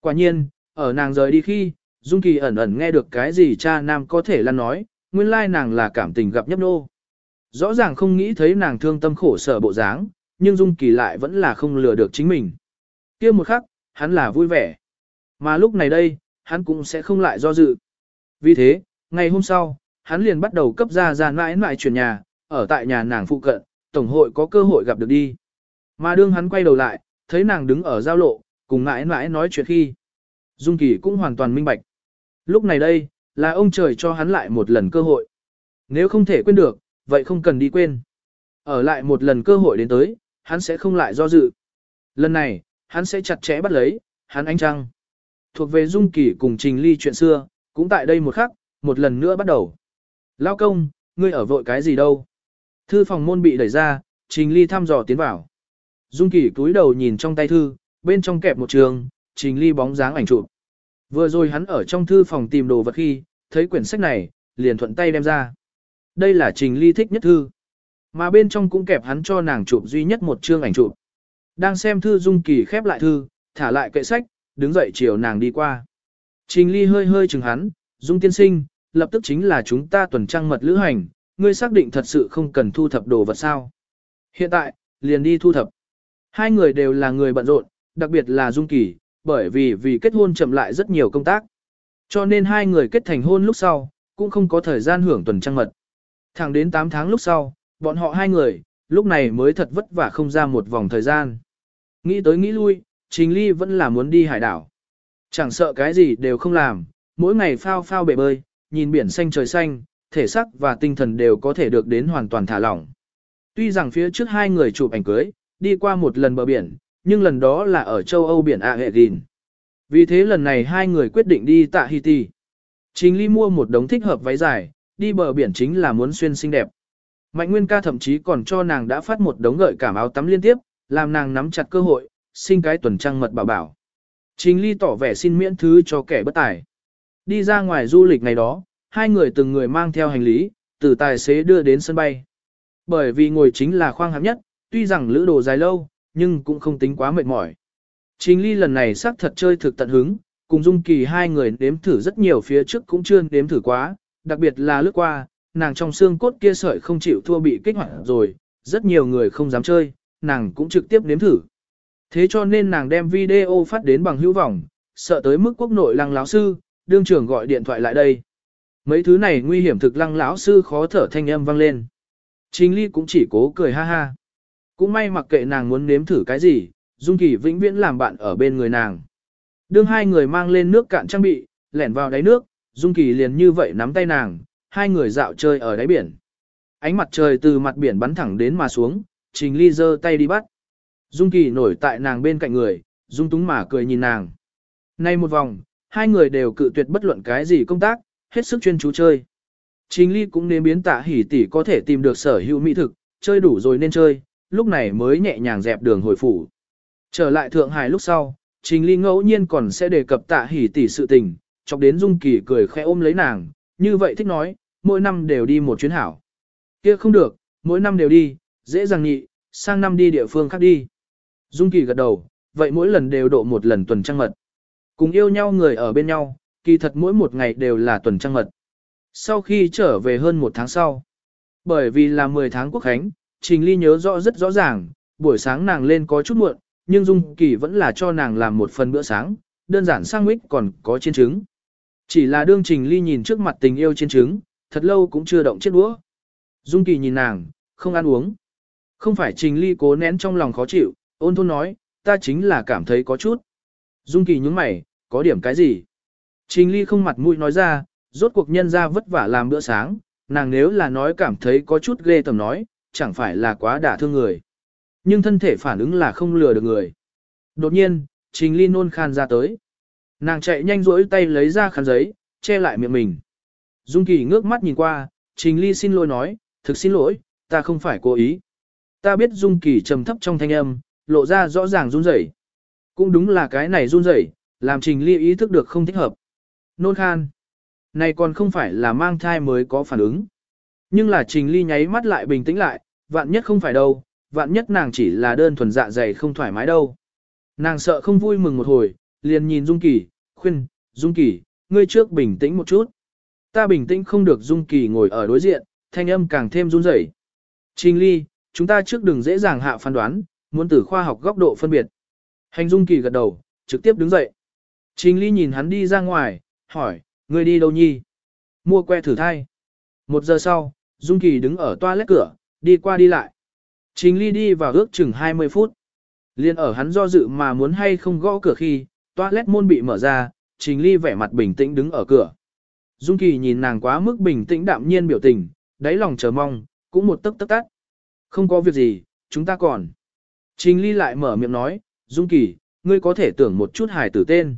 Quả nhiên, ở nàng rời đi khi, Dung Kỳ ẩn ẩn nghe được cái gì cha nam có thể là nói, nguyên lai nàng là cảm tình gặp nhấp nô. Rõ ràng không nghĩ thấy nàng thương tâm khổ sở bộ dáng, nhưng Dung Kỳ lại vẫn là không lừa được chính mình. kia một khắc, hắn là vui vẻ. Mà lúc này đây, hắn cũng sẽ không lại do dự. Vì thế, ngày hôm sau, hắn liền bắt đầu cấp ra ra mãi mãi chuyển nhà, ở tại nhà nàng phụ cận, tổng hội có cơ hội gặp được đi. Mà đương hắn quay đầu lại, thấy nàng đứng ở giao lộ, cùng mãi mãi nói chuyện khi. Dung Kỳ cũng hoàn toàn minh bạch. Lúc này đây, là ông trời cho hắn lại một lần cơ hội. Nếu không thể quên được, vậy không cần đi quên. Ở lại một lần cơ hội đến tới, hắn sẽ không lại do dự. Lần này, hắn sẽ chặt chẽ bắt lấy, hắn ánh trăng. Thuộc về Dung Kỳ cùng Trình Ly chuyện xưa, cũng tại đây một khắc, một lần nữa bắt đầu. Lao công, ngươi ở vội cái gì đâu? Thư phòng môn bị đẩy ra, Trình Ly thăm dò tiến vào. Dung Kỳ cúi đầu nhìn trong tay thư, bên trong kẹp một trường, Trình Ly bóng dáng ảnh chụp. Vừa rồi hắn ở trong thư phòng tìm đồ vật khi, thấy quyển sách này, liền thuận tay đem ra. Đây là Trình Ly thích nhất thư. Mà bên trong cũng kẹp hắn cho nàng chụp duy nhất một chương ảnh chụp. Đang xem thư Dung Kỳ khép lại thư, thả lại kệ sách, đứng dậy chiều nàng đi qua. Trình Ly hơi hơi chừng hắn, Dung tiên sinh, lập tức chính là chúng ta tuần trăng mật lữ hành, ngươi xác định thật sự không cần thu thập đồ vật sao. Hiện tại, liền đi thu thập. Hai người đều là người bận rộn, đặc biệt là Dung Kỳ, bởi vì vì kết hôn chậm lại rất nhiều công tác. Cho nên hai người kết thành hôn lúc sau, cũng không có thời gian hưởng tuần trăng mật. Thẳng đến 8 tháng lúc sau, bọn họ hai người, lúc này mới thật vất vả không ra một vòng thời gian. Nghĩ tới nghĩ lui, Trình Ly vẫn là muốn đi hải đảo. Chẳng sợ cái gì đều không làm, mỗi ngày phao phao bể bơi, nhìn biển xanh trời xanh, thể xác và tinh thần đều có thể được đến hoàn toàn thả lỏng. Tuy rằng phía trước hai người chụp ảnh cưới, đi qua một lần bờ biển, nhưng lần đó là ở châu Âu biển Aegin. Vì thế lần này hai người quyết định đi Tahiti. Trình Ly mua một đống thích hợp váy dài, đi bờ biển chính là muốn xuyên xinh đẹp. Mạnh Nguyên ca thậm chí còn cho nàng đã phát một đống gợi cảm áo tắm liên tiếp, làm nàng nắm chặt cơ hội, sinh cái tuần trăng mật bảo bảo. Trình Ly tỏ vẻ xin miễn thứ cho kẻ bất tài. Đi ra ngoài du lịch ngày đó, hai người từng người mang theo hành lý, từ tài xế đưa đến sân bay. Bởi vì ngồi chính là khoang hạng nhất, tuy rằng lữ đồ dài lâu, nhưng cũng không tính quá mệt mỏi. Trình Ly lần này xác thật chơi thực tận hứng, cùng Dung Kỳ hai người nếm thử rất nhiều phía trước cũng chưa nếm thử quá, đặc biệt là lướt qua, nàng trong xương cốt kia sợi không chịu thua bị kích hoạt rồi, rất nhiều người không dám chơi, nàng cũng trực tiếp nếm thử. Thế cho nên nàng đem video phát đến bằng hữu vọng, sợ tới mức quốc nội lăng lão sư, đương trưởng gọi điện thoại lại đây. Mấy thứ này nguy hiểm thực lăng lão sư khó thở thanh âm vang lên. Trình Ly cũng chỉ cố cười ha ha. Cũng may mặc kệ nàng muốn nếm thử cái gì, Dung Kỳ vĩnh viễn làm bạn ở bên người nàng. Đương hai người mang lên nước cạn trang bị, lẻn vào đáy nước, Dung Kỳ liền như vậy nắm tay nàng, hai người dạo chơi ở đáy biển. Ánh mặt trời từ mặt biển bắn thẳng đến mà xuống, Trình Ly giơ tay đi bắt. Dung Kỳ nổi tại nàng bên cạnh người, Dung Túng mà cười nhìn nàng. Nay một vòng, hai người đều cự tuyệt bất luận cái gì công tác, hết sức chuyên chú chơi. Trình Ly cũng nên biến tạ hỉ tỷ có thể tìm được sở hữu mỹ thực, chơi đủ rồi nên chơi, lúc này mới nhẹ nhàng dẹp đường hồi phủ. Trở lại Thượng Hải lúc sau, Trình Ly ngẫu nhiên còn sẽ đề cập tạ hỉ tỷ sự tình, chọc đến Dung Kỳ cười khẽ ôm lấy nàng, như vậy thích nói, mỗi năm đều đi một chuyến hảo. kia không được, mỗi năm đều đi, dễ dàng nhị, sang năm đi địa phương khác đi. Dung Kỳ gật đầu, vậy mỗi lần đều độ một lần tuần trăng mật. Cùng yêu nhau người ở bên nhau, kỳ thật mỗi một ngày đều là tuần trăng mật. Sau khi trở về hơn một tháng sau, bởi vì là 10 tháng quốc khánh, Trình Ly nhớ rõ rất rõ ràng, buổi sáng nàng lên có chút muộn, nhưng Dung Kỳ vẫn là cho nàng làm một phần bữa sáng, đơn giản sang mít còn có chiên trứng. Chỉ là đương Trình Ly nhìn trước mặt tình yêu chiên trứng, thật lâu cũng chưa động chiếc đũa. Dung Kỳ nhìn nàng, không ăn uống. Không phải Trình Ly cố nén trong lòng khó chịu, ôn thôn nói, ta chính là cảm thấy có chút. Dung Kỳ nhúng mày, có điểm cái gì? Trình Ly không mặt mũi nói ra, rốt cuộc nhân ra vất vả làm bữa sáng, nàng nếu là nói cảm thấy có chút ghê tầm nói, chẳng phải là quá đả thương người. Nhưng thân thể phản ứng là không lừa được người. Đột nhiên, Trình Ly nôn khan ra tới. Nàng chạy nhanh rỗi tay lấy ra khăn giấy, che lại miệng mình. Dung Kỳ ngước mắt nhìn qua, Trình Ly xin lỗi nói, thực xin lỗi, ta không phải cố ý. Ta biết Dung Kỳ trầm thấp trong thanh âm, lộ ra rõ ràng run rẩy. Cũng đúng là cái này run rẩy, làm Trình Ly ý thức được không thích hợp. Nôn khan. Này còn không phải là mang thai mới có phản ứng. Nhưng là Trình Ly nháy mắt lại bình tĩnh lại, vạn nhất không phải đâu, vạn nhất nàng chỉ là đơn thuần dạ dày không thoải mái đâu. Nàng sợ không vui mừng một hồi, liền nhìn Dung Kỳ, khuyên, Dung Kỳ, ngươi trước bình tĩnh một chút. Ta bình tĩnh không được Dung Kỳ ngồi ở đối diện, thanh âm càng thêm run rẩy. Trình Ly, chúng ta trước đừng dễ dàng hạ phán đoán, muốn từ khoa học góc độ phân biệt. Hành Dung Kỳ gật đầu, trực tiếp đứng dậy. Trình Ly nhìn hắn đi ra ngoài, hỏi, người đi đâu nhi? Mua que thử thai. Một giờ sau, Dung Kỳ đứng ở toilet cửa, đi qua đi lại. Trình Ly đi vào ước chừng 20 phút. Liên ở hắn do dự mà muốn hay không gõ cửa khi, toilet môn bị mở ra, Trình Ly vẻ mặt bình tĩnh đứng ở cửa. Dung Kỳ nhìn nàng quá mức bình tĩnh đạm nhiên biểu tình, đáy lòng chờ mong, cũng một tức tức tắt. Không có việc gì, chúng ta còn. Trình Ly lại mở miệng nói, Dung Kỳ, ngươi có thể tưởng một chút hài tử tên.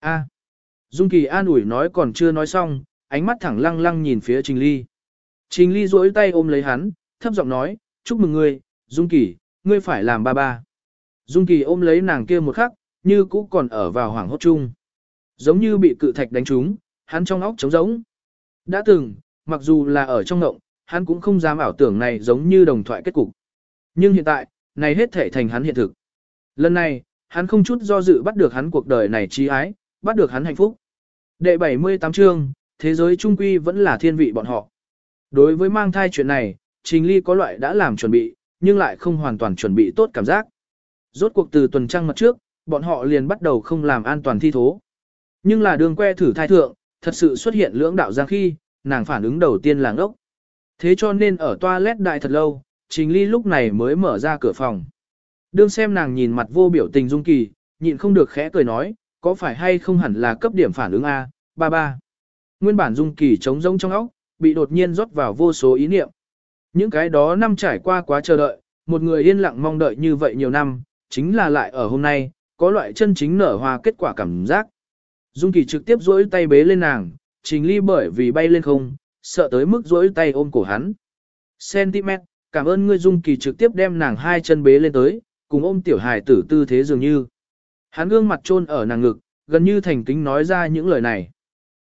A. Dung Kỳ an ủi nói còn chưa nói xong, ánh mắt thẳng lăng lăng nhìn phía Trình Ly. Trình Ly duỗi tay ôm lấy hắn, thấp giọng nói, chúc mừng ngươi, Dung Kỳ, ngươi phải làm ba ba. Dung Kỳ ôm lấy nàng kia một khắc, như cũ còn ở vào hoảng hốt chung. Giống như bị cự thạch đánh trúng, hắn trong óc trống rỗng. Đã từng, mặc dù là ở trong ngộng, hắn cũng không dám ảo tưởng này giống như đồng thoại kết cục. Nhưng hiện tại, này hết thể thành hắn hiện thực. Lần này, hắn không chút do dự bắt được hắn cuộc đời này trí ái, bắt được hắn hạnh phúc. Đệ 78 chương, thế giới trung quy vẫn là thiên vị bọn họ. Đối với mang thai chuyện này, Trình Ly có loại đã làm chuẩn bị, nhưng lại không hoàn toàn chuẩn bị tốt cảm giác. Rốt cuộc từ tuần trăng mặt trước, bọn họ liền bắt đầu không làm an toàn thi thố. Nhưng là đường que thử thai thượng, thật sự xuất hiện lưỡng đạo giang khi, nàng phản ứng đầu tiên là ngốc. Thế cho nên ở toilet đại thật lâu, Trình Ly lúc này mới mở ra cửa phòng. Đương xem nàng nhìn mặt vô biểu tình Dung Kỳ, nhịn không được khẽ cười nói, có phải hay không hẳn là cấp điểm phản ứng A, ba ba. Nguyên bản Dung Kỳ trống rỗng trong óc, bị đột nhiên rót vào vô số ý niệm. Những cái đó năm trải qua quá chờ đợi, một người yên lặng mong đợi như vậy nhiều năm, chính là lại ở hôm nay, có loại chân chính nở hoa kết quả cảm giác. Dung Kỳ trực tiếp duỗi tay bế lên nàng, Trình Ly bởi vì bay lên không, sợ tới mức duỗi tay ôm cổ hắn. sentiment cảm ơn ngươi Dung Kỳ trực tiếp đem nàng hai chân bế lên tới, cùng ôm tiểu hài tử tư thế dường như. Hắn gương mặt trôn ở nàng ngực, gần như thành kính nói ra những lời này.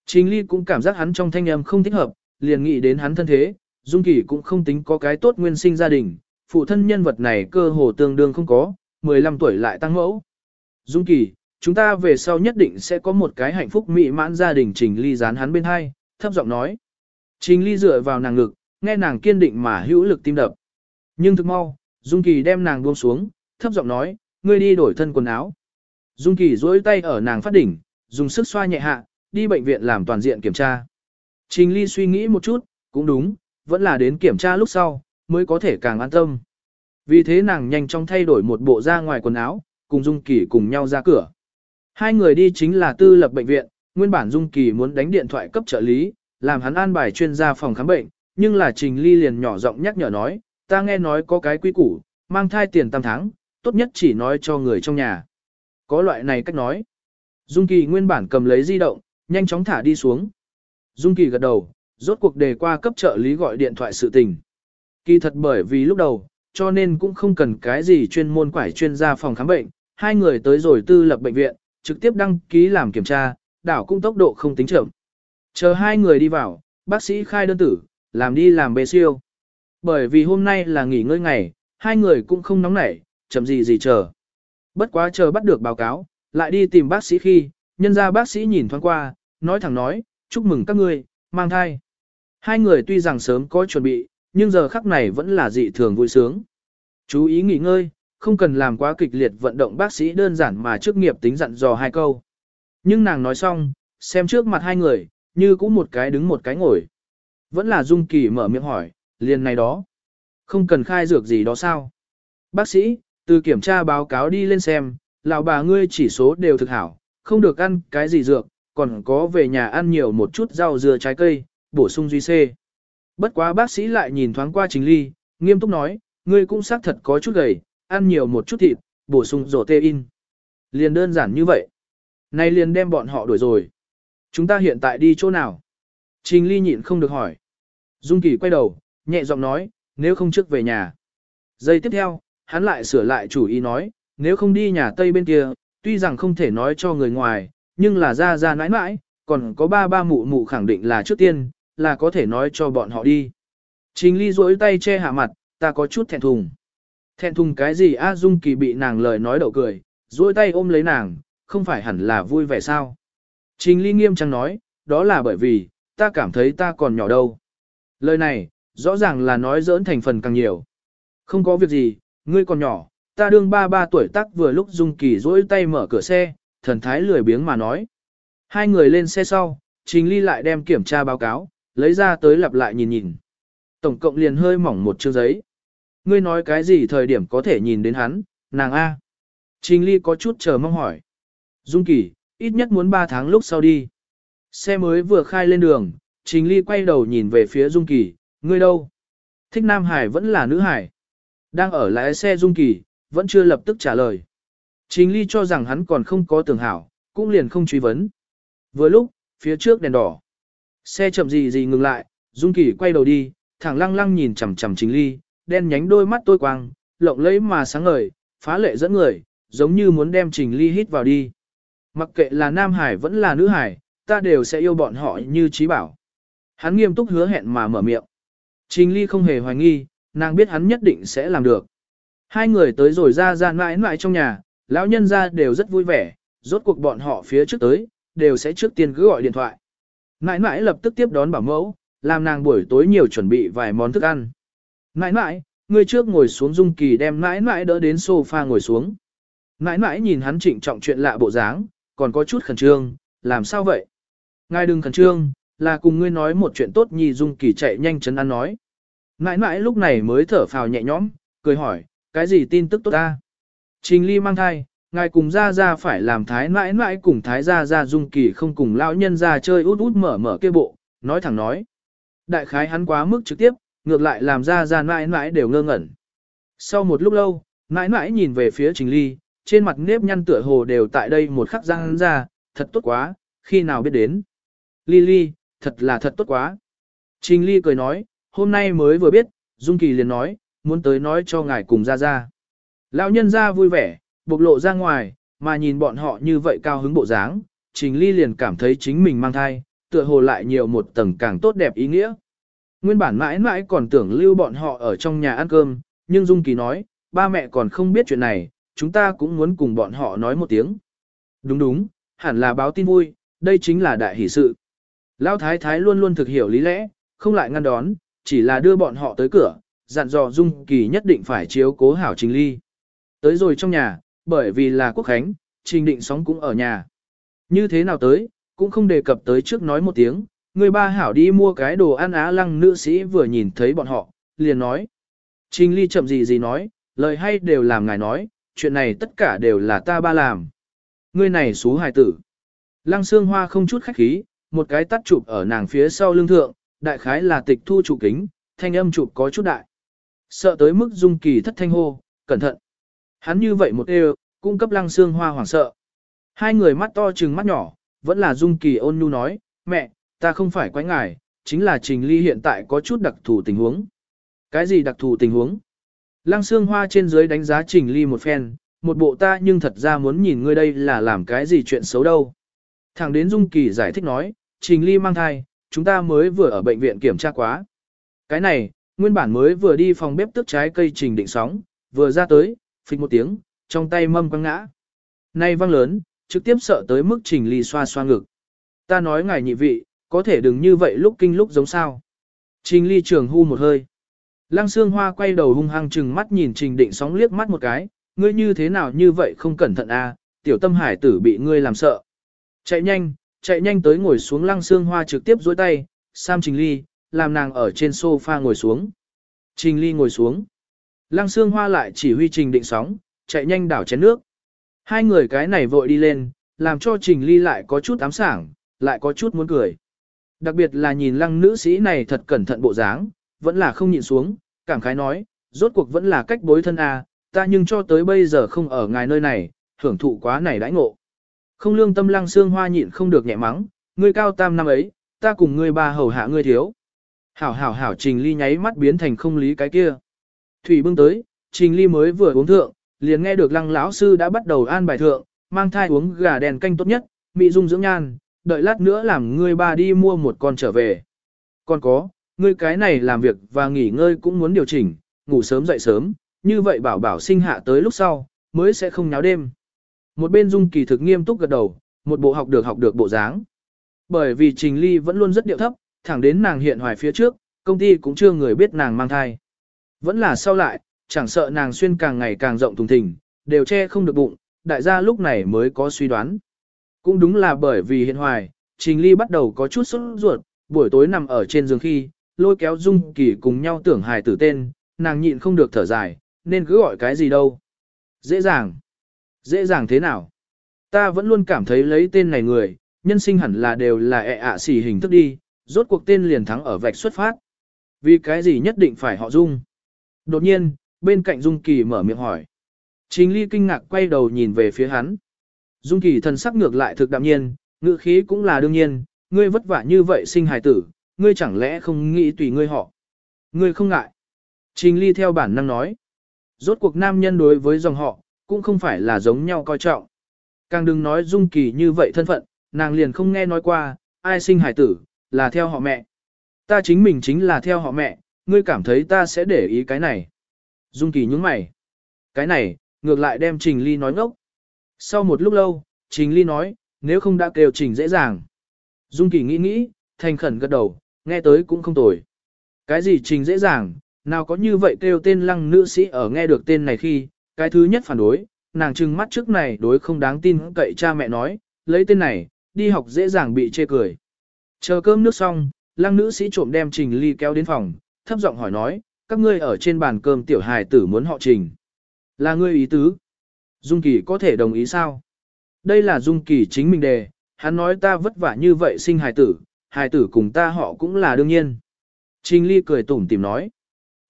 Trình Ly cũng cảm giác hắn trong thanh âm không thích hợp, liền nghĩ đến hắn thân thế, Dung Kỳ cũng không tính có cái tốt nguyên sinh gia đình, phụ thân nhân vật này cơ hồ tương đương không có, 15 tuổi lại tăng mẫu. Dung Kỳ, chúng ta về sau nhất định sẽ có một cái hạnh phúc mỹ mãn gia đình Trình Ly dán hắn bên hai, thấp giọng nói. Trình Ly dựa vào nàng ngực, nghe nàng kiên định mà hữu lực tim đập. Nhưng thực mau, Dung Kỳ đem nàng buông xuống, thấp giọng nói, ngươi đi đổi thân quần áo. Dung Kỳ duỗi tay ở nàng phát đỉnh, dùng sức xoa nhẹ hạ, đi bệnh viện làm toàn diện kiểm tra. Trình Ly suy nghĩ một chút, cũng đúng, vẫn là đến kiểm tra lúc sau, mới có thể càng an tâm. Vì thế nàng nhanh chóng thay đổi một bộ ra ngoài quần áo, cùng Dung Kỳ cùng nhau ra cửa. Hai người đi chính là tư lập bệnh viện, nguyên bản Dung Kỳ muốn đánh điện thoại cấp trợ lý, làm hắn an bài chuyên gia phòng khám bệnh, nhưng là Trình Ly liền nhỏ giọng nhắc nhở nói, ta nghe nói có cái quy củ, mang thai tiền tam tháng, tốt nhất chỉ nói cho người trong nhà. Có loại này cách nói. Dung Kỳ nguyên bản cầm lấy di động, nhanh chóng thả đi xuống. Dung Kỳ gật đầu, rốt cuộc đề qua cấp trợ lý gọi điện thoại sự tình. Kỳ thật bởi vì lúc đầu, cho nên cũng không cần cái gì chuyên môn quải chuyên gia phòng khám bệnh, hai người tới rồi tư lập bệnh viện, trực tiếp đăng ký làm kiểm tra, đảo cũng tốc độ không tính chậm. Chờ hai người đi vào, bác sĩ khai đơn tử, làm đi làm bê siêu. Bởi vì hôm nay là nghỉ ngơi ngày, hai người cũng không nóng nảy, chậm gì gì chờ. Bất quá chờ bắt được báo cáo, lại đi tìm bác sĩ khi, nhân ra bác sĩ nhìn thoáng qua, nói thẳng nói, chúc mừng các ngươi, mang thai. Hai người tuy rằng sớm có chuẩn bị, nhưng giờ khắc này vẫn là dị thường vui sướng. Chú ý nghỉ ngơi, không cần làm quá kịch liệt vận động bác sĩ đơn giản mà trước nghiệp tính dặn dò hai câu. Nhưng nàng nói xong, xem trước mặt hai người, như cũng một cái đứng một cái ngồi. Vẫn là Dung Kỳ mở miệng hỏi, liền này đó. Không cần khai dược gì đó sao? Bác sĩ, từ kiểm tra báo cáo đi lên xem, lão bà ngươi chỉ số đều thực hảo, không được ăn cái gì dược, còn có về nhà ăn nhiều một chút rau dưa trái cây, bổ sung duy C. Bất quá bác sĩ lại nhìn thoáng qua Trình Ly, nghiêm túc nói, ngươi cũng xác thật có chút gầy, ăn nhiều một chút thịt, bổ sung protein. Liền đơn giản như vậy. Này liền đem bọn họ đuổi rồi. Chúng ta hiện tại đi chỗ nào? Trình Ly nhịn không được hỏi. Dung Kỳ quay đầu, nhẹ giọng nói, nếu không trước về nhà. Giây tiếp theo, hắn lại sửa lại chủ ý nói, nếu không đi nhà Tây bên kia, tuy rằng không thể nói cho người ngoài, nhưng là ra ra nãi nãi, còn có ba ba mụ mụ khẳng định là trước tiên, là có thể nói cho bọn họ đi. Trình ly duỗi tay che hạ mặt, ta có chút thẹn thùng. Thẹn thùng cái gì A Dung Kỳ bị nàng lời nói đậu cười, duỗi tay ôm lấy nàng, không phải hẳn là vui vẻ sao. Trình ly nghiêm trang nói, đó là bởi vì, ta cảm thấy ta còn nhỏ đâu. Lời này, rõ ràng là nói dỡn thành phần càng nhiều. Không có việc gì, ngươi còn nhỏ, ta đương ba ba tuổi tác vừa lúc Dung Kỳ duỗi tay mở cửa xe, thần thái lười biếng mà nói. Hai người lên xe sau, Trình Ly lại đem kiểm tra báo cáo, lấy ra tới lặp lại nhìn nhìn. Tổng cộng liền hơi mỏng một chương giấy. Ngươi nói cái gì thời điểm có thể nhìn đến hắn, nàng A. Trình Ly có chút chờ mong hỏi. Dung Kỳ, ít nhất muốn 3 tháng lúc sau đi. Xe mới vừa khai lên đường, Trình Ly quay đầu nhìn về phía Dung Kỳ, ngươi đâu? Thích Nam Hải vẫn là nữ Hải. Đang ở lái xe Dung Kỳ, vẫn chưa lập tức trả lời. Trình Ly cho rằng hắn còn không có tưởng hảo, cũng liền không truy vấn. Vừa lúc, phía trước đèn đỏ. Xe chậm gì gì ngừng lại, Dung Kỳ quay đầu đi, thẳng lăng lăng nhìn chằm chằm Trình Ly, đen nhánh đôi mắt tôi quang, lộng lẫy mà sáng ngời, phá lệ dẫn người, giống như muốn đem Trình Ly hít vào đi. Mặc kệ là Nam Hải vẫn là nữ Hải, ta đều sẽ yêu bọn họ như trí bảo. Hắn nghiêm túc hứa hẹn mà mở miệng. Trình Ly không hề hoài nghi, nàng biết hắn nhất định sẽ làm được. Hai người tới rồi ra ra mãi mãi trong nhà, lão nhân ra đều rất vui vẻ, rốt cuộc bọn họ phía trước tới, đều sẽ trước tiên cứ gọi điện thoại. Mãi mãi lập tức tiếp đón bảo mẫu, làm nàng buổi tối nhiều chuẩn bị vài món thức ăn. Mãi mãi, người trước ngồi xuống dung kỳ đem mãi mãi đỡ đến sofa ngồi xuống. Mãi mãi nhìn hắn trịnh trọng chuyện lạ bộ dáng, còn có chút khẩn trương, làm sao vậy? Ngài đừng khẩn trương, là cùng ngươi nói một chuyện tốt nhi dung kỳ chạy nhanh chấn ăn nói. Mãi mãi lúc này mới thở phào nhẹ nhõm, cười hỏi, cái gì tin tức tốt ta? Trình ly mang thai, ngài cùng ra ra phải làm thái mãi mãi cùng thái ra ra dung kỳ không cùng lão nhân ra chơi út út mở mở kia bộ, nói thẳng nói. Đại khái hắn quá mức trực tiếp, ngược lại làm ra ra mãi mãi đều ngơ ngẩn. Sau một lúc lâu, mãi mãi nhìn về phía trình ly, trên mặt nếp nhăn tựa hồ đều tại đây một khắc răng ra, thật tốt quá, khi nào biết đến. Ly ly, thật là thật tốt quá. Trình ly cười nói, hôm nay mới vừa biết, Dung Kỳ liền nói, muốn tới nói cho ngài cùng ra ra. Lão nhân ra vui vẻ, bộc lộ ra ngoài, mà nhìn bọn họ như vậy cao hứng bộ dáng, Trình Ly liền cảm thấy chính mình mang thai, tựa hồ lại nhiều một tầng càng tốt đẹp ý nghĩa. Nguyên bản mãi mãi còn tưởng lưu bọn họ ở trong nhà ăn cơm, nhưng Dung Kỳ nói, ba mẹ còn không biết chuyện này, chúng ta cũng muốn cùng bọn họ nói một tiếng. Đúng đúng, hẳn là báo tin vui, đây chính là đại hỷ sự. Lão Thái Thái luôn luôn thực hiểu lý lẽ, không lại ngăn đón, chỉ là đưa bọn họ tới cửa, dặn dò Dung Kỳ nhất định phải chiếu cố hảo Trình Ly. Tới rồi trong nhà, bởi vì là quốc khánh, Trình Định Sóng cũng ở nhà. Như thế nào tới, cũng không đề cập tới trước nói một tiếng, người ba hảo đi mua cái đồ ăn á lăng nữ sĩ vừa nhìn thấy bọn họ, liền nói. Trình Ly chậm gì gì nói, lời hay đều làm ngài nói, chuyện này tất cả đều là ta ba làm. Ngươi này xú hài tử. Lăng xương hoa không chút khách khí, một cái tắt chụp ở nàng phía sau lưng thượng, đại khái là tịch thu trụ kính, thanh âm chụp có chút đại. Sợ tới mức dung kỳ thất thanh hô, cẩn thận. Hắn như vậy một đều, cung cấp lăng xương hoa hoảng sợ. Hai người mắt to trừng mắt nhỏ, vẫn là dung kỳ ôn nhu nói, mẹ, ta không phải quái ngài, chính là trình ly hiện tại có chút đặc thù tình huống. Cái gì đặc thù tình huống? Lăng xương hoa trên dưới đánh giá trình ly một phen, một bộ ta nhưng thật ra muốn nhìn ngươi đây là làm cái gì chuyện xấu đâu. Thằng đến dung kỳ giải thích nói, trình ly mang thai, chúng ta mới vừa ở bệnh viện kiểm tra quá. Cái này, nguyên bản mới vừa đi phòng bếp tức trái cây trình định sóng, vừa ra tới, phịch một tiếng, trong tay mâm quăng ngã. Nay văng lớn, trực tiếp sợ tới mức trình ly xoa xoa ngực. Ta nói ngài nhị vị, có thể đừng như vậy lúc kinh lúc giống sao. Trình ly trường hu một hơi. Lăng Sương hoa quay đầu hung hăng chừng mắt nhìn trình định sóng liếc mắt một cái, ngươi như thế nào như vậy không cẩn thận à, tiểu tâm hải tử bị ngươi làm sợ. Chạy nhanh, chạy nhanh tới ngồi xuống lăng Sương hoa trực tiếp dối tay, Sam Trình Ly, làm nàng ở trên sofa ngồi xuống. Trình Ly ngồi xuống. Lăng Sương hoa lại chỉ huy Trình định sóng, chạy nhanh đảo chén nước. Hai người cái này vội đi lên, làm cho Trình Ly lại có chút ám sảng, lại có chút muốn cười. Đặc biệt là nhìn lăng nữ sĩ này thật cẩn thận bộ dáng, vẫn là không nhịn xuống, cảm khái nói, rốt cuộc vẫn là cách bối thân à, ta nhưng cho tới bây giờ không ở ngài nơi này, hưởng thụ quá này đãi ngộ. Không lương tâm lăng xương hoa nhịn không được nhẹ mắng, ngươi cao tam năm ấy, ta cùng ngươi ba hầu hạ ngươi thiếu. Hảo hảo hảo trình ly nháy mắt biến thành không lý cái kia. Thủy bưng tới, trình ly mới vừa uống thượng, liền nghe được lăng lão sư đã bắt đầu an bài thượng, mang thai uống gà đèn canh tốt nhất, mị dung dưỡng nhan, đợi lát nữa làm ngươi ba đi mua một con trở về. Còn có, ngươi cái này làm việc và nghỉ ngơi cũng muốn điều chỉnh, ngủ sớm dậy sớm, như vậy bảo bảo sinh hạ tới lúc sau, mới sẽ không nháo đêm. Một bên Dung Kỳ thực nghiêm túc gật đầu, một bộ học được học được bộ dáng. Bởi vì Trình Ly vẫn luôn rất điệu thấp, thẳng đến nàng hiện hoài phía trước, công ty cũng chưa người biết nàng mang thai. Vẫn là sau lại, chẳng sợ nàng xuyên càng ngày càng rộng thùng thình, đều che không được bụng, đại gia lúc này mới có suy đoán. Cũng đúng là bởi vì hiện hoài, Trình Ly bắt đầu có chút sốt ruột, buổi tối nằm ở trên giường khi, lôi kéo Dung Kỳ cùng nhau tưởng hài tử tên, nàng nhịn không được thở dài, nên cứ gọi cái gì đâu. Dễ dàng. Dễ dàng thế nào? Ta vẫn luôn cảm thấy lấy tên này người, nhân sinh hẳn là đều là ẹ ạ xỉ hình thức đi, rốt cuộc tên liền thắng ở vạch xuất phát. Vì cái gì nhất định phải họ Dung? Đột nhiên, bên cạnh Dung Kỳ mở miệng hỏi. chính ly kinh ngạc quay đầu nhìn về phía hắn. Dung kỳ thần sắc ngược lại thực đạm nhiên, ngữ khí cũng là đương nhiên, ngươi vất vả như vậy sinh hài tử, ngươi chẳng lẽ không nghĩ tùy ngươi họ. Ngươi không ngại. Trình ly theo bản năng nói. Rốt cuộc nam nhân đối với dòng họ, cũng không phải là giống nhau coi trọng. Càng đừng nói dung kỳ như vậy thân phận, nàng liền không nghe nói qua, ai sinh hải tử, là theo họ mẹ. Ta chính mình chính là theo họ mẹ, ngươi cảm thấy ta sẽ để ý cái này. Dung kỳ nhướng mày. Cái này, ngược lại đem Trình Ly nói ngốc. Sau một lúc lâu, Trình Ly nói, nếu không đã kêu Trình dễ dàng. Dung kỳ nghĩ nghĩ, thành khẩn gật đầu, nghe tới cũng không tồi. Cái gì Trình dễ dàng, nào có như vậy kêu tên lăng nữ sĩ ở nghe được tên này khi, cái thứ nhất phản đối, nàng trừng mắt trước này đối không đáng tin cậy cha mẹ nói, lấy tên này, đi học dễ dàng bị chê cười. Chờ cơm nước xong, lăng nữ sĩ trộm đem Trình Ly kéo đến phòng, thấp giọng hỏi nói, các ngươi ở trên bàn cơm tiểu hài tử muốn họ Trình. Là ngươi ý tứ. Dung Kỳ có thể đồng ý sao? Đây là Dung Kỳ chính mình đề, hắn nói ta vất vả như vậy sinh hài tử, hài tử cùng ta họ cũng là đương nhiên. Trình Ly cười tủm tìm nói.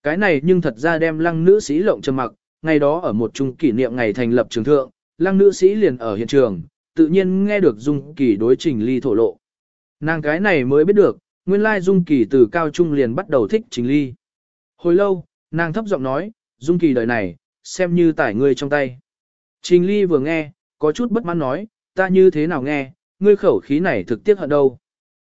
Cái này nhưng thật ra đem lăng nữ sĩ lộng trầm mặc, ngày đó ở một chung kỷ niệm ngày thành lập trường thượng, lăng nữ sĩ liền ở hiện trường, tự nhiên nghe được Dung Kỳ đối Trình Ly thổ lộ. Nàng cái này mới biết được, nguyên lai Dung Kỳ từ cao trung liền bắt đầu thích Trình Ly. Hồi lâu, nàng thấp giọng nói, Dung Kỳ đời này, xem như tải ngươi trong tay. Trình Ly vừa nghe, có chút bất mãn nói, ta như thế nào nghe, ngươi khẩu khí này thực tiếc hận đâu.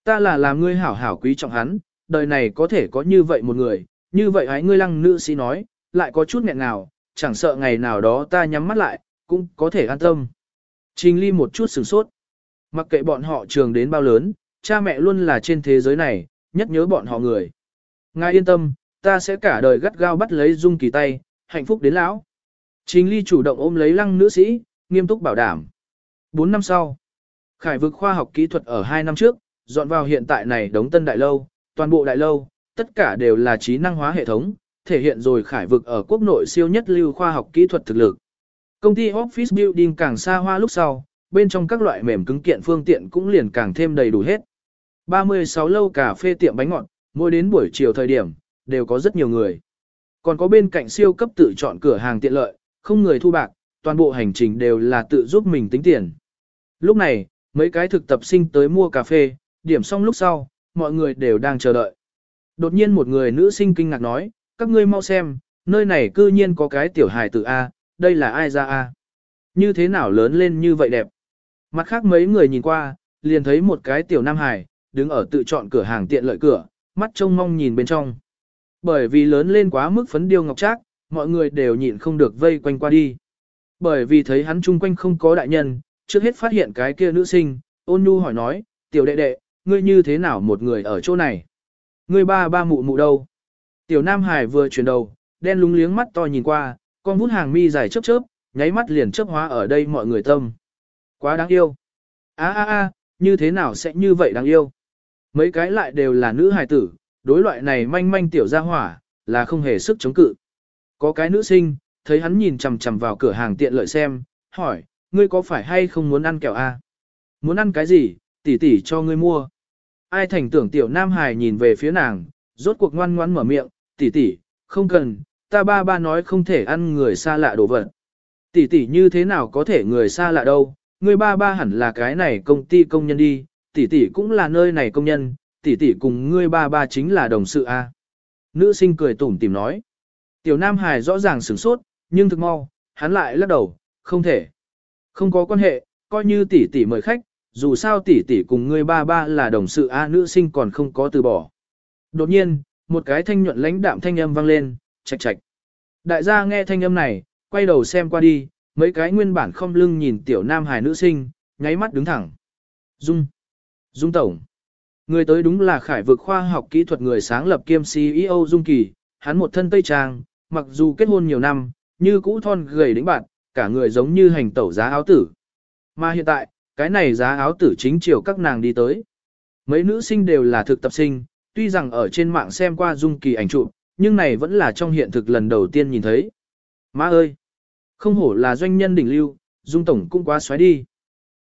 Ta là làm ngươi hảo hảo quý trọng hắn, đời này có thể có như vậy một người, như vậy hãy ngươi lăng nữ sĩ nói, lại có chút nghẹn nào, chẳng sợ ngày nào đó ta nhắm mắt lại, cũng có thể an tâm. Trình ly một chút sửng sốt. Mặc kệ bọn họ trường đến bao lớn, cha mẹ luôn là trên thế giới này, nhất nhớ bọn họ người. Ngài yên tâm, ta sẽ cả đời gắt gao bắt lấy dung kỳ tay, hạnh phúc đến lão. Trình ly chủ động ôm lấy lăng nữ sĩ, nghiêm túc bảo đảm. 4 năm sau, khải vực khoa học kỹ thuật ở 2 năm trước, dọn vào hiện tại này đống tân đại lâu, toàn bộ đại lâu, tất cả đều là trí năng hóa hệ thống, thể hiện rồi khải vực ở quốc nội siêu nhất lưu khoa học kỹ thuật thực lực. Công ty Office Building càng xa hoa lúc sau, bên trong các loại mềm cứng kiện phương tiện cũng liền càng thêm đầy đủ hết. 36 lâu cà phê tiệm bánh ngọt, mỗi đến buổi chiều thời điểm, đều có rất nhiều người. Còn có bên cạnh siêu cấp tự chọn cửa hàng tiện lợi, không người thu bạc, toàn bộ hành trình đều là tự giúp mình tính tiền. Lúc này, mấy cái thực tập sinh tới mua cà phê, điểm xong lúc sau, mọi người đều đang chờ đợi. Đột nhiên một người nữ sinh kinh ngạc nói, các ngươi mau xem, nơi này cư nhiên có cái tiểu hài tử A, đây là ai ra A. Như thế nào lớn lên như vậy đẹp. Mặt khác mấy người nhìn qua, liền thấy một cái tiểu nam hài, đứng ở tự chọn cửa hàng tiện lợi cửa, mắt trông mong nhìn bên trong. Bởi vì lớn lên quá mức phấn điêu ngọc trác, mọi người đều nhịn không được vây quanh qua đi. Bởi vì thấy hắn chung quanh không có đại nhân, trước hết phát hiện cái kia nữ sinh, ôn nhu hỏi nói, tiểu đệ đệ, ngươi như thế nào một người ở chỗ này? Ngươi ba ba mụ mụ đâu? Tiểu Nam Hải vừa chuyển đầu, đen lúng liếng mắt to nhìn qua, con vút hàng mi dài chớp chớp, nháy mắt liền chớp hóa ở đây mọi người tâm. Quá đáng yêu. a a a như thế nào sẽ như vậy đáng yêu? Mấy cái lại đều là nữ hài tử, đối loại này manh manh tiểu gia hỏa, là không hề sức chống cự. Có cái nữ sinh, thấy hắn nhìn chằm chằm vào cửa hàng tiện lợi xem, hỏi, ngươi có phải hay không muốn ăn kẹo a? Muốn ăn cái gì, tỷ tỷ cho ngươi mua. Ai thành tưởng tiểu nam hài nhìn về phía nàng, rốt cuộc ngoan ngoãn mở miệng, tỷ tỷ, không cần, ta ba ba nói không thể ăn người xa lạ đồ vật. Tỷ tỷ như thế nào có thể người xa lạ đâu, người ba ba hẳn là cái này công ty công nhân đi, tỷ tỷ cũng là nơi này công nhân, tỷ tỷ cùng ngươi ba ba chính là đồng sự a. Nữ sinh cười tủm tìm nói. Tiểu Nam Hải rõ ràng sửng sốt, nhưng thực mau, hắn lại lắc đầu, không thể. Không có quan hệ, coi như tỷ tỷ mời khách, dù sao tỷ tỷ cùng ngươi ba ba là đồng sự a nữ sinh còn không có từ bỏ. Đột nhiên, một cái thanh nhuận lãnh đạm thanh âm vang lên, chạch chạch. Đại gia nghe thanh âm này, quay đầu xem qua đi, mấy cái nguyên bản không lưng nhìn tiểu nam hài nữ sinh, nháy mắt đứng thẳng. Dung. Dung Tổng. Người tới đúng là khải vực khoa học kỹ thuật người sáng lập kiêm CEO Dung Kỳ, hắn một thân tây trang, mặc dù kết hôn nhiều năm, như cũ thon gầy đĩnh bạn, cả người giống như hành tẩu giá áo tử. Mà hiện tại, cái này giá áo tử chính chiều các nàng đi tới. Mấy nữ sinh đều là thực tập sinh, tuy rằng ở trên mạng xem qua dung kỳ ảnh chụp, nhưng này vẫn là trong hiện thực lần đầu tiên nhìn thấy. Má ơi! Không hổ là doanh nhân đỉnh lưu, dung tổng cũng quá xoáy đi.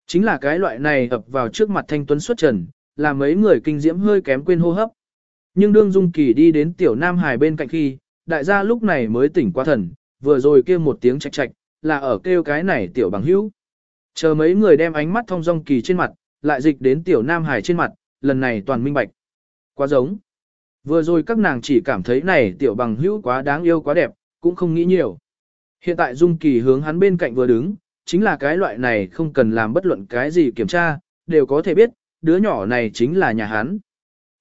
Chính là cái loại này ập vào trước mặt thanh tuấn xuất trần, là mấy người kinh diễm hơi kém quên hô hấp. Nhưng đương dung kỳ đi đến tiểu nam hải bên cạnh khi, đại gia lúc này mới tỉnh qua thần, vừa rồi kia một tiếng chạch chạch, là ở kêu cái này tiểu bằng hữu. Chờ mấy người đem ánh mắt thông dong kỳ trên mặt, lại dịch đến tiểu nam hải trên mặt, lần này toàn minh bạch. Quá giống. Vừa rồi các nàng chỉ cảm thấy này tiểu bằng hữu quá đáng yêu quá đẹp, cũng không nghĩ nhiều. Hiện tại Dung Kỳ hướng hắn bên cạnh vừa đứng, chính là cái loại này không cần làm bất luận cái gì kiểm tra, đều có thể biết, đứa nhỏ này chính là nhà hắn.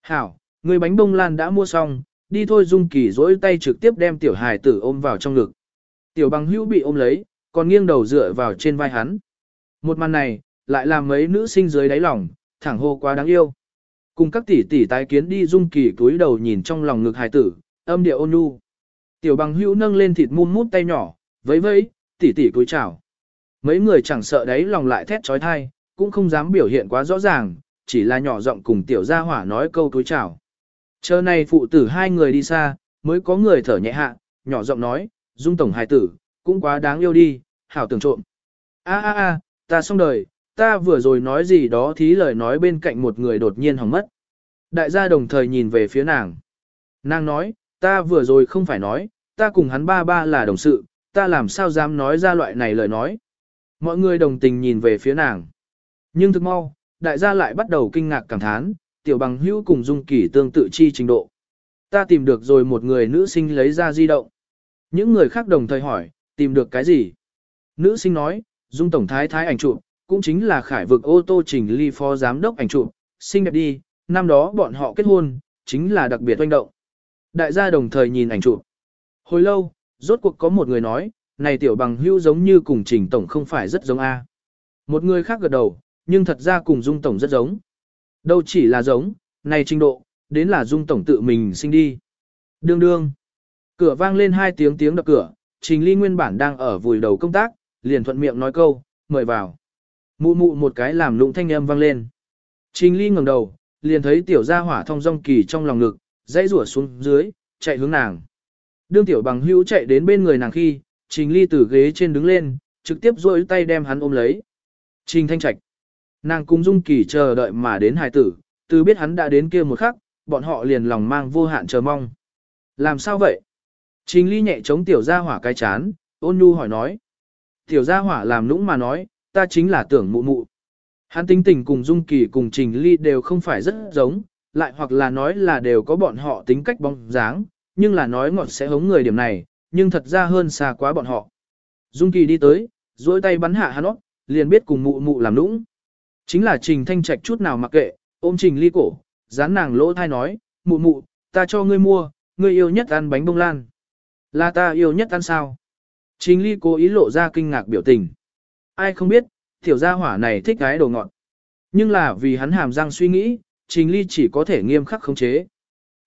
Hảo, người bánh bông lan đã mua xong, đi thôi Dung Kỳ dỗi tay trực tiếp đem tiểu hài tử ôm vào trong ngực. Tiểu bằng hữu bị ôm lấy, còn nghiêng đầu dựa vào trên vai hắn. Một màn này, lại làm mấy nữ sinh dưới đáy lòng, thẳng hô quá đáng yêu. Cùng các tỷ tỷ tái kiến đi Dung Kỳ túi đầu nhìn trong lòng ngực hài tử, âm điệu ôn nhu. Tiểu bằng hữu nâng lên thịt muôn mút tay nhỏ, vẫy vẫy, tỷ tỷ cúi chào. Mấy người chẳng sợ đấy lòng lại thét trói thai, cũng không dám biểu hiện quá rõ ràng, chỉ là nhỏ giọng cùng tiểu gia hỏa nói câu cúi chào. Chờ này phụ tử hai người đi xa, mới có người thở nhẹ hạ, nhỏ giọng nói, dung tổng hài tử, cũng quá đáng yêu đi, hảo tưởng trộm. a a a ta xong đời, ta vừa rồi nói gì đó thí lời nói bên cạnh một người đột nhiên hỏng mất. Đại gia đồng thời nhìn về phía nàng. Nàng nói, ta vừa rồi không phải nói, ta cùng hắn ba ba là đồng sự, ta làm sao dám nói ra loại này lời nói. Mọi người đồng tình nhìn về phía nàng. Nhưng thực mau, đại gia lại bắt đầu kinh ngạc cảm thán, tiểu bằng hữu cùng dung kỳ tương tự chi trình độ. Ta tìm được rồi một người nữ sinh lấy ra di động. Những người khác đồng thời hỏi, tìm được cái gì? Nữ sinh nói, dung tổng thái thái ảnh chụp, cũng chính là khải vực ô tô trình ly phó giám đốc ảnh chụp, xinh đẹp đi, năm đó bọn họ kết hôn, chính là đặc biệt oanh động. Đại gia đồng thời nhìn ảnh chụp. Hồi lâu, rốt cuộc có một người nói, này tiểu bằng hưu giống như cùng trình tổng không phải rất giống A. Một người khác gật đầu, nhưng thật ra cùng dung tổng rất giống. Đâu chỉ là giống, này trình độ, đến là dung tổng tự mình sinh đi. Đương đương. Cửa vang lên hai tiếng tiếng đập cửa, trình ly nguyên bản đang ở vùi đầu công tác, liền thuận miệng nói câu, mời vào. Mụ mụ một cái làm lũng thanh âm vang lên. Trình ly ngẩng đầu, liền thấy tiểu gia hỏa thông dong kỳ trong lòng ngực, dãy rủa xuống dưới, chạy hướng nàng. Đương tiểu bằng hữu chạy đến bên người nàng khi, trình ly từ ghế trên đứng lên, trực tiếp duỗi tay đem hắn ôm lấy. Trình thanh trạch. Nàng cung dung kỳ chờ đợi mà đến hài tử, từ biết hắn đã đến kia một khắc, bọn họ liền lòng mang vô hạn chờ mong. Làm sao vậy? Trình ly nhẹ chống tiểu gia hỏa cái chán, ôn nhu hỏi nói. Tiểu gia hỏa làm nũng mà nói, ta chính là tưởng mụ mụ. Hắn tính tình cùng Dung Kỳ cùng Trình Ly đều không phải rất giống, lại hoặc là nói là đều có bọn họ tính cách bóng dáng, nhưng là nói ngọt sẽ hống người điểm này, nhưng thật ra hơn xa quá bọn họ. Dung Kỳ đi tới, duỗi tay bắn hạ hắn óc, liền biết cùng mụ mụ làm nũng. Chính là Trình Thanh Trạch chút nào mặc kệ, ôm Trình Ly cổ, dán nàng lỗ thai nói, mụ mụ, ta cho ngươi mua, ngươi yêu nhất ăn bánh bông lan. Là ta yêu nhất ăn sao? Trình Ly cố ý lộ ra kinh ngạc biểu tình. Ai không biết, tiểu gia hỏa này thích cái đồ ngọt. Nhưng là vì hắn hàm răng suy nghĩ, Trình Ly chỉ có thể nghiêm khắc khống chế.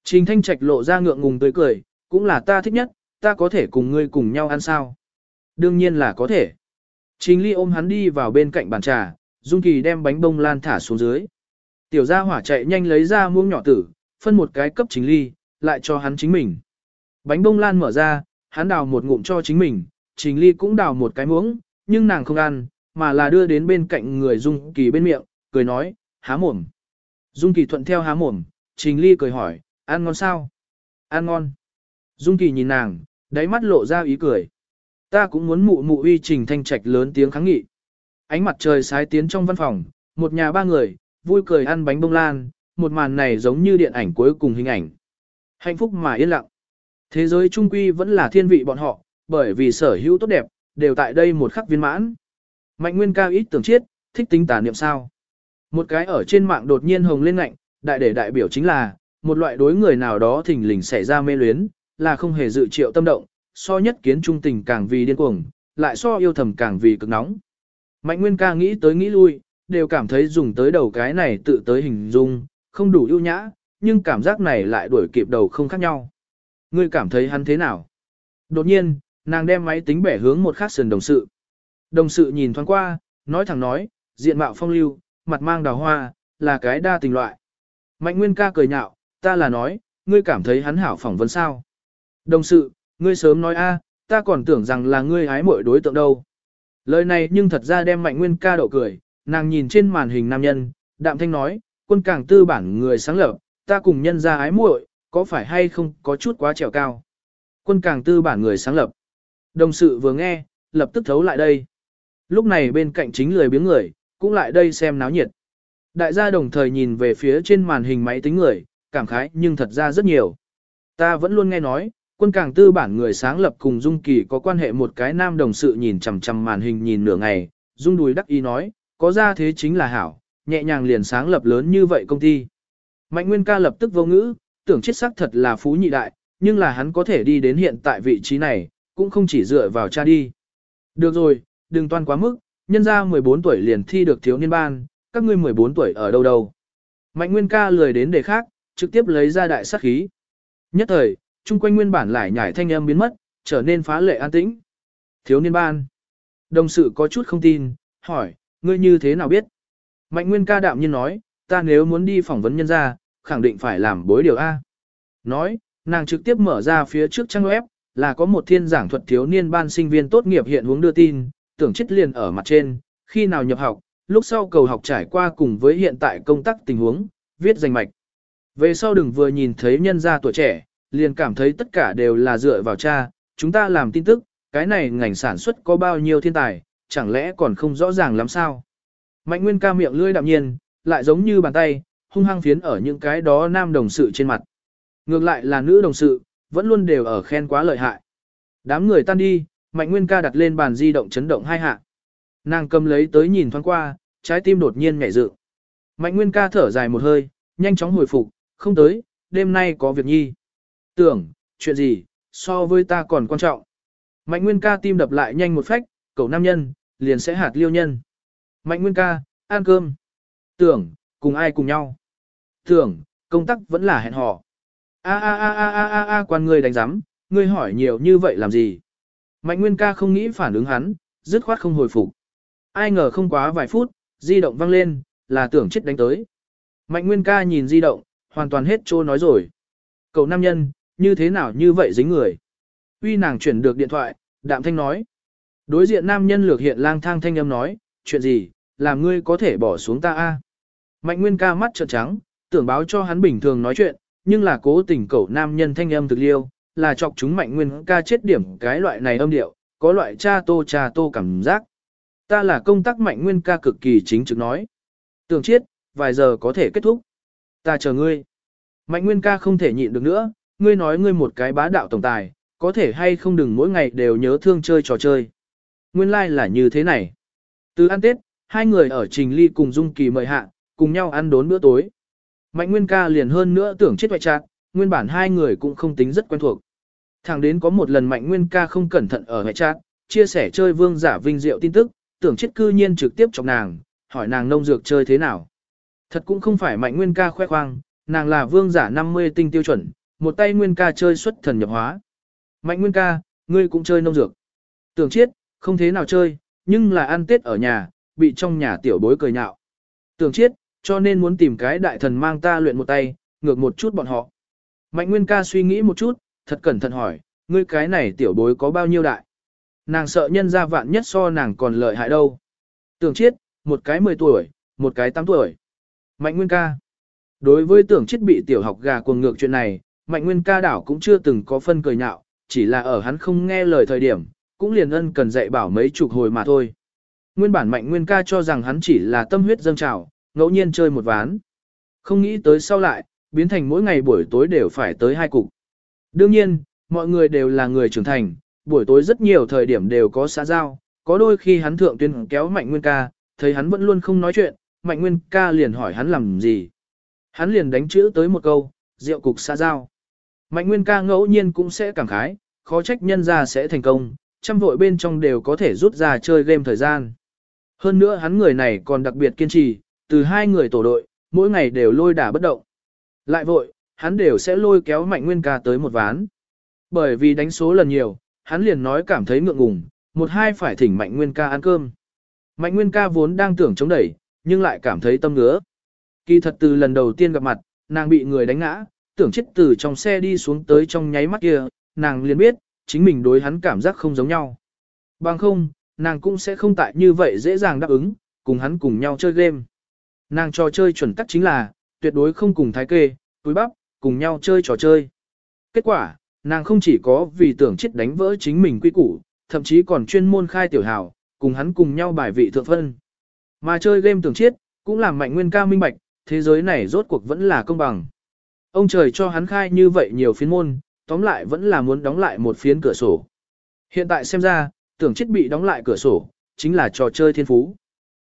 Trình Thanh Trạch lộ ra ngượng ngùng tươi cười, cũng là ta thích nhất, ta có thể cùng ngươi cùng nhau ăn sao? Đương nhiên là có thể. Trình Ly ôm hắn đi vào bên cạnh bàn trà, Dung Kỳ đem bánh bông lan thả xuống dưới. Tiểu gia hỏa chạy nhanh lấy ra muỗng nhỏ tử, phân một cái cấp Trình Ly, lại cho hắn chính mình. Bánh bông lan mở ra, hắn đào một ngụm cho chính mình, Trình Ly cũng đào một cái muỗng, nhưng nàng không ăn, mà là đưa đến bên cạnh người Dung Kỳ bên miệng, cười nói, há mồm. Dung Kỳ thuận theo há mồm, Trình Ly cười hỏi, ăn ngon sao? Ăn ngon. Dung Kỳ nhìn nàng, đáy mắt lộ ra ý cười. Ta cũng muốn mụ mụ uy Trình Thanh Trạch lớn tiếng kháng nghị. Ánh mặt trời sái tiến trong văn phòng, một nhà ba người, vui cười ăn bánh bông lan, một màn này giống như điện ảnh cuối cùng hình ảnh. Hạnh phúc mà yên lặng. Thế giới trung quy vẫn là thiên vị bọn họ, bởi vì sở hữu tốt đẹp, đều tại đây một khắc viên mãn. Mạnh nguyên cao ít tưởng chiết, thích tính tà niệm sao. Một cái ở trên mạng đột nhiên hồng lên lạnh, đại để đại biểu chính là, một loại đối người nào đó thình lình xảy ra mê luyến, là không hề dự triệu tâm động, so nhất kiến trung tình càng vì điên cuồng, lại so yêu thầm càng vì cực nóng. Mạnh nguyên ca nghĩ tới nghĩ lui, đều cảm thấy dùng tới đầu cái này tự tới hình dung, không đủ ưu nhã, nhưng cảm giác này lại đuổi kịp đầu không khác nhau. Ngươi cảm thấy hắn thế nào? Đột nhiên, nàng đem máy tính bẻ hướng một khác sườn đồng sự. Đồng sự nhìn thoáng qua, nói thẳng nói, diện mạo phong lưu, mặt mang đào hoa, là cái đa tình loại. Mạnh Nguyên ca cười nhạo, ta là nói, ngươi cảm thấy hắn hảo phỏng vấn sao. Đồng sự, ngươi sớm nói a, ta còn tưởng rằng là ngươi hái mọi đối tượng đâu. Lời này nhưng thật ra đem Mạnh Nguyên ca đậu cười, nàng nhìn trên màn hình nam nhân, đạm thanh nói, quân càng tư bản người sáng lập, ta cùng nhân ra ái muội, có phải hay không có chút quá trèo cao. Quân càng tư bản người sáng lập. Đồng sự vừa nghe, lập tức thấu lại đây. Lúc này bên cạnh chính lười biếng người, cũng lại đây xem náo nhiệt. Đại gia đồng thời nhìn về phía trên màn hình máy tính người, cảm khái nhưng thật ra rất nhiều. Ta vẫn luôn nghe nói, quân càng tư bản người sáng lập cùng Dung Kỳ có quan hệ một cái nam đồng sự nhìn chằm chằm màn hình nhìn nửa ngày, Dung đùi đắc ý nói, có ra thế chính là hảo, nhẹ nhàng liền sáng lập lớn như vậy công ty. Mạnh Nguyên ca lập tức vô ngữ, tưởng chết sắc thật là phú nhị đại, nhưng là hắn có thể đi đến hiện tại vị trí này, cũng không chỉ dựa vào cha đi. Được rồi, đừng toan quá mức, nhân ra 14 tuổi liền thi được thiếu niên ban, các ngươi 14 tuổi ở đâu đâu. Mạnh Nguyên ca lười đến đề khác, trực tiếp lấy ra đại sát khí. Nhất thời, chung quanh nguyên bản lại nhảy thanh âm biến mất, trở nên phá lệ an tĩnh. Thiếu niên ban. Đồng sự có chút không tin, hỏi, ngươi như thế nào biết? Mạnh Nguyên ca đạm nhiên nói, ta nếu muốn đi phỏng vấn nhân ra, khẳng định phải làm bối điều A. Nói, nàng trực tiếp mở ra phía trước trang web, là có một thiên giảng thuật thiếu niên ban sinh viên tốt nghiệp hiện hướng đưa tin, tưởng chết liền ở mặt trên, khi nào nhập học, lúc sau cầu học trải qua cùng với hiện tại công tác tình huống, viết danh mạch. Về sau đừng vừa nhìn thấy nhân gia tuổi trẻ, liền cảm thấy tất cả đều là dựa vào cha, chúng ta làm tin tức, cái này ngành sản xuất có bao nhiêu thiên tài, chẳng lẽ còn không rõ ràng lắm sao. Mạnh Nguyên ca miệng lưỡi đạm nhiên, lại giống như bàn tay, hung hăng phiến ở những cái đó nam đồng sự trên mặt. Ngược lại là nữ đồng sự, vẫn luôn đều ở khen quá lợi hại. Đám người tan đi, Mạnh Nguyên ca đặt lên bàn di động chấn động hai hạ. Nàng cầm lấy tới nhìn thoáng qua, trái tim đột nhiên nhảy dựng. Mạnh Nguyên ca thở dài một hơi, nhanh chóng hồi phục, không tới, đêm nay có việc nhi. Tưởng, chuyện gì, so với ta còn quan trọng. Mạnh Nguyên ca tim đập lại nhanh một phách, cậu nam nhân, liền sẽ hạt liêu nhân. Mạnh Nguyên ca, ăn cơm. Tưởng, cùng ai cùng nhau. Tưởng, công tác vẫn là hẹn hò. A a a a a a a quan ngươi đánh giám, ngươi hỏi nhiều như vậy làm gì? Mạnh Nguyên ca không nghĩ phản ứng hắn, dứt khoát không hồi phục. Ai ngờ không quá vài phút, di động vang lên, là tưởng chết đánh tới. Mạnh Nguyên ca nhìn di động, hoàn toàn hết trô nói rồi. Cậu nam nhân, như thế nào như vậy dính người? Uy nàng chuyển được điện thoại, đạm thanh nói. Đối diện nam nhân lược hiện lang thang thanh âm nói, chuyện gì, làm ngươi có thể bỏ xuống ta a? Mạnh Nguyên ca mắt trợn trắng, tưởng báo cho hắn bình thường nói chuyện, nhưng là cố tình cầu nam nhân thanh âm thực liêu, là chọc chúng Mạnh Nguyên ca chết điểm cái loại này âm điệu, có loại cha tô cha tô cảm giác. Ta là công tác Mạnh Nguyên ca cực kỳ chính trực nói. Tưởng chết, vài giờ có thể kết thúc. Ta chờ ngươi. Mạnh Nguyên ca không thể nhịn được nữa, ngươi nói ngươi một cái bá đạo tổng tài, có thể hay không đừng mỗi ngày đều nhớ thương chơi trò chơi. Nguyên lai like là như thế này. Từ ăn Tết, hai người ở Trình Ly cùng Dung Kỳ mời hạ, cùng nhau ăn đốn bữa tối. Mạnh Nguyên ca liền hơn nữa tưởng chết hoại chặt, nguyên bản hai người cũng không tính rất quen thuộc. Thẳng đến có một lần Mạnh Nguyên ca không cẩn thận ở hoại chặt, chia sẻ chơi vương giả vinh diệu tin tức, tưởng chết cư nhiên trực tiếp chọc nàng, hỏi nàng nông dược chơi thế nào. Thật cũng không phải Mạnh Nguyên ca khoe khoang, nàng là vương giả 50 tinh tiêu chuẩn, một tay Nguyên ca chơi xuất thần nhập hóa. Mạnh Nguyên ca, ngươi cũng chơi nông dược. Tưởng chết, không thế nào chơi, nhưng là ăn Tết ở nhà, bị trong nhà tiểu bối cười nhạo. Tưởng chết, cho nên muốn tìm cái đại thần mang ta luyện một tay, ngược một chút bọn họ. Mạnh Nguyên ca suy nghĩ một chút, thật cẩn thận hỏi, ngươi cái này tiểu bối có bao nhiêu đại? Nàng sợ nhân ra vạn nhất so nàng còn lợi hại đâu. Tưởng chết, một cái 10 tuổi, một cái 8 tuổi. Mạnh Nguyên ca. Đối với tưởng chết bị tiểu học gà cuồng ngược chuyện này, Mạnh Nguyên ca đảo cũng chưa từng có phân cười nhạo, chỉ là ở hắn không nghe lời thời điểm, cũng liền ân cần dạy bảo mấy chục hồi mà thôi. Nguyên bản Mạnh Nguyên ca cho rằng hắn chỉ là tâm huyết dâng trào, ngẫu nhiên chơi một ván. Không nghĩ tới sau lại, biến thành mỗi ngày buổi tối đều phải tới hai cục. Đương nhiên, mọi người đều là người trưởng thành, buổi tối rất nhiều thời điểm đều có xã giao, có đôi khi hắn thượng tuyên kéo Mạnh Nguyên ca, thấy hắn vẫn luôn không nói chuyện, Mạnh Nguyên ca liền hỏi hắn làm gì. Hắn liền đánh chữ tới một câu, rượu cục xã giao. Mạnh Nguyên ca ngẫu nhiên cũng sẽ cảm khái, khó trách nhân ra sẽ thành công, trăm vội bên trong đều có thể rút ra chơi game thời gian. Hơn nữa hắn người này còn đặc biệt kiên trì, từ hai người tổ đội, mỗi ngày đều lôi đả bất động. Lại vội, hắn đều sẽ lôi kéo Mạnh Nguyên ca tới một ván. Bởi vì đánh số lần nhiều, hắn liền nói cảm thấy ngượng ngùng, một hai phải thỉnh Mạnh Nguyên ca ăn cơm. Mạnh Nguyên ca vốn đang tưởng chống đẩy, nhưng lại cảm thấy tâm ngứa. Kỳ thật từ lần đầu tiên gặp mặt, nàng bị người đánh ngã, tưởng chết từ trong xe đi xuống tới trong nháy mắt kia, nàng liền biết, chính mình đối hắn cảm giác không giống nhau. Bằng không, nàng cũng sẽ không tại như vậy dễ dàng đáp ứng, cùng hắn cùng nhau chơi game. Nàng trò chơi chuẩn tắc chính là, tuyệt đối không cùng thái kê, túi bắp, cùng nhau chơi trò chơi. Kết quả, nàng không chỉ có vì tưởng chết đánh vỡ chính mình quy củ, thậm chí còn chuyên môn khai tiểu hảo, cùng hắn cùng nhau bài vị thượng phân. Mà chơi game tưởng chiết, cũng làm mạnh nguyên ca minh bạch, thế giới này rốt cuộc vẫn là công bằng. Ông trời cho hắn khai như vậy nhiều phiến môn, tóm lại vẫn là muốn đóng lại một phiến cửa sổ. Hiện tại xem ra, tưởng chết bị đóng lại cửa sổ, chính là trò chơi thiên phú.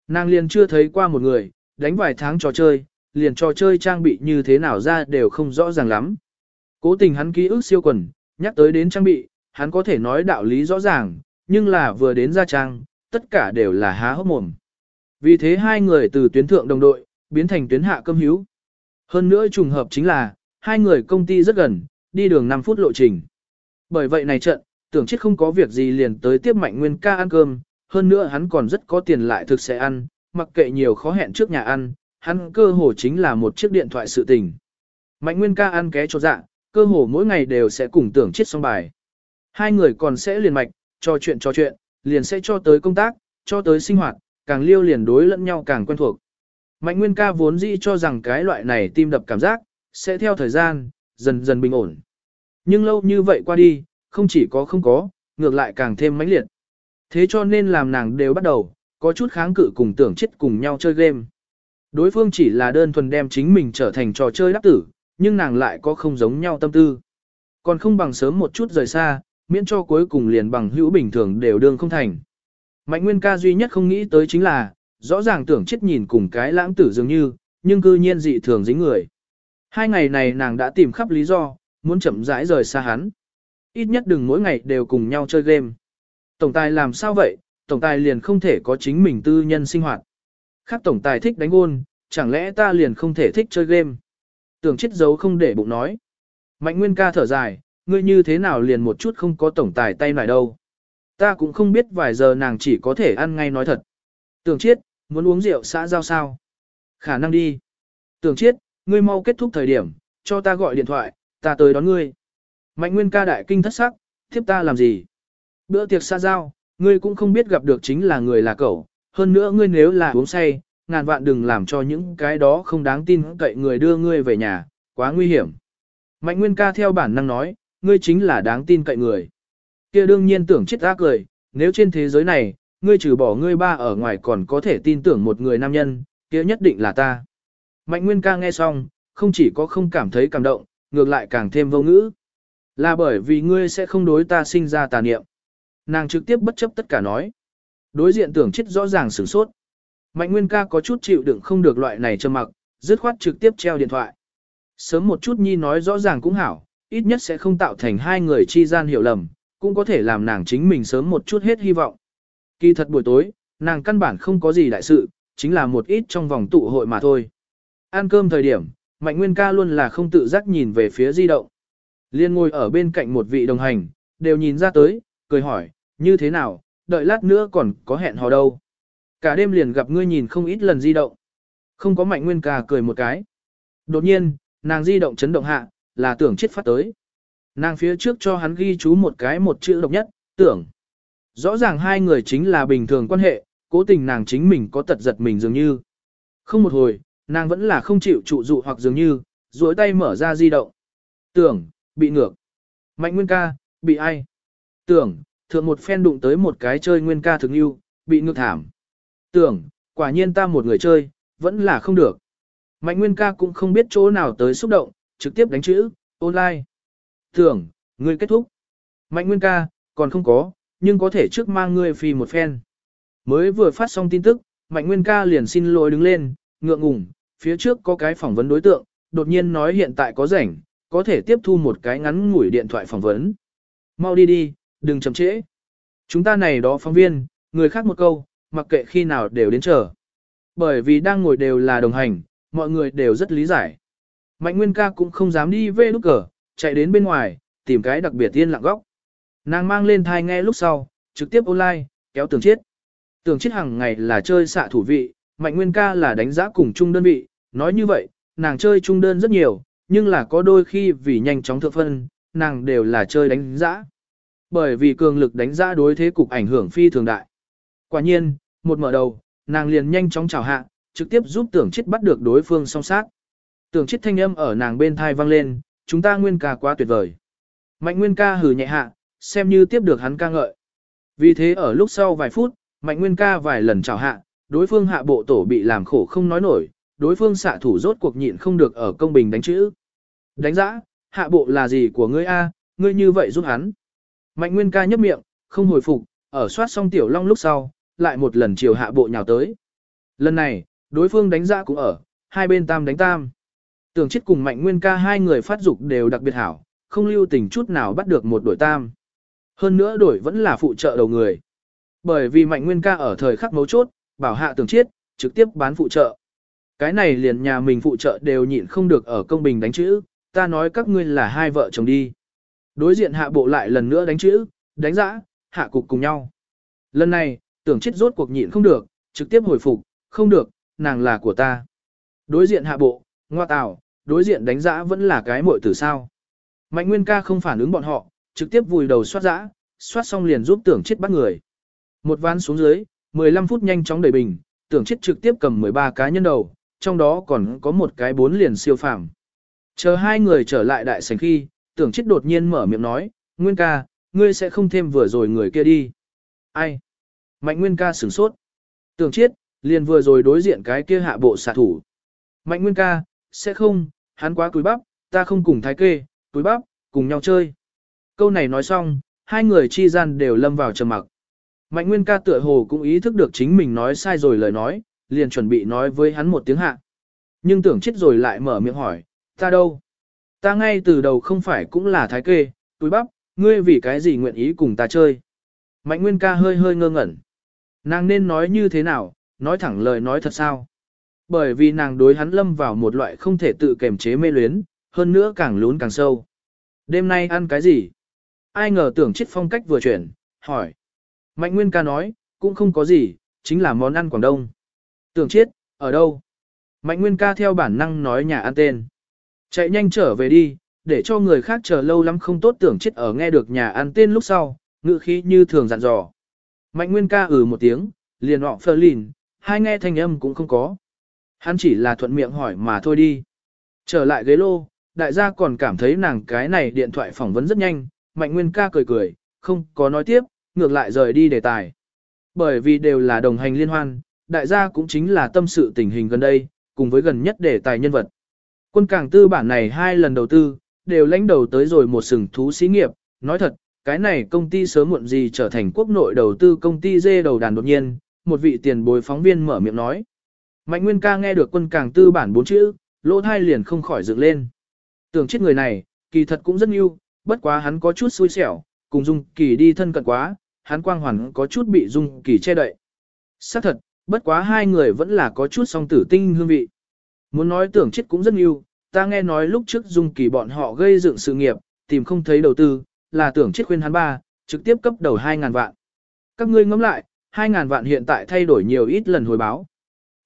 Nàng liền chưa thấy qua một người, đánh vài tháng trò chơi, liền trò chơi trang bị như thế nào ra đều không rõ ràng lắm. Cố tình hắn ký ức siêu quần, nhắc tới đến trang bị, hắn có thể nói đạo lý rõ ràng, nhưng là vừa đến ra trang, tất cả đều là há hốc mồm. Vì thế hai người từ tuyến thượng đồng đội, biến thành tuyến hạ cơm hữu. Hơn nữa trùng hợp chính là, hai người công ty rất gần, đi đường 5 phút lộ trình. Bởi vậy này trận, tưởng chết không có việc gì liền tới tiếp mạnh nguyên ca ăn cơm, hơn nữa hắn còn rất có tiền lại thực sẽ ăn, mặc kệ nhiều khó hẹn trước nhà ăn, hắn cơ hồ chính là một chiếc điện thoại sự tình. Mạnh nguyên ca ăn ké cho dạ, cơ hồ mỗi ngày đều sẽ cùng tưởng chết xong bài. Hai người còn sẽ liền mạch, trò chuyện trò chuyện, liền sẽ cho tới công tác, cho tới sinh hoạt, càng liêu liền đối lẫn nhau càng quen thuộc. Mạnh nguyên ca vốn dĩ cho rằng cái loại này tim đập cảm giác, sẽ theo thời gian, dần dần bình ổn. Nhưng lâu như vậy qua đi, không chỉ có không có, ngược lại càng thêm mãnh liệt. Thế cho nên làm nàng đều bắt đầu, có chút kháng cự cùng tưởng chết cùng nhau chơi game. Đối phương chỉ là đơn thuần đem chính mình trở thành trò chơi đắc tử, nhưng nàng lại có không giống nhau tâm tư. Còn không bằng sớm một chút rời xa, miễn cho cuối cùng liền bằng hữu bình thường đều đương không thành. Mạnh Nguyên ca duy nhất không nghĩ tới chính là, rõ ràng tưởng chết nhìn cùng cái lãng tử dường như, nhưng cư nhiên dị thường dính người. Hai ngày này nàng đã tìm khắp lý do, muốn chậm rãi rời xa hắn. Ít nhất đừng mỗi ngày đều cùng nhau chơi game. Tổng tài làm sao vậy, tổng tài liền không thể có chính mình tư nhân sinh hoạt. Khác tổng tài thích đánh gôn, chẳng lẽ ta liền không thể thích chơi game. Tưởng chết giấu không để bụng nói. Mạnh Nguyên ca thở dài, ngươi như thế nào liền một chút không có tổng tài tay này đâu. Ta cũng không biết vài giờ nàng chỉ có thể ăn ngay nói thật. Tưởng chiết, muốn uống rượu xã giao sao? Khả năng đi. Tưởng chiết, ngươi mau kết thúc thời điểm, cho ta gọi điện thoại, ta tới đón ngươi. Mạnh nguyên ca đại kinh thất sắc, tiếp ta làm gì? Bữa tiệc xã giao, ngươi cũng không biết gặp được chính là người là cậu, hơn nữa ngươi nếu là uống say, ngàn vạn đừng làm cho những cái đó không đáng tin cậy người đưa ngươi về nhà, quá nguy hiểm. Mạnh nguyên ca theo bản năng nói, ngươi chính là đáng tin cậy người. kia đương nhiên tưởng chết ác cười, nếu trên thế giới này, ngươi trừ bỏ ngươi ba ở ngoài còn có thể tin tưởng một người nam nhân, kia nhất định là ta. Mạnh Nguyên ca nghe xong, không chỉ có không cảm thấy cảm động, ngược lại càng thêm vô ngữ. Là bởi vì ngươi sẽ không đối ta sinh ra tà niệm. Nàng trực tiếp bất chấp tất cả nói. Đối diện tưởng chết rõ ràng sửng sốt. Mạnh Nguyên ca có chút chịu đựng không được loại này trầm mặc, dứt khoát trực tiếp treo điện thoại. Sớm một chút nhi nói rõ ràng cũng hảo, ít nhất sẽ không tạo thành hai người chi gian hiểu lầm, cũng có thể làm nàng chính mình sớm một chút hết hy vọng. Kỳ thật buổi tối, nàng căn bản không có gì đại sự, chính là một ít trong vòng tụ hội mà thôi. Ăn cơm thời điểm, Mạnh Nguyên ca luôn là không tự giác nhìn về phía di động. Liên ngồi ở bên cạnh một vị đồng hành, đều nhìn ra tới, cười hỏi, như thế nào, đợi lát nữa còn có hẹn hò đâu. Cả đêm liền gặp ngươi nhìn không ít lần di động. Không có Mạnh Nguyên ca cười một cái. Đột nhiên, nàng di động chấn động hạ, là tưởng chết phát tới. Nàng phía trước cho hắn ghi chú một cái một chữ độc nhất, tưởng. Rõ ràng hai người chính là bình thường quan hệ, cố tình nàng chính mình có tật giật mình dường như. Không một hồi, nàng vẫn là không chịu trụ dụ hoặc dường như, duỗi tay mở ra di động. Tưởng, bị ngược. Mạnh nguyên ca, bị ai? Tưởng, thượng một phen đụng tới một cái chơi nguyên ca thực yêu, bị ngược thảm. Tưởng, quả nhiên ta một người chơi, vẫn là không được. Mạnh nguyên ca cũng không biết chỗ nào tới xúc động, trực tiếp đánh chữ, online. Tưởng, ngươi kết thúc. Mạnh nguyên ca, còn không có, nhưng có thể trước mang ngươi phi một phen. Mới vừa phát xong tin tức, Mạnh Nguyên ca liền xin lỗi đứng lên, ngượng ngùng, phía trước có cái phỏng vấn đối tượng, đột nhiên nói hiện tại có rảnh, có thể tiếp thu một cái ngắn ngủi điện thoại phỏng vấn. Mau đi đi, đừng chậm trễ. Chúng ta này đó phóng viên, người khác một câu, mặc kệ khi nào đều đến chờ. Bởi vì đang ngồi đều là đồng hành, mọi người đều rất lý giải. Mạnh Nguyên ca cũng không dám đi về lúc cờ, chạy đến bên ngoài, tìm cái đặc biệt tiên lặng góc. Nàng mang lên thai nghe lúc sau, trực tiếp online, kéo tường chiết. Tường chiết hàng ngày là chơi xạ thủ vị, mạnh nguyên ca là đánh giá cùng chung đơn vị, nói như vậy, nàng chơi chung đơn rất nhiều, nhưng là có đôi khi vì nhanh chóng thượng phân, nàng đều là chơi đánh giá. Bởi vì cường lực đánh giá đối thế cục ảnh hưởng phi thường đại. Quả nhiên, một mở đầu, nàng liền nhanh chóng chào hạ, trực tiếp giúp tưởng chết bắt được đối phương song sát. Tưởng chết thanh âm ở nàng bên thai vang lên, chúng ta nguyên ca quá tuyệt vời. Mạnh nguyên ca hừ nhẹ hạ, xem như tiếp được hắn ca ngợi. Vì thế ở lúc sau vài phút, Mạnh Nguyên ca vài lần chào hạ, đối phương hạ bộ tổ bị làm khổ không nói nổi, đối phương xạ thủ rốt cuộc nhịn không được ở công bình đánh chữ. Đánh giã, hạ bộ là gì của ngươi a? ngươi như vậy giúp hắn. Mạnh Nguyên ca nhấp miệng, không hồi phục, ở soát xong tiểu long lúc sau, lại một lần chiều hạ bộ nhào tới. Lần này, đối phương đánh ra cũng ở, hai bên tam đánh tam. Tưởng chết cùng Mạnh Nguyên ca hai người phát dục đều đặc biệt hảo, không lưu tình chút nào bắt được một đội tam. Hơn nữa đổi vẫn là phụ trợ đầu người. Bởi vì Mạnh Nguyên ca ở thời khắc mấu chốt, bảo hạ tưởng chết, trực tiếp bán phụ trợ. Cái này liền nhà mình phụ trợ đều nhịn không được ở công bình đánh chữ, ta nói các ngươi là hai vợ chồng đi. Đối diện hạ bộ lại lần nữa đánh chữ, đánh giã, hạ cục cùng nhau. Lần này, tưởng chết rốt cuộc nhịn không được, trực tiếp hồi phục, không được, nàng là của ta. Đối diện hạ bộ, ngoa tào, đối diện đánh giã vẫn là cái muội tử sao. Mạnh Nguyên ca không phản ứng bọn họ, trực tiếp vùi đầu soát giã, soát xong liền giúp tưởng chết bắt người. Một ván xuống dưới, 15 phút nhanh chóng đẩy bình, tưởng chết trực tiếp cầm 13 cá nhân đầu, trong đó còn có một cái bốn liền siêu phàm. Chờ hai người trở lại đại sảnh khi, tưởng chết đột nhiên mở miệng nói, Nguyên ca, ngươi sẽ không thêm vừa rồi người kia đi. Ai? Mạnh Nguyên ca sửng sốt. Tưởng chết, liền vừa rồi đối diện cái kia hạ bộ xạ thủ. Mạnh Nguyên ca, sẽ không, hắn quá cúi bắp, ta không cùng thái kê, cúi bắp, cùng nhau chơi. Câu này nói xong, hai người chi gian đều lâm vào trầm mặc. Mạnh Nguyên ca tựa hồ cũng ý thức được chính mình nói sai rồi lời nói, liền chuẩn bị nói với hắn một tiếng hạ. Nhưng tưởng chết rồi lại mở miệng hỏi, ta đâu? Ta ngay từ đầu không phải cũng là thái kê, túi bắp, ngươi vì cái gì nguyện ý cùng ta chơi? Mạnh Nguyên ca hơi hơi ngơ ngẩn. Nàng nên nói như thế nào, nói thẳng lời nói thật sao? Bởi vì nàng đối hắn lâm vào một loại không thể tự kềm chế mê luyến, hơn nữa càng lún càng sâu. Đêm nay ăn cái gì? Ai ngờ tưởng chết phong cách vừa chuyển, hỏi. Mạnh Nguyên ca nói, cũng không có gì, chính là món ăn Quảng Đông. Tưởng chết, ở đâu? Mạnh Nguyên ca theo bản năng nói nhà ăn tên. Chạy nhanh trở về đi, để cho người khác chờ lâu lắm không tốt tưởng chết ở nghe được nhà ăn tên lúc sau, ngự khí như thường dặn dò. Mạnh Nguyên ca ừ một tiếng, liền họ phơ lìn, hai nghe thanh âm cũng không có. Hắn chỉ là thuận miệng hỏi mà thôi đi. Trở lại ghế lô, đại gia còn cảm thấy nàng cái này điện thoại phỏng vấn rất nhanh, Mạnh Nguyên ca cười cười, không có nói tiếp, ngược lại rời đi đề tài. Bởi vì đều là đồng hành liên hoan, đại gia cũng chính là tâm sự tình hình gần đây, cùng với gần nhất đề tài nhân vật. Quân càng tư bản này hai lần đầu tư, đều lãnh đầu tới rồi một sừng thú xí nghiệp, nói thật, cái này công ty sớm muộn gì trở thành quốc nội đầu tư công ty dê đầu đàn đột nhiên, một vị tiền bối phóng viên mở miệng nói. Mạnh Nguyên ca nghe được quân càng tư bản bốn chữ, lỗ thai liền không khỏi dựng lên. Tưởng chết người này, kỳ thật cũng rất yêu, bất quá hắn có chút xui xẻo, cùng Dung Kỳ đi thân cận quá, hắn quang hoàn có chút bị Dung Kỳ che đậy. Xác thật, bất quá hai người vẫn là có chút song tử tinh hương vị. Muốn nói tưởng chết cũng rất yêu, ta nghe nói lúc trước Dung Kỳ bọn họ gây dựng sự nghiệp, tìm không thấy đầu tư, là tưởng chết khuyên hắn ba, trực tiếp cấp đầu 2.000 vạn. Các ngươi ngẫm lại, 2.000 vạn hiện tại thay đổi nhiều ít lần hồi báo.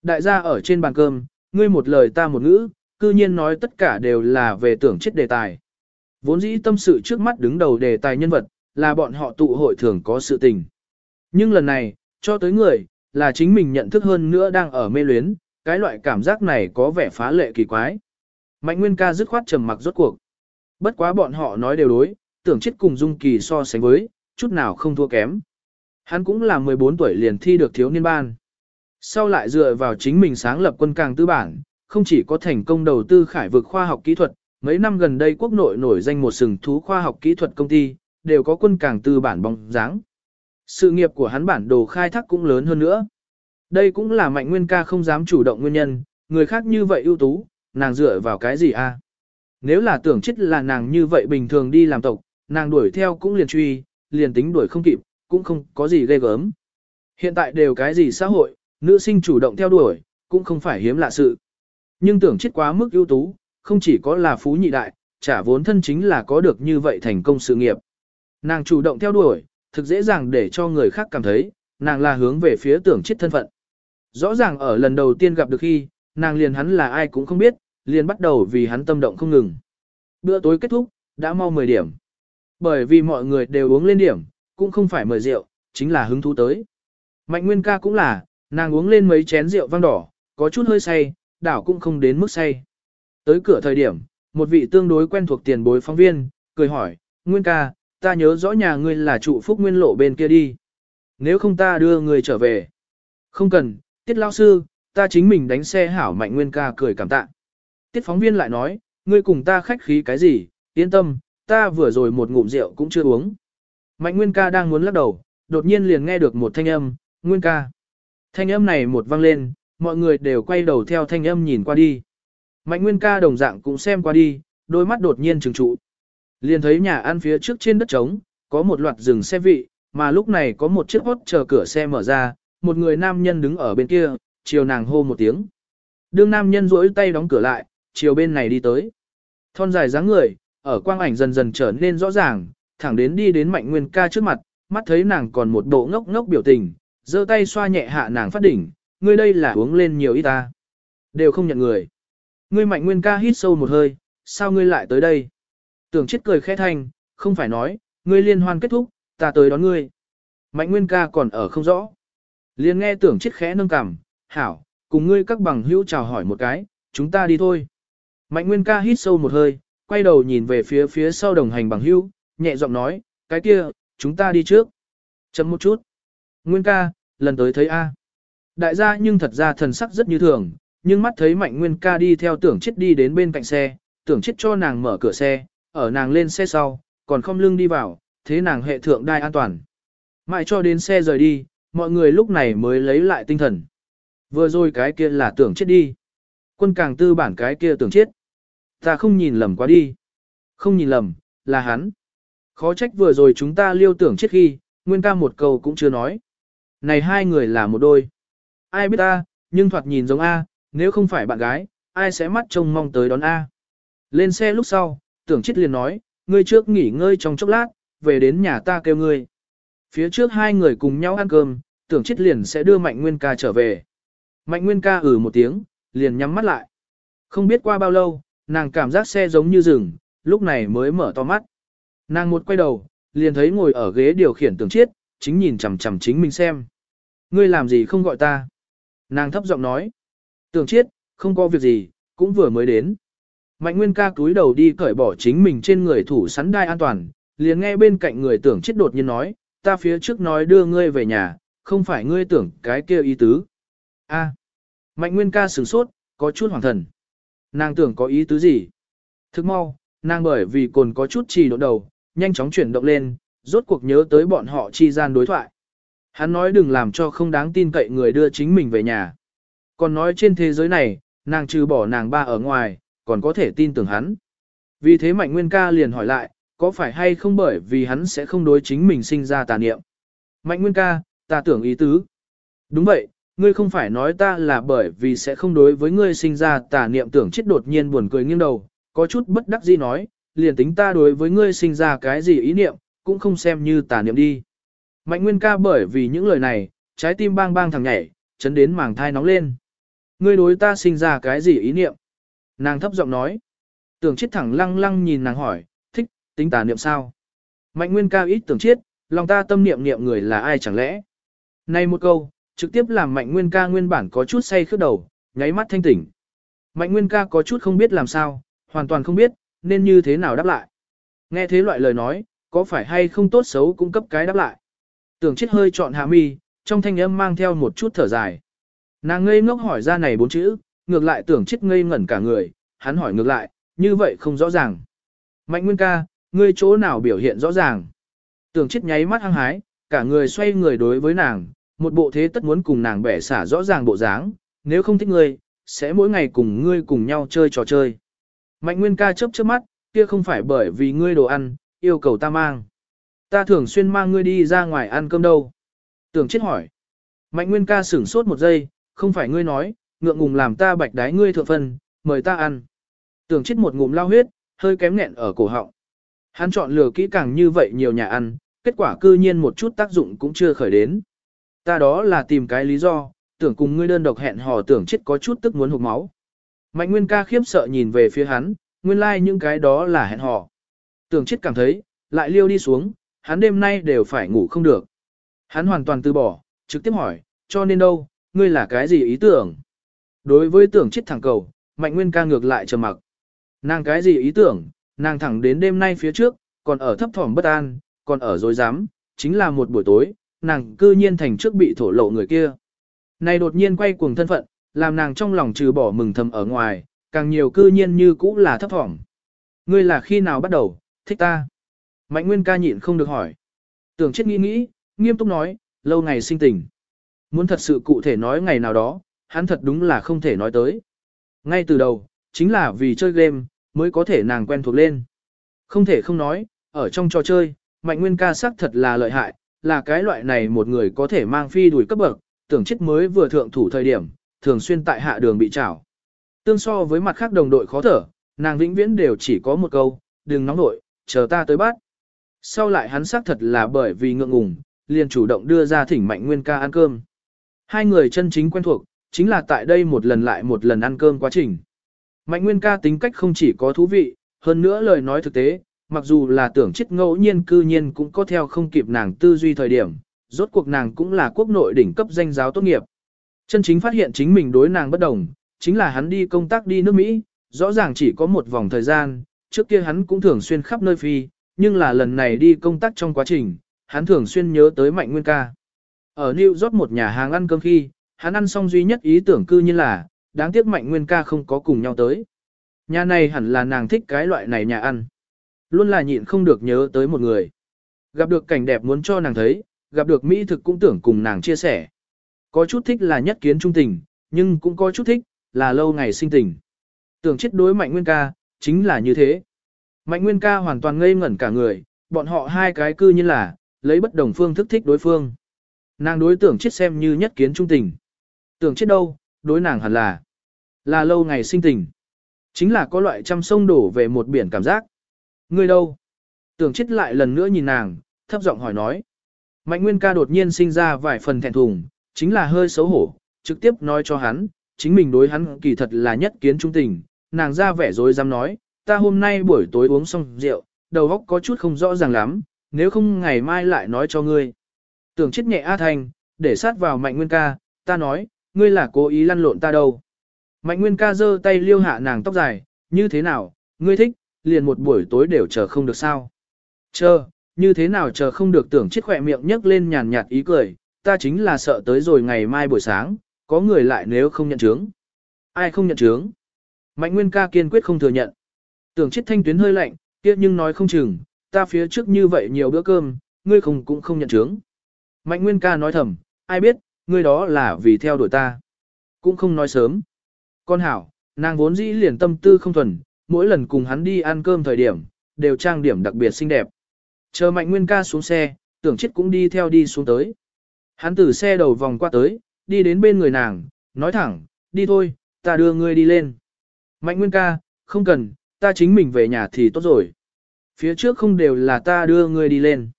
Đại gia ở trên bàn cơm, ngươi một lời ta một ngữ, cư nhiên nói tất cả đều là về tưởng chết đề tài. Vốn dĩ tâm sự trước mắt đứng đầu đề tài nhân vật, là bọn họ tụ hội thường có sự tình. Nhưng lần này, cho tới người, là chính mình nhận thức hơn nữa đang ở mê luyến, cái loại cảm giác này có vẻ phá lệ kỳ quái. Mạnh Nguyên ca dứt khoát trầm mặc rốt cuộc. Bất quá bọn họ nói đều đối, tưởng chết cùng Dung Kỳ so sánh với, chút nào không thua kém. Hắn cũng là 14 tuổi liền thi được thiếu niên ban. Sau lại dựa vào chính mình sáng lập quân càng tư bản, không chỉ có thành công đầu tư khải vực khoa học kỹ thuật, mấy năm gần đây quốc nội nổi danh một sừng thú khoa học kỹ thuật công ty, đều có quân càng tư bản bóng dáng. Sự nghiệp của hắn bản đồ khai thác cũng lớn hơn nữa. Đây cũng là mạnh nguyên ca không dám chủ động nguyên nhân, người khác như vậy ưu tú, nàng dựa vào cái gì a? Nếu là tưởng chết là nàng như vậy bình thường đi làm tộc, nàng đuổi theo cũng liền truy, liền tính đuổi không kịp, cũng không có gì ghê gớm. Hiện tại đều cái gì xã hội, nữ sinh chủ động theo đuổi, cũng không phải hiếm lạ sự. Nhưng tưởng chết quá mức ưu tú, không chỉ có là phú nhị đại, trả vốn thân chính là có được như vậy thành công sự nghiệp. Nàng chủ động theo đuổi, thực dễ dàng để cho người khác cảm thấy, nàng là hướng về phía tưởng chết thân phận. Rõ ràng ở lần đầu tiên gặp được khi, nàng liền hắn là ai cũng không biết, liền bắt đầu vì hắn tâm động không ngừng. Bữa tối kết thúc, đã mau 10 điểm. Bởi vì mọi người đều uống lên điểm, cũng không phải mời rượu, chính là hứng thú tới. Mạnh Nguyên ca cũng là, nàng uống lên mấy chén rượu vang đỏ, có chút hơi say, đảo cũng không đến mức say. Tới cửa thời điểm, một vị tương đối quen thuộc tiền bối phóng viên, cười hỏi, Nguyên ca, ta nhớ rõ nhà ngươi là trụ phúc nguyên lộ bên kia đi. nếu không ta đưa người trở về. Không cần, tiết lao sư, ta chính mình đánh xe hảo mạnh nguyên ca cười cảm tạ. Tiết phóng viên lại nói, ngươi cùng ta khách khí cái gì, yên tâm, ta vừa rồi một ngụm rượu cũng chưa uống. Mạnh nguyên ca đang muốn lắc đầu, đột nhiên liền nghe được một thanh âm, nguyên ca. Thanh âm này một vang lên, mọi người đều quay đầu theo thanh âm nhìn qua đi. Mạnh nguyên ca đồng dạng cũng xem qua đi, đôi mắt đột nhiên trừng trụ. Liền thấy nhà ăn phía trước trên đất trống, có một loạt rừng xe vị, mà lúc này có một chiếc hốt chờ cửa xe mở ra, một người nam nhân đứng ở bên kia, chiều nàng hô một tiếng. Đương nam nhân duỗi tay đóng cửa lại, chiều bên này đi tới. Thon dài dáng người, ở quang ảnh dần dần trở nên rõ ràng, thẳng đến đi đến mạnh nguyên ca trước mặt, mắt thấy nàng còn một bộ ngốc ngốc biểu tình, giơ tay xoa nhẹ hạ nàng phát đỉnh, ngươi đây là uống lên nhiều ít ta. Đều không nhận người. Ngươi mạnh nguyên ca hít sâu một hơi, sao ngươi lại tới đây? Tưởng chết cười khẽ thanh, không phải nói, ngươi liên hoan kết thúc, ta tới đón ngươi. Mạnh nguyên ca còn ở không rõ. Liên nghe tưởng chết khẽ nâng cằm, hảo, cùng ngươi các bằng hữu chào hỏi một cái, chúng ta đi thôi. Mạnh nguyên ca hít sâu một hơi, quay đầu nhìn về phía phía sau đồng hành bằng hữu, nhẹ giọng nói, cái kia, chúng ta đi trước. Chấm một chút. Nguyên ca, lần tới thấy A. Đại gia nhưng thật ra thần sắc rất như thường, nhưng mắt thấy mạnh nguyên ca đi theo tưởng chết đi đến bên cạnh xe, tưởng chết cho nàng mở cửa xe, ở nàng lên xe sau, còn không lưng đi vào, thế nàng hệ thượng đai an toàn. Mãi cho đến xe rời đi, mọi người lúc này mới lấy lại tinh thần. Vừa rồi cái kia là tưởng chết đi. Quân càng tư bản cái kia tưởng chết. Ta không nhìn lầm quá đi. Không nhìn lầm, là hắn. Khó trách vừa rồi chúng ta liêu tưởng chết khi, nguyên ca một câu cũng chưa nói. Này hai người là một đôi. Ai biết ta, nhưng thoạt nhìn giống A, nếu không phải bạn gái, ai sẽ mắt trông mong tới đón A. Lên xe lúc sau, tưởng chết liền nói, ngươi trước nghỉ ngơi trong chốc lát, về đến nhà ta kêu ngươi. Phía trước hai người cùng nhau ăn cơm, tưởng chết liền sẽ đưa Mạnh Nguyên ca trở về. Mạnh Nguyên ca ử ừ một tiếng, liền nhắm mắt lại. Không biết qua bao lâu, nàng cảm giác xe giống như rừng, lúc này mới mở to mắt. Nàng một quay đầu, liền thấy ngồi ở ghế điều khiển tưởng chết, chính nhìn chằm chằm chính mình xem. Ngươi làm gì không gọi ta? Nàng thấp giọng nói. Tưởng chết, không có việc gì, cũng vừa mới đến. Mạnh Nguyên ca túi đầu đi cởi bỏ chính mình trên người thủ sắn đai an toàn, liền nghe bên cạnh người tưởng chết đột nhiên nói, ta phía trước nói đưa ngươi về nhà, không phải ngươi tưởng cái kia ý tứ. A. Mạnh Nguyên ca sửng sốt, có chút hoàng thần. Nàng tưởng có ý tứ gì? Thức mau, nàng bởi vì còn có chút trì độ đầu, nhanh chóng chuyển động lên, rốt cuộc nhớ tới bọn họ chi gian đối thoại. Hắn nói đừng làm cho không đáng tin cậy người đưa chính mình về nhà. Còn nói trên thế giới này, nàng trừ bỏ nàng ba ở ngoài, còn có thể tin tưởng hắn. Vì thế Mạnh Nguyên ca liền hỏi lại, có phải hay không bởi vì hắn sẽ không đối chính mình sinh ra tà niệm. Mạnh Nguyên ca, ta tưởng ý tứ. Đúng vậy, ngươi không phải nói ta là bởi vì sẽ không đối với ngươi sinh ra tà niệm tưởng chết đột nhiên buồn cười nghiêng đầu, có chút bất đắc dĩ nói, liền tính ta đối với ngươi sinh ra cái gì ý niệm, cũng không xem như tà niệm đi. Mạnh Nguyên ca bởi vì những lời này, trái tim bang bang thằng nhảy, chấn đến màng thai nóng lên. Ngươi đối ta sinh ra cái gì ý niệm? Nàng thấp giọng nói. Tưởng chết thẳng lăng lăng nhìn nàng hỏi, tính tà niệm sao? Mạnh Nguyên ca ít tưởng chết, lòng ta tâm niệm niệm người là ai chẳng lẽ? Này một câu, trực tiếp làm Mạnh Nguyên ca nguyên bản có chút say khướt đầu, nháy mắt thanh tỉnh. Mạnh Nguyên ca có chút không biết làm sao, hoàn toàn không biết, nên như thế nào đáp lại. Nghe thế loại lời nói, có phải hay không tốt xấu cũng cấp cái đáp lại. Tưởng chết hơi chọn hạ mi, trong thanh âm mang theo một chút thở dài. Nàng ngây ngốc hỏi ra này bốn chữ, ngược lại tưởng chết ngây ngẩn cả người, hắn hỏi ngược lại, như vậy không rõ ràng. Mạnh Nguyên ca, ngươi chỗ nào biểu hiện rõ ràng. Tưởng chết nháy mắt hăng hái, cả người xoay người đối với nàng, một bộ thế tất muốn cùng nàng bẻ xả rõ ràng bộ dáng, nếu không thích ngươi, sẽ mỗi ngày cùng ngươi cùng nhau chơi trò chơi. Mạnh Nguyên ca chớp chớp mắt, kia không phải bởi vì ngươi đồ ăn, yêu cầu ta mang. Ta thường xuyên mang ngươi đi ra ngoài ăn cơm đâu. Tưởng chết hỏi. Mạnh Nguyên ca sửng sốt một giây, không phải ngươi nói, ngượng ngùng làm ta bạch đái ngươi thượng phân, mời ta ăn. Tưởng chết một ngụm lao huyết, hơi kém nghẹn ở cổ họng. Hắn chọn lừa kỹ càng như vậy nhiều nhà ăn, kết quả cư nhiên một chút tác dụng cũng chưa khởi đến. Ta đó là tìm cái lý do, tưởng cùng ngươi đơn độc hẹn hò tưởng chết có chút tức muốn hụt máu. Mạnh Nguyên ca khiếp sợ nhìn về phía hắn, nguyên lai like những cái đó là hẹn hò. Tưởng chết cảm thấy, lại liêu đi xuống, hắn đêm nay đều phải ngủ không được. Hắn hoàn toàn từ bỏ, trực tiếp hỏi, cho nên đâu, ngươi là cái gì ý tưởng? Đối với tưởng chết thẳng cầu, Mạnh Nguyên ca ngược lại trầm mặc. Nàng cái gì ý tưởng, nàng thẳng đến đêm nay phía trước, còn ở thấp thỏm bất an, còn ở dối dám, chính là một buổi tối, nàng cư nhiên thành trước bị thổ lộ người kia. Này đột nhiên quay cuồng thân phận, làm nàng trong lòng trừ bỏ mừng thầm ở ngoài, càng nhiều cư nhiên như cũ là thấp thỏm. Ngươi là khi nào bắt đầu, thích ta? Mạnh Nguyên ca nhịn không được hỏi. Tưởng chết nghĩ nghĩ, nghiêm túc nói, lâu ngày sinh tình. Muốn thật sự cụ thể nói ngày nào đó, hắn thật đúng là không thể nói tới. Ngay từ đầu, chính là vì chơi game, mới có thể nàng quen thuộc lên. Không thể không nói, ở trong trò chơi, Mạnh Nguyên ca sắc thật là lợi hại, là cái loại này một người có thể mang phi đuổi cấp bậc, tưởng chết mới vừa thượng thủ thời điểm, thường xuyên tại hạ đường bị trảo. Tương so với mặt khác đồng đội khó thở, nàng vĩnh viễn đều chỉ có một câu, đừng nóng nội, chờ ta tới bắt. Sau lại hắn xác thật là bởi vì ngượng ngùng, liền chủ động đưa ra thỉnh Mạnh Nguyên ca ăn cơm. Hai người chân chính quen thuộc, chính là tại đây một lần lại một lần ăn cơm quá trình. Mạnh Nguyên ca tính cách không chỉ có thú vị, hơn nữa lời nói thực tế, mặc dù là tưởng chết ngẫu nhiên cư nhiên cũng có theo không kịp nàng tư duy thời điểm, rốt cuộc nàng cũng là quốc nội đỉnh cấp danh giáo tốt nghiệp. Chân chính phát hiện chính mình đối nàng bất đồng, chính là hắn đi công tác đi nước Mỹ, rõ ràng chỉ có một vòng thời gian, trước kia hắn cũng thường xuyên khắp nơi phi, nhưng là lần này đi công tác trong quá trình, hắn thường xuyên nhớ tới Mạnh Nguyên ca. Ở New York một nhà hàng ăn cơm khi, hắn ăn xong duy nhất ý tưởng cư nhiên là, đáng tiếc Mạnh Nguyên ca không có cùng nhau tới. Nhà này hẳn là nàng thích cái loại này nhà ăn. Luôn là nhịn không được nhớ tới một người. Gặp được cảnh đẹp muốn cho nàng thấy, gặp được mỹ thực cũng tưởng cùng nàng chia sẻ. Có chút thích là nhất kiến trung tình, nhưng cũng có chút thích, là lâu ngày sinh tình. Tưởng chết đối Mạnh Nguyên ca, chính là như thế. Mạnh Nguyên ca hoàn toàn ngây ngẩn cả người, bọn họ hai cái cư như là, lấy bất đồng phương thức thích đối phương. Nàng đối tưởng chết xem như nhất kiến trung tình. Tưởng chết đâu, đối nàng hẳn là, là lâu ngày sinh tình. Chính là có loại trăm sông đổ về một biển cảm giác. Ngươi đâu? Tưởng chết lại lần nữa nhìn nàng, thấp giọng hỏi nói. Mạnh Nguyên ca đột nhiên sinh ra vài phần thẹn thùng, chính là hơi xấu hổ, trực tiếp nói cho hắn, chính mình đối hắn kỳ thật là nhất kiến trung tình, nàng ra vẻ dối dám nói, ta hôm nay buổi tối uống xong rượu, đầu óc có chút không rõ ràng lắm, nếu không ngày mai lại nói cho ngươi. Tưởng chết nhẹ A Thành, để sát vào Mạnh Nguyên ca, ta nói, ngươi là cố ý lăn lộn ta đâu. Mạnh Nguyên ca giơ tay liêu hạ nàng tóc dài, như thế nào, ngươi thích, liền một buổi tối đều chờ không được sao. Chờ, như thế nào chờ không được tưởng chiếc khỏe miệng nhấc lên nhàn nhạt ý cười, ta chính là sợ tới rồi ngày mai buổi sáng, có người lại nếu không nhận chứng. Ai không nhận chứng? Mạnh Nguyên ca kiên quyết không thừa nhận. Tưởng chiếc thanh tuyến hơi lạnh, kia nhưng nói không chừng, ta phía trước như vậy nhiều bữa cơm, ngươi không cũng không nhận chứng. Mạnh Nguyên ca nói thầm, ai biết, ngươi đó là vì theo đuổi ta. Cũng không nói sớm. Con hảo, nàng vốn dĩ liền tâm tư không thuần, mỗi lần cùng hắn đi ăn cơm thời điểm, đều trang điểm đặc biệt xinh đẹp. Chờ Mạnh Nguyên ca xuống xe, tưởng chết cũng đi theo đi xuống tới. Hắn từ xe đầu vòng qua tới, đi đến bên người nàng, nói thẳng, đi thôi, ta đưa ngươi đi lên. Mạnh Nguyên ca, không cần, ta chính mình về nhà thì tốt rồi. Phía trước không đều là ta đưa ngươi đi lên.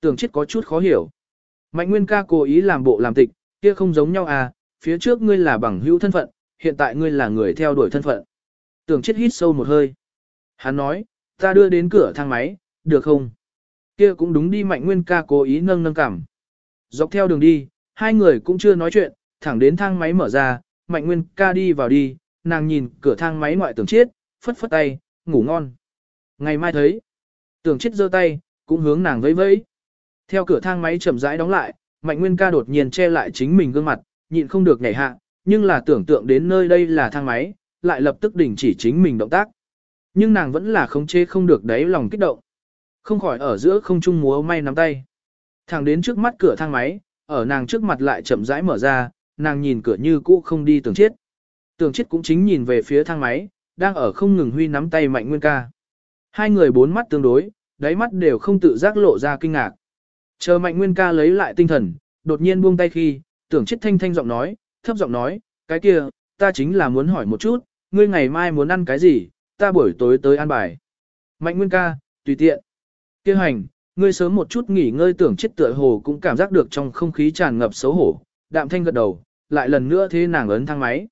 Tưởng chết có chút khó hiểu. Mạnh Nguyên ca cố ý làm bộ làm tịch, kia không giống nhau à, phía trước ngươi là bằng hữu thân phận, hiện tại ngươi là người theo đuổi thân phận. Tưởng chết hít sâu một hơi. Hắn nói, ta đưa đến cửa thang máy, được không? Kia cũng đúng đi Mạnh Nguyên ca cố ý nâng nâng cảm. Dọc theo đường đi, hai người cũng chưa nói chuyện, thẳng đến thang máy mở ra, Mạnh Nguyên ca đi vào đi, nàng nhìn cửa thang máy ngoại tưởng chết, phất phất tay, ngủ ngon. Ngày mai thấy, tưởng chết giơ tay, cũng hướng nàng vẫy vẫy. Theo cửa thang máy chậm rãi đóng lại, Mạnh Nguyên ca đột nhiên che lại chính mình gương mặt, nhịn không được nhảy hạ, nhưng là tưởng tượng đến nơi đây là thang máy, lại lập tức đình chỉ chính mình động tác. Nhưng nàng vẫn là khống chế không được đáy lòng kích động. Không khỏi ở giữa không trung múa may nắm tay. Thẳng đến trước mắt cửa thang máy, ở nàng trước mặt lại chậm rãi mở ra, nàng nhìn cửa như cũ không đi tưởng chết. Tưởng chết cũng chính nhìn về phía thang máy, đang ở không ngừng huy nắm tay mạnh nguyên ca. Hai người bốn mắt tương đối, đáy mắt đều không tự giác lộ ra kinh ngạc. Chờ mạnh nguyên ca lấy lại tinh thần, đột nhiên buông tay khi, tưởng chết thanh thanh giọng nói, thấp giọng nói, cái kia, ta chính là muốn hỏi một chút, ngươi ngày mai muốn ăn cái gì, ta buổi tối tới ăn bài. Mạnh nguyên ca, tùy tiện. Kêu hành, ngươi sớm một chút nghỉ ngơi tưởng chết tựa hồ cũng cảm giác được trong không khí tràn ngập xấu hổ, đạm thanh gật đầu, lại lần nữa thế nàng ấn thang máy.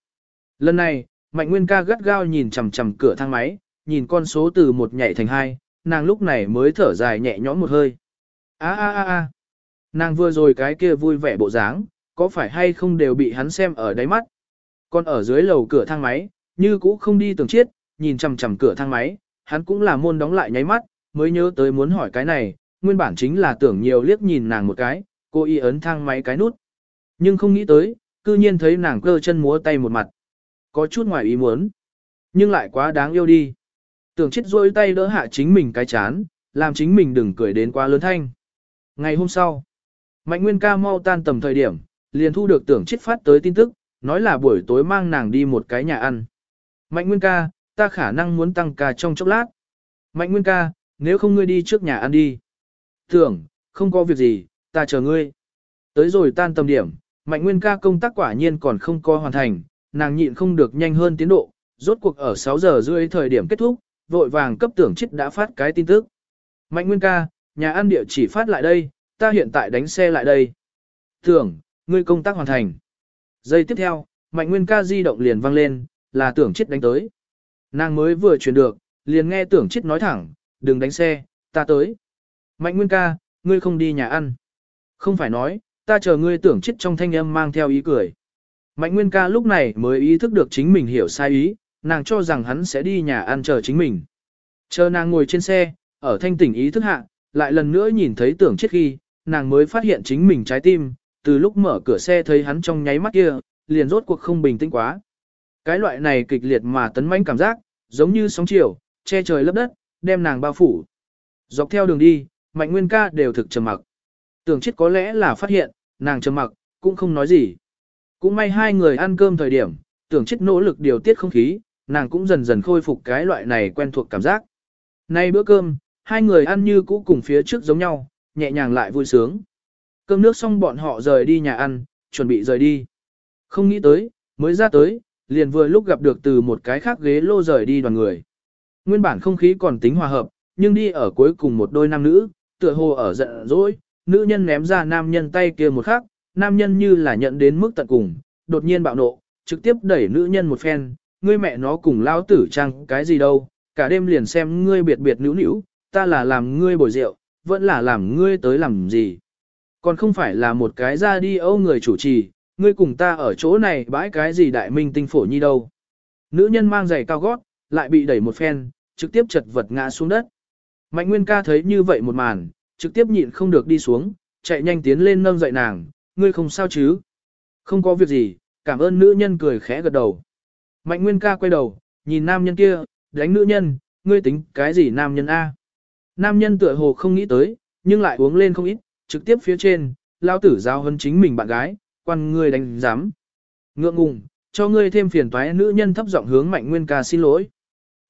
Lần này, Mạnh Nguyên ca gắt gao nhìn chằm chằm cửa thang máy, nhìn con số từ một nhảy thành hai, nàng lúc này mới thở dài nhẹ nhõm một hơi. A a a a. Nàng vừa rồi cái kia vui vẻ bộ dáng, có phải hay không đều bị hắn xem ở đáy mắt. Còn ở dưới lầu cửa thang máy, như cũ không đi tưởng chiết, nhìn chằm chằm cửa thang máy, hắn cũng là môn đóng lại nháy mắt, mới nhớ tới muốn hỏi cái này, nguyên bản chính là tưởng nhiều liếc nhìn nàng một cái, Cô y ấn thang máy cái nút. Nhưng không nghĩ tới, cư nhiên thấy nàng cơ chân múa tay một mặt. Có chút ngoài ý muốn. Nhưng lại quá đáng yêu đi. Tưởng chết rôi tay đỡ hạ chính mình cái chán, làm chính mình đừng cười đến quá lớn thanh. Ngày hôm sau, Mạnh Nguyên ca mau tan tầm thời điểm, liền thu được tưởng chết phát tới tin tức, nói là buổi tối mang nàng đi một cái nhà ăn. Mạnh Nguyên ca, ta khả năng muốn tăng ca trong chốc lát. Mạnh Nguyên ca, nếu không ngươi đi trước nhà ăn đi. Tưởng, không có việc gì, ta chờ ngươi. Tới rồi tan tầm điểm, Mạnh Nguyên ca công tác quả nhiên còn không có hoàn thành, nàng nhịn không được nhanh hơn tiến độ, rốt cuộc ở 6 giờ rưỡi thời điểm kết thúc, vội vàng cấp tưởng chết đã phát cái tin tức. Mạnh Nguyên ca, nhà ăn địa chỉ phát lại đây, ta hiện tại đánh xe lại đây. Tưởng, ngươi công tác hoàn thành. Giây tiếp theo, Mạnh Nguyên ca di động liền vang lên, là tưởng chết đánh tới. Nàng mới vừa chuyển được, liền nghe tưởng chết nói thẳng, đừng đánh xe, ta tới. Mạnh Nguyên ca, ngươi không đi nhà ăn. Không phải nói, ta chờ ngươi tưởng chết trong thanh âm mang theo ý cười. Mạnh Nguyên ca lúc này mới ý thức được chính mình hiểu sai ý, nàng cho rằng hắn sẽ đi nhà ăn chờ chính mình. Chờ nàng ngồi trên xe, ở thanh tỉnh ý thức hạ, lại lần nữa nhìn thấy tưởng chết khi, nàng mới phát hiện chính mình trái tim, từ lúc mở cửa xe thấy hắn trong nháy mắt kia, liền rốt cuộc không bình tĩnh quá. Cái loại này kịch liệt mà tấn mãnh cảm giác, giống như sóng chiều, che trời lấp đất, đem nàng bao phủ. Dọc theo đường đi, Mạnh Nguyên ca đều thực trầm mặc. Tưởng chết có lẽ là phát hiện, nàng trầm mặc, cũng không nói gì. Cũng may hai người ăn cơm thời điểm, tưởng chết nỗ lực điều tiết không khí, nàng cũng dần dần khôi phục cái loại này quen thuộc cảm giác. Nay bữa cơm, hai người ăn như cũ cùng phía trước giống nhau, nhẹ nhàng lại vui sướng. Cơm nước xong bọn họ rời đi nhà ăn, chuẩn bị rời đi. Không nghĩ tới, mới ra tới, liền vừa lúc gặp được từ một cái khác ghế lô rời đi đoàn người. Nguyên bản không khí còn tính hòa hợp, nhưng đi ở cuối cùng một đôi nam nữ, tựa hồ ở giận dỗi, nữ nhân ném ra nam nhân tay kia một khắc, nam nhân như là nhận đến mức tận cùng, đột nhiên bạo nộ, trực tiếp đẩy nữ nhân một phen, ngươi mẹ nó cùng lao tử trang cái gì đâu, cả đêm liền xem ngươi biệt biệt nữu nữu, ta là làm ngươi bồi rượu, vẫn là làm ngươi tới làm gì. Còn không phải là một cái ra đi âu người chủ trì, ngươi cùng ta ở chỗ này bãi cái gì đại minh tinh phổ nhi đâu. Nữ nhân mang giày cao gót, lại bị đẩy một phen, trực tiếp chật vật ngã xuống đất. Mạnh Nguyên ca thấy như vậy một màn, trực tiếp nhịn không được đi xuống, chạy nhanh tiến lên nâng dậy nàng, ngươi không sao chứ? Không có việc gì, cảm ơn nữ nhân cười khẽ gật đầu. Mạnh Nguyên ca quay đầu, nhìn nam nhân kia, đánh nữ nhân, ngươi tính cái gì nam nhân A? Nam nhân tựa hồ không nghĩ tới, nhưng lại uống lên không ít, trực tiếp phía trên, lao tử giao hơn chính mình bạn gái, quan ngươi đánh giám. Ngượng ngùng, cho ngươi thêm phiền toái nữ nhân thấp giọng hướng Mạnh Nguyên ca xin lỗi.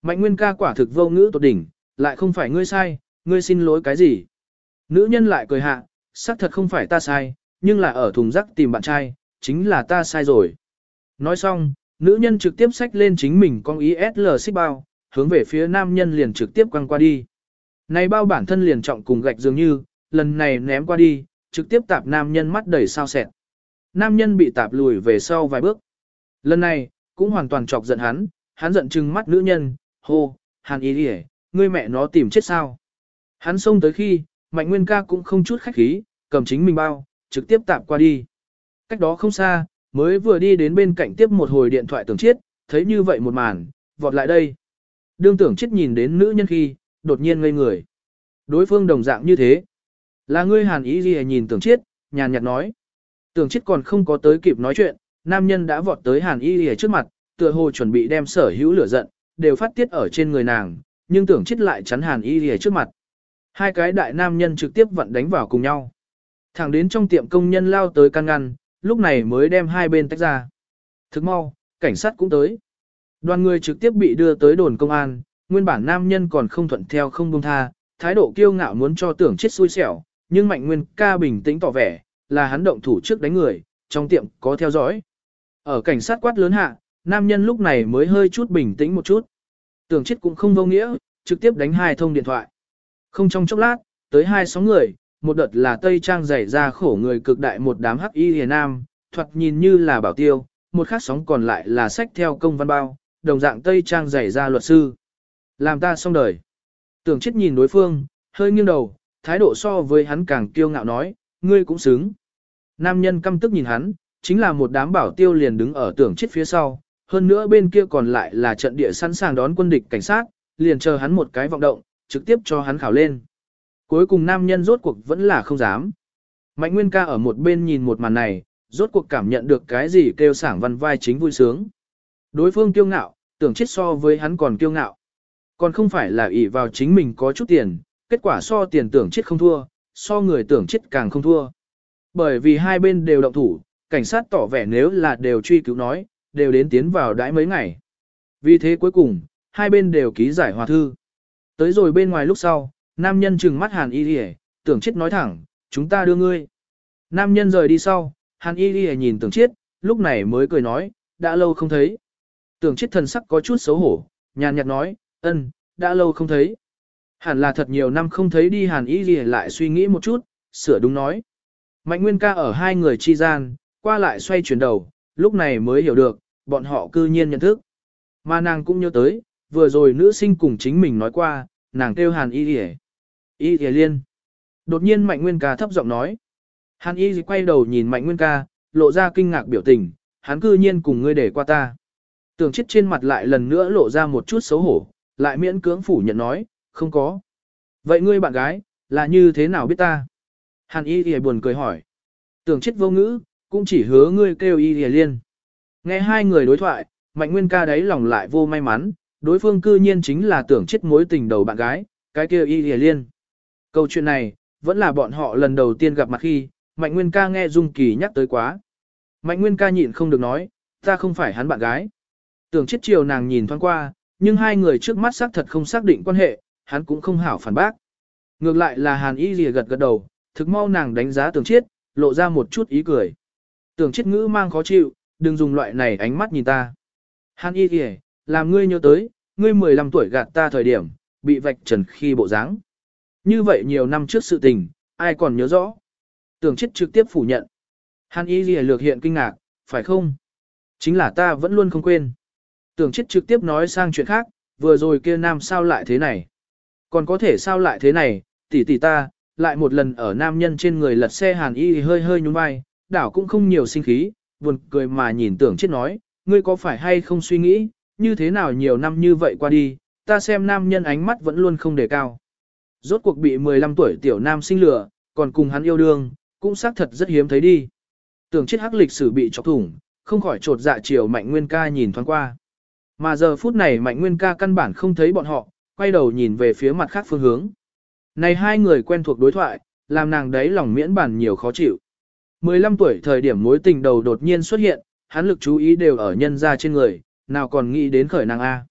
Mạnh Nguyên ca quả thực vô ngữ tột đỉnh, lại không phải ngươi sai, ngươi xin lỗi cái gì? Nữ nhân lại cười hạ, xác thật không phải ta sai, nhưng là ở thùng rác tìm bạn trai, chính là ta sai rồi. Nói xong, nữ nhân trực tiếp xách lên chính mình con ý sl xích bao, hướng về phía nam nhân liền trực tiếp quăng qua đi. Này bao bản thân liền trọng cùng gạch dường như, lần này ném qua đi, trực tiếp tạp nam nhân mắt đầy sao sẹt. Nam nhân bị tạp lùi về sau vài bước. Lần này, cũng hoàn toàn chọc giận hắn, hắn giận trừng mắt nữ nhân, hô, hàn ý đi ngươi mẹ nó tìm chết sao. Hắn xông tới khi, mạnh nguyên ca cũng không chút khách khí, cầm chính mình bao, trực tiếp tạp qua đi. Cách đó không xa, mới vừa đi đến bên cạnh tiếp một hồi điện thoại tưởng chết thấy như vậy một màn, vọt lại đây. Đương tưởng chết nhìn đến nữ nhân khi, đột nhiên ngây người. Đối phương đồng dạng như thế. Là ngươi hàn ý gì nhìn tưởng chiết, nhàn nhạt nói. Tưởng chiết còn không có tới kịp nói chuyện, nam nhân đã vọt tới hàn y lìa trước mặt, tựa hồ chuẩn bị đem sở hữu lửa giận, đều phát tiết ở trên người nàng, nhưng tưởng chết lại chắn hàn y lìa trước mặt. Hai cái đại nam nhân trực tiếp vận đánh vào cùng nhau. Thẳng đến trong tiệm công nhân lao tới can ngăn, lúc này mới đem hai bên tách ra. Thức mau, cảnh sát cũng tới. Đoàn người trực tiếp bị đưa tới đồn công an, nguyên bản nam nhân còn không thuận theo không buông tha, thái độ kiêu ngạo muốn cho tưởng chết xui xẻo, nhưng mạnh nguyên ca bình tĩnh tỏ vẻ, là hắn động thủ trước đánh người, trong tiệm có theo dõi. Ở cảnh sát quát lớn hạ, nam nhân lúc này mới hơi chút bình tĩnh một chút. Tưởng chết cũng không vô nghĩa, trực tiếp đánh hai thông điện thoại. Không trong chốc lát, tới hai sóng người, một đợt là Tây Trang dày ra khổ người cực đại một đám hắc y hề nam, thoạt nhìn như là bảo tiêu, một khác sóng còn lại là sách theo công văn bao, đồng dạng Tây Trang dày ra luật sư. Làm ta xong đời. Tưởng chết nhìn đối phương, hơi nghiêng đầu, thái độ so với hắn càng kiêu ngạo nói, ngươi cũng xứng. Nam nhân căm tức nhìn hắn, chính là một đám bảo tiêu liền đứng ở tưởng chết phía sau, hơn nữa bên kia còn lại là trận địa sẵn sàng đón quân địch cảnh sát, liền chờ hắn một cái vọng động, trực tiếp cho hắn khảo lên. Cuối cùng nam nhân rốt cuộc vẫn là không dám. Mạnh Nguyên ca ở một bên nhìn một màn này, rốt cuộc cảm nhận được cái gì kêu sảng văn vai chính vui sướng. Đối phương kiêu ngạo, tưởng chết so với hắn còn kiêu ngạo. Còn không phải là ỷ vào chính mình có chút tiền, kết quả so tiền tưởng chết không thua, so người tưởng chết càng không thua. Bởi vì hai bên đều động thủ, cảnh sát tỏ vẻ nếu là đều truy cứu nói, đều đến tiến vào đãi mấy ngày. Vì thế cuối cùng, hai bên đều ký giải hòa thư. Tới rồi bên ngoài lúc sau, nam nhân trừng mắt hàn y Lì tưởng chết nói thẳng, chúng ta đưa ngươi. Nam nhân rời đi sau, hàn y Lì nhìn tưởng chết, lúc này mới cười nói, đã lâu không thấy. Tưởng chết thần sắc có chút xấu hổ, nhàn nhạt nói, ân, đã lâu không thấy. Hẳn là thật nhiều năm không thấy đi hàn y đi lại suy nghĩ một chút, sửa đúng nói. Mạnh Nguyên ca ở hai người chi gian, qua lại xoay chuyển đầu, lúc này mới hiểu được, bọn họ cư nhiên nhận thức. Mà nàng cũng nhớ tới, vừa rồi nữ sinh cùng chính mình nói qua, nàng kêu hàn y đi Y thì liên. Đột nhiên Mạnh Nguyên ca thấp giọng nói. Hàn y quay đầu nhìn Mạnh Nguyên ca, lộ ra kinh ngạc biểu tình, hắn cư nhiên cùng ngươi để qua ta. Tưởng chết trên mặt lại lần nữa lộ ra một chút xấu hổ, lại miễn cưỡng phủ nhận nói, không có. Vậy ngươi bạn gái, là như thế nào biết ta? Hàn y thì buồn cười hỏi. Tưởng chết vô ngữ, cũng chỉ hứa ngươi kêu y thì liên. Nghe hai người đối thoại, Mạnh Nguyên ca đấy lòng lại vô may mắn, đối phương cư nhiên chính là tưởng chết mối tình đầu bạn gái, cái kêu y thì liên. Câu chuyện này, vẫn là bọn họ lần đầu tiên gặp mặt khi, Mạnh Nguyên ca nghe Dung Kỳ nhắc tới quá. Mạnh Nguyên ca nhịn không được nói, ta không phải hắn bạn gái. Tưởng chết chiều nàng nhìn thoáng qua, nhưng hai người trước mắt xác thật không xác định quan hệ, hắn cũng không hảo phản bác. Ngược lại là Hàn Y Lìa gật gật đầu, thực mau nàng đánh giá tưởng Chiết, lộ ra một chút ý cười. Tưởng Chiết ngữ mang khó chịu, đừng dùng loại này ánh mắt nhìn ta. Hàn Y Lìa, làm ngươi nhớ tới, ngươi 15 tuổi gạt ta thời điểm, bị vạch trần khi bộ dáng. Như vậy nhiều năm trước sự tình, ai còn nhớ rõ. Tưởng Chiết trực tiếp phủ nhận. Hàn Y Lìa lược hiện kinh ngạc, phải không? Chính là ta vẫn luôn không quên. Tưởng chết trực tiếp nói sang chuyện khác, vừa rồi kia nam sao lại thế này. Còn có thể sao lại thế này, tỷ tỷ ta, lại một lần ở nam nhân trên người lật xe hàn y hơi hơi nhún vai, đảo cũng không nhiều sinh khí, buồn cười mà nhìn tưởng chết nói, ngươi có phải hay không suy nghĩ, như thế nào nhiều năm như vậy qua đi, ta xem nam nhân ánh mắt vẫn luôn không đề cao. Rốt cuộc bị 15 tuổi tiểu nam sinh lửa, còn cùng hắn yêu đương, cũng xác thật rất hiếm thấy đi. Tưởng chết hắc lịch sử bị chọc thủng, không khỏi trột dạ chiều mạnh nguyên ca nhìn thoáng qua. Mà giờ phút này Mạnh Nguyên ca căn bản không thấy bọn họ, quay đầu nhìn về phía mặt khác phương hướng. Này hai người quen thuộc đối thoại, làm nàng đấy lòng miễn bản nhiều khó chịu. 15 tuổi thời điểm mối tình đầu đột nhiên xuất hiện, hắn lực chú ý đều ở nhân ra trên người, nào còn nghĩ đến khởi nàng A.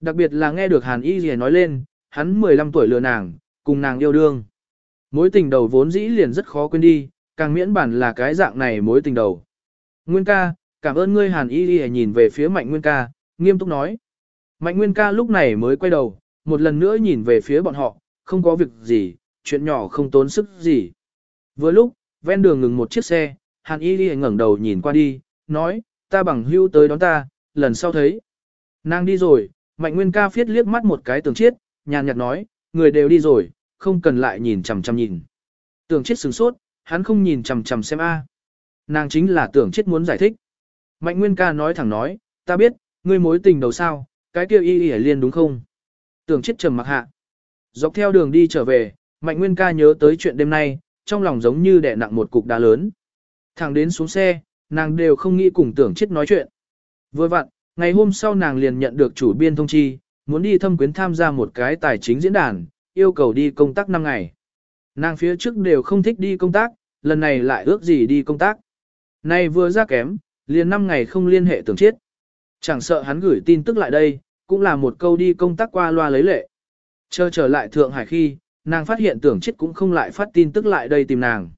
Đặc biệt là nghe được Hàn Y gì nói lên, hắn 15 tuổi lừa nàng, cùng nàng yêu đương. Mối tình đầu vốn dĩ liền rất khó quên đi, càng miễn bản là cái dạng này mối tình đầu. Nguyên ca, cảm ơn ngươi Hàn Y gì nhìn về phía mạnh Nguyên ca, nghiêm túc nói. Mạnh Nguyên ca lúc này mới quay đầu, một lần nữa nhìn về phía bọn họ, không có việc gì, chuyện nhỏ không tốn sức gì. Vừa lúc, ven đường ngừng một chiếc xe, Hàn Y Ghi ngẩng đầu nhìn qua đi, nói, ta bằng hưu tới đón ta, lần sau thấy. Nàng đi rồi, Mạnh Nguyên ca phiết liếc mắt một cái tường chiết, nhàn nhạt nói, người đều đi rồi, không cần lại nhìn chằm chằm nhìn. Tưởng chết sửng sốt, hắn không nhìn chằm chằm xem a. Nàng chính là tưởng chết muốn giải thích. Mạnh Nguyên ca nói thẳng nói, ta biết, ngươi mối tình đầu sao, cái kia y y liên đúng không? Tưởng chết trầm mặc hạ. Dọc theo đường đi trở về, Mạnh Nguyên ca nhớ tới chuyện đêm nay, trong lòng giống như đè nặng một cục đá lớn. Thẳng đến xuống xe, nàng đều không nghĩ cùng tưởng chết nói chuyện. Vừa vặn, ngày hôm sau nàng liền nhận được chủ biên thông chi, muốn đi thâm quyến tham gia một cái tài chính diễn đàn, yêu cầu đi công tác 5 ngày. Nàng phía trước đều không thích đi công tác, lần này lại ước gì đi công tác. Này vừa ra kém, liền 5 ngày không liên hệ tưởng chết. Chẳng sợ hắn gửi tin tức lại đây, cũng là một câu đi công tác qua loa lấy lệ. Chờ trở lại Thượng Hải khi, nàng phát hiện tưởng chết cũng không lại phát tin tức lại đây tìm nàng.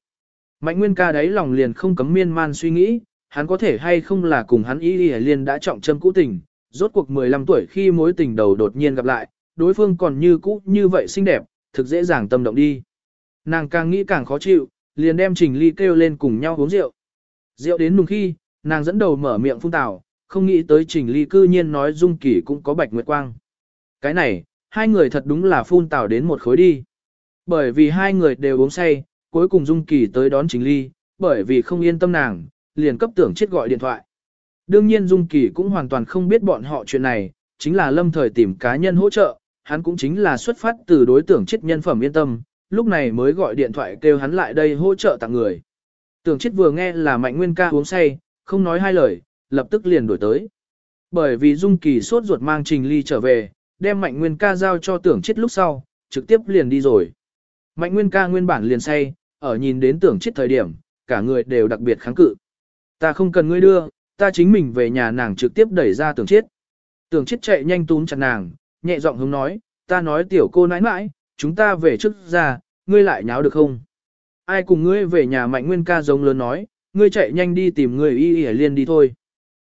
Mạnh Nguyên ca đấy lòng liền không cấm miên man suy nghĩ, hắn có thể hay không là cùng hắn ý y liền đã trọng châm cũ tình, rốt cuộc 15 tuổi khi mối tình đầu đột nhiên gặp lại, đối phương còn như cũ như vậy xinh đẹp, thực dễ dàng tâm động đi. Nàng càng nghĩ càng khó chịu, liền đem Trình Ly kêu lên cùng nhau uống rượu. Rượu đến nùng khi, nàng dẫn đầu mở miệng phun tào, không nghĩ tới trình ly cư nhiên nói dung kỳ cũng có bạch nguyệt quang. Cái này, hai người thật đúng là phun tào đến một khối đi. Bởi vì hai người đều uống say, cuối cùng dung kỳ tới đón trình ly, bởi vì không yên tâm nàng, liền cấp tưởng chết gọi điện thoại. Đương nhiên dung kỳ cũng hoàn toàn không biết bọn họ chuyện này, chính là lâm thời tìm cá nhân hỗ trợ, hắn cũng chính là xuất phát từ đối tượng chết nhân phẩm yên tâm, lúc này mới gọi điện thoại kêu hắn lại đây hỗ trợ tặng người. Tưởng chết vừa nghe là mạnh nguyên ca uống say, không nói hai lời, lập tức liền đổi tới. Bởi vì Dung Kỳ sốt ruột mang Trình Ly trở về, đem Mạnh Nguyên ca giao cho tưởng chết lúc sau, trực tiếp liền đi rồi. Mạnh Nguyên ca nguyên bản liền say, ở nhìn đến tưởng chết thời điểm, cả người đều đặc biệt kháng cự. Ta không cần ngươi đưa, ta chính mình về nhà nàng trực tiếp đẩy ra tưởng chết. Tưởng chết chạy nhanh túm chặt nàng, nhẹ giọng hướng nói, ta nói tiểu cô nãi nãi, chúng ta về trước ra, ngươi lại nháo được không? Ai cùng ngươi về nhà Mạnh Nguyên ca giống lớn nói, ngươi chạy nhanh đi tìm người y y liên đi thôi.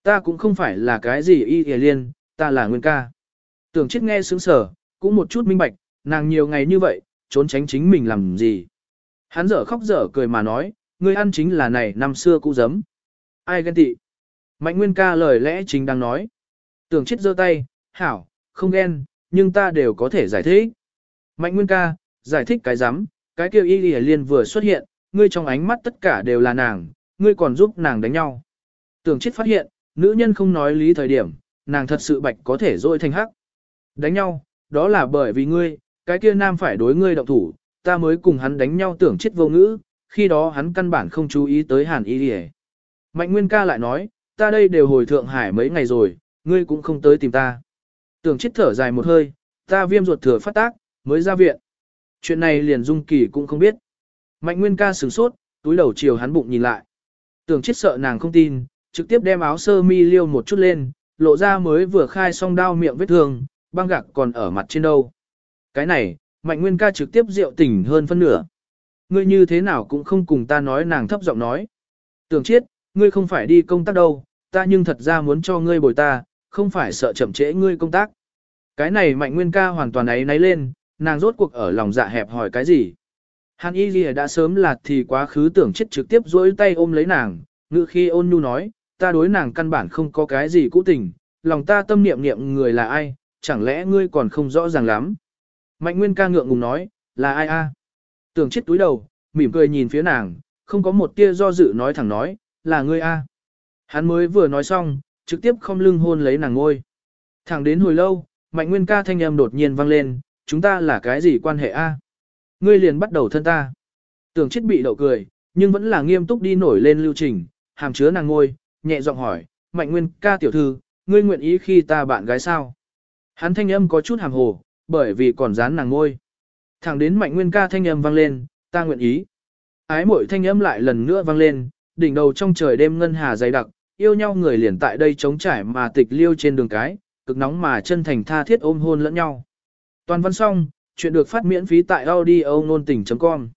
Ta cũng không phải là cái gì y hề liên, ta là Nguyên ca. Tưởng chết nghe sướng sở, cũng một chút minh bạch, nàng nhiều ngày như vậy, trốn tránh chính mình làm gì. Hắn dở khóc dở cười mà nói, ngươi ăn chính là này năm xưa cũ giấm. Ai ghen tị? Mạnh Nguyên ca lời lẽ chính đang nói. Tưởng chết giơ tay, hảo, không ghen, nhưng ta đều có thể giải thích. Mạnh Nguyên ca, giải thích cái giấm, cái kêu y lìa liên vừa xuất hiện, ngươi trong ánh mắt tất cả đều là nàng, ngươi còn giúp nàng đánh nhau. Tưởng chết phát hiện, nữ nhân không nói lý thời điểm, nàng thật sự bạch có thể dội thành hắc. Đánh nhau, đó là bởi vì ngươi, cái kia nam phải đối ngươi động thủ, ta mới cùng hắn đánh nhau tưởng chết vô ngữ, khi đó hắn căn bản không chú ý tới hàn y đi Mạnh Nguyên ca lại nói, ta đây đều hồi Thượng Hải mấy ngày rồi, ngươi cũng không tới tìm ta. Tưởng chết thở dài một hơi, ta viêm ruột thừa phát tác, mới ra viện. Chuyện này liền Dung Kỳ cũng không biết. Mạnh Nguyên ca sửng sốt, túi đầu chiều hắn bụng nhìn lại. Tưởng chết sợ nàng không tin, trực tiếp đem áo sơ mi liêu một chút lên, lộ ra mới vừa khai xong đau miệng vết thương, băng gạc còn ở mặt trên đâu. Cái này, Mạnh Nguyên ca trực tiếp rượu tỉnh hơn phân nửa. Ngươi như thế nào cũng không cùng ta nói nàng thấp giọng nói. Tưởng chết, ngươi không phải đi công tác đâu, ta nhưng thật ra muốn cho ngươi bồi ta, không phải sợ chậm trễ ngươi công tác. Cái này Mạnh Nguyên ca hoàn toàn ấy náy lên, nàng rốt cuộc ở lòng dạ hẹp hỏi cái gì. Hàn Y Ghi đã sớm lạt thì quá khứ tưởng chết trực tiếp duỗi tay ôm lấy nàng, ngự khi ôn nhu nói, ta đối nàng căn bản không có cái gì cũ tình, lòng ta tâm niệm niệm người là ai, chẳng lẽ ngươi còn không rõ ràng lắm. Mạnh Nguyên ca ngượng ngùng nói, là ai a? Tưởng chết túi đầu, mỉm cười nhìn phía nàng, không có một tia do dự nói thẳng nói, là ngươi a. Hắn mới vừa nói xong, trực tiếp không lưng hôn lấy nàng ngôi. Thẳng đến hồi lâu, Mạnh Nguyên ca thanh âm đột nhiên vang lên, chúng ta là cái gì quan hệ a? Ngươi liền bắt đầu thân ta. Tưởng chết bị đậu cười, nhưng vẫn là nghiêm túc đi nổi lên lưu trình, hàm chứa nàng ngôi, nhẹ giọng hỏi, Mạnh Nguyên ca tiểu thư, ngươi nguyện ý khi ta bạn gái sao? Hắn thanh âm có chút hàm hồ, bởi vì còn dán nàng ngôi. Thẳng đến Mạnh Nguyên ca thanh âm vang lên, ta nguyện ý. Ái mội thanh âm lại lần nữa vang lên, đỉnh đầu trong trời đêm ngân hà dày đặc, yêu nhau người liền tại đây chống trải mà tịch liêu trên đường cái, cực nóng mà chân thành tha thiết ôm hôn lẫn nhau. Toàn văn xong, chuyện được phát miễn phí tại audio nôn tình.com